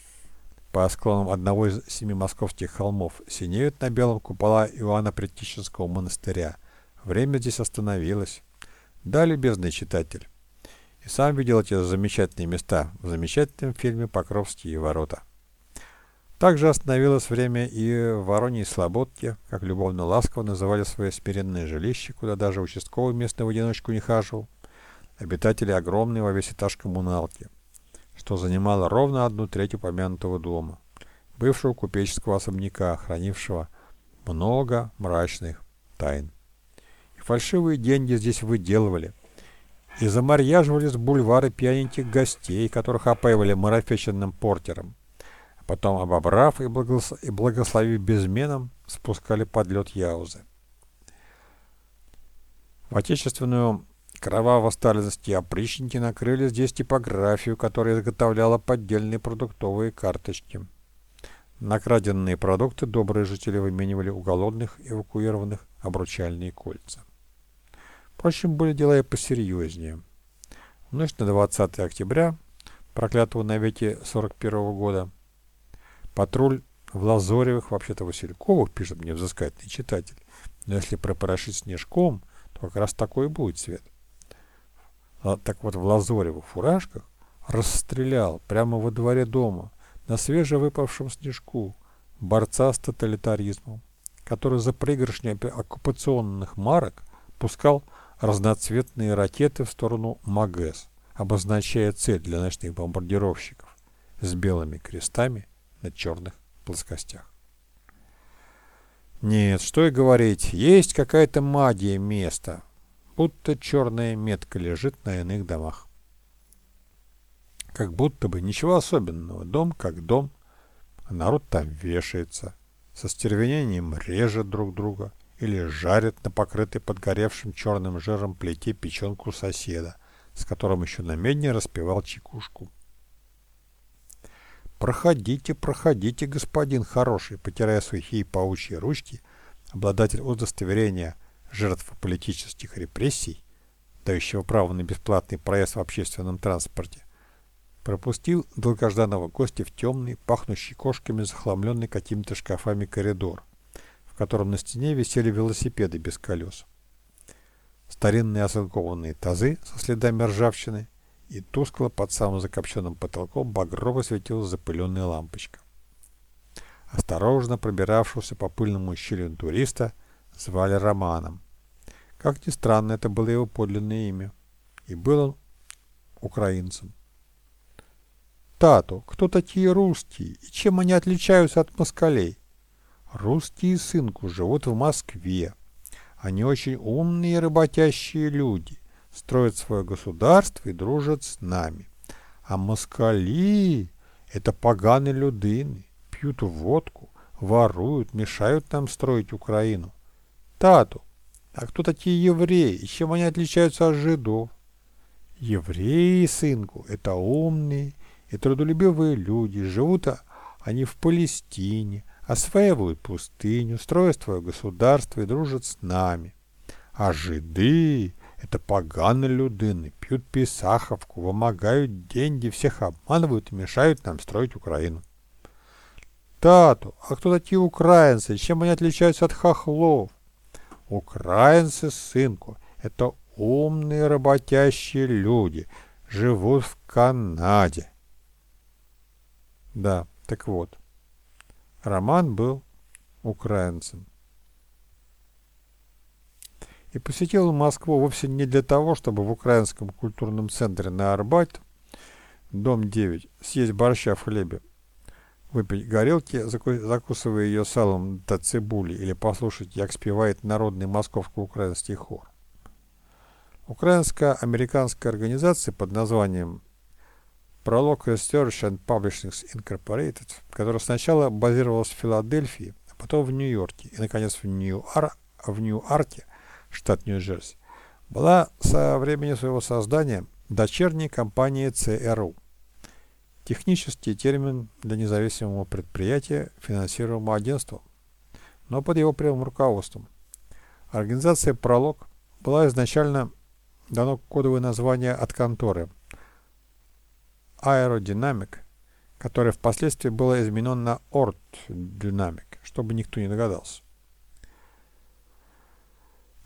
A: По склонам одного из семи московских холмов синеют на белом купола Иоанна Предтищенского монастыря – Время здесь остановилось. Да, любезный читатель. И сам видел эти замечательные места в замечательном фильме «Покровские ворота». Также остановилось время и в Вороньей Слободке, как любовно-ласково называли свое смиренное жилище, куда даже участковый местный в одиночку не хаживал, обитатели огромной во весь этаж коммуналки, что занимало ровно одну треть упомянутого дома, бывшего купеческого особняка, хранившего много мрачных тайн. Фальшивые деньги здесь выделывали. И замарьяживали с бульвара пьяненьких гостей, которых опаивали марафеченным портером. А потом, обобрав и, и благословив безменом, спускали под лед яузы. В отечественную кроваво сталинские опричники накрыли здесь типографию, которая изготовляла поддельные продуктовые карточки. На краденные продукты добрые жители выменивали у голодных эвакуированных обручальные кольца. Впрочем, были дела и посерьезнее. В ночь на 20 октября, проклятого навеки 41 -го года, патруль в Лазоревых, вообще-то Васильковых, пишет мне взыскательный читатель, но если пропорошить снежком, то как раз такой и будет цвет. А, так вот, в Лазоревых фуражках расстрелял прямо во дворе дома на свежевыпавшем снежку борца с тоталитаризмом, который за пригоршни оккупационных марок пускал разноцветные ракеты в сторону МАГЭС, обозначая цель для ночных бомбардировщиков с белыми крестами на черных плоскостях. Нет, что и говорить, есть какая-то магия места, будто черная метка лежит на иных домах. Как будто бы ничего особенного, дом как дом, а народ там вешается, со стервенением режет друг друга – или жарят на покрытой подгоревшим черным жиром плите печенку соседа, с которым еще на медне распевал чекушку. «Проходите, проходите, господин хороший», потирая сухие паучьи ручки, обладатель удостоверения жертв политических репрессий, дающего право на бесплатный проезд в общественном транспорте, пропустил долгожданного гостя в темный, пахнущий кошками, захламленный какими-то шкафами коридор – в котором на стене висели велосипеды без колес. Старинные оцинкованные тазы со следами ржавчины и тускло под самым закопченным потолком багрово светилась запыленная лампочка. Осторожно пробиравшегося по пыльному щелю туриста звали Романом. Как ни странно, это было его подлинное имя. И был он украинцем. «Тату, кто такие русские и чем они отличаются от москалей?» Русские сынку живут в Москве. Они очень умные работящие люди, строят свое государство и дружат с нами. А москали — это поганые людины, пьют водку, воруют, мешают нам строить Украину. Тату, а кто такие евреи и чем они отличаются от жидов? Евреи, сынку, это умные и трудолюбивые люди, живут они в Палестине, осваивают пустыню, строят свое государство и дружат с нами. А жиды – Это поганые людины, пьют писаховку, вымогают деньги, всех обманывают и мешают нам строить Украину. Тату, а кто такие украинцы? Чем они отличаются от хохлов? Украинцы, сынку, это умные работящие люди, живут в Канаде. Да, так вот, Роман был украинцем. И посетил Москву вовсе не для того, чтобы в Украинском культурном центре на Арбат, дом 9, съесть борща в хлебе, выпить горелки, закусывая ее салом до цибули, или послушать, как спевает народный московско-украинский хор. Украинско-американская организация под названием Prolog Research and Publishing Incorporated, которая сначала базировалась в Филадельфии, а потом в Нью-Йорке и, наконец, в Нью-Арте, штат Нью-Джерси, была со времени своего создания дочерней компанией ЦРУ. Технический термин для независимого предприятия, финансируемого агентством, но под его прямым руководством. Организация «Пролог» была изначально дано кодовое название от конторы Aerodynamic, которое впоследствии было изменено на Ort Dynamic, чтобы никто не догадался.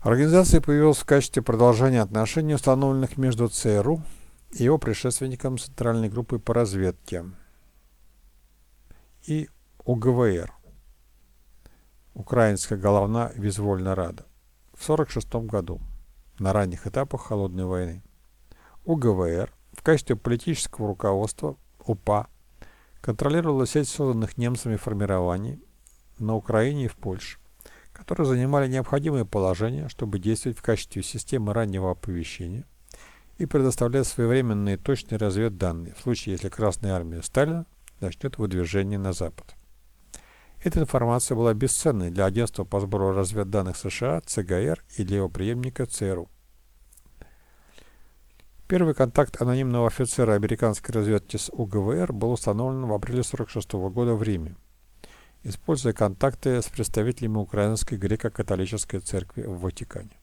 A: Организация появилась в качестве продолжения отношений, установленных между ЦРУ и его предшественником Центральной группы по разведке и УГВР, Украинская головная визвольная рада, в 1946 году на ранних этапах Холодной войны. УГВР в качестве политического руководства УПА контролировала сеть созданных немцами формирований на Украине и в Польше, которые занимали необходимые положения, чтобы действовать в качестве системы раннего оповещения и предоставлять своевременные точные разведданные в случае, если Красная Армия Сталина начнет выдвижение на Запад. Эта информация была бесценной для Агентства по сбору разведданных США, ЦГР и для его преемника ЦРУ. Первый контакт анонимного офицера американской разведки с УГВР был установлен в апреле 1946 года в Риме, используя контакты с представителями Украинской греко-католической церкви в Ватикане.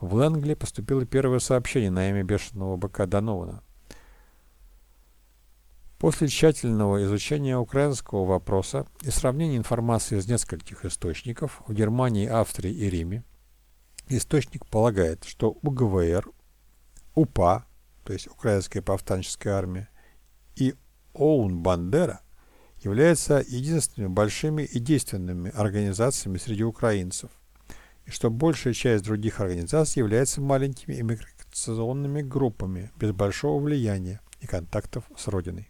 A: В Лэнгли поступило первое сообщение на имя бешеного быка Донована, После тщательного изучения украинского вопроса и сравнения информации из нескольких источников в Германии, Австрии и Риме, источник полагает, что УГВР, УПА, то есть Украинская повстанческая армия, и ОУН Бандера являются единственными большими и действенными организациями среди украинцев, и что большая часть других организаций является маленькими иммиграционными группами без большого влияния и контактов с Родиной.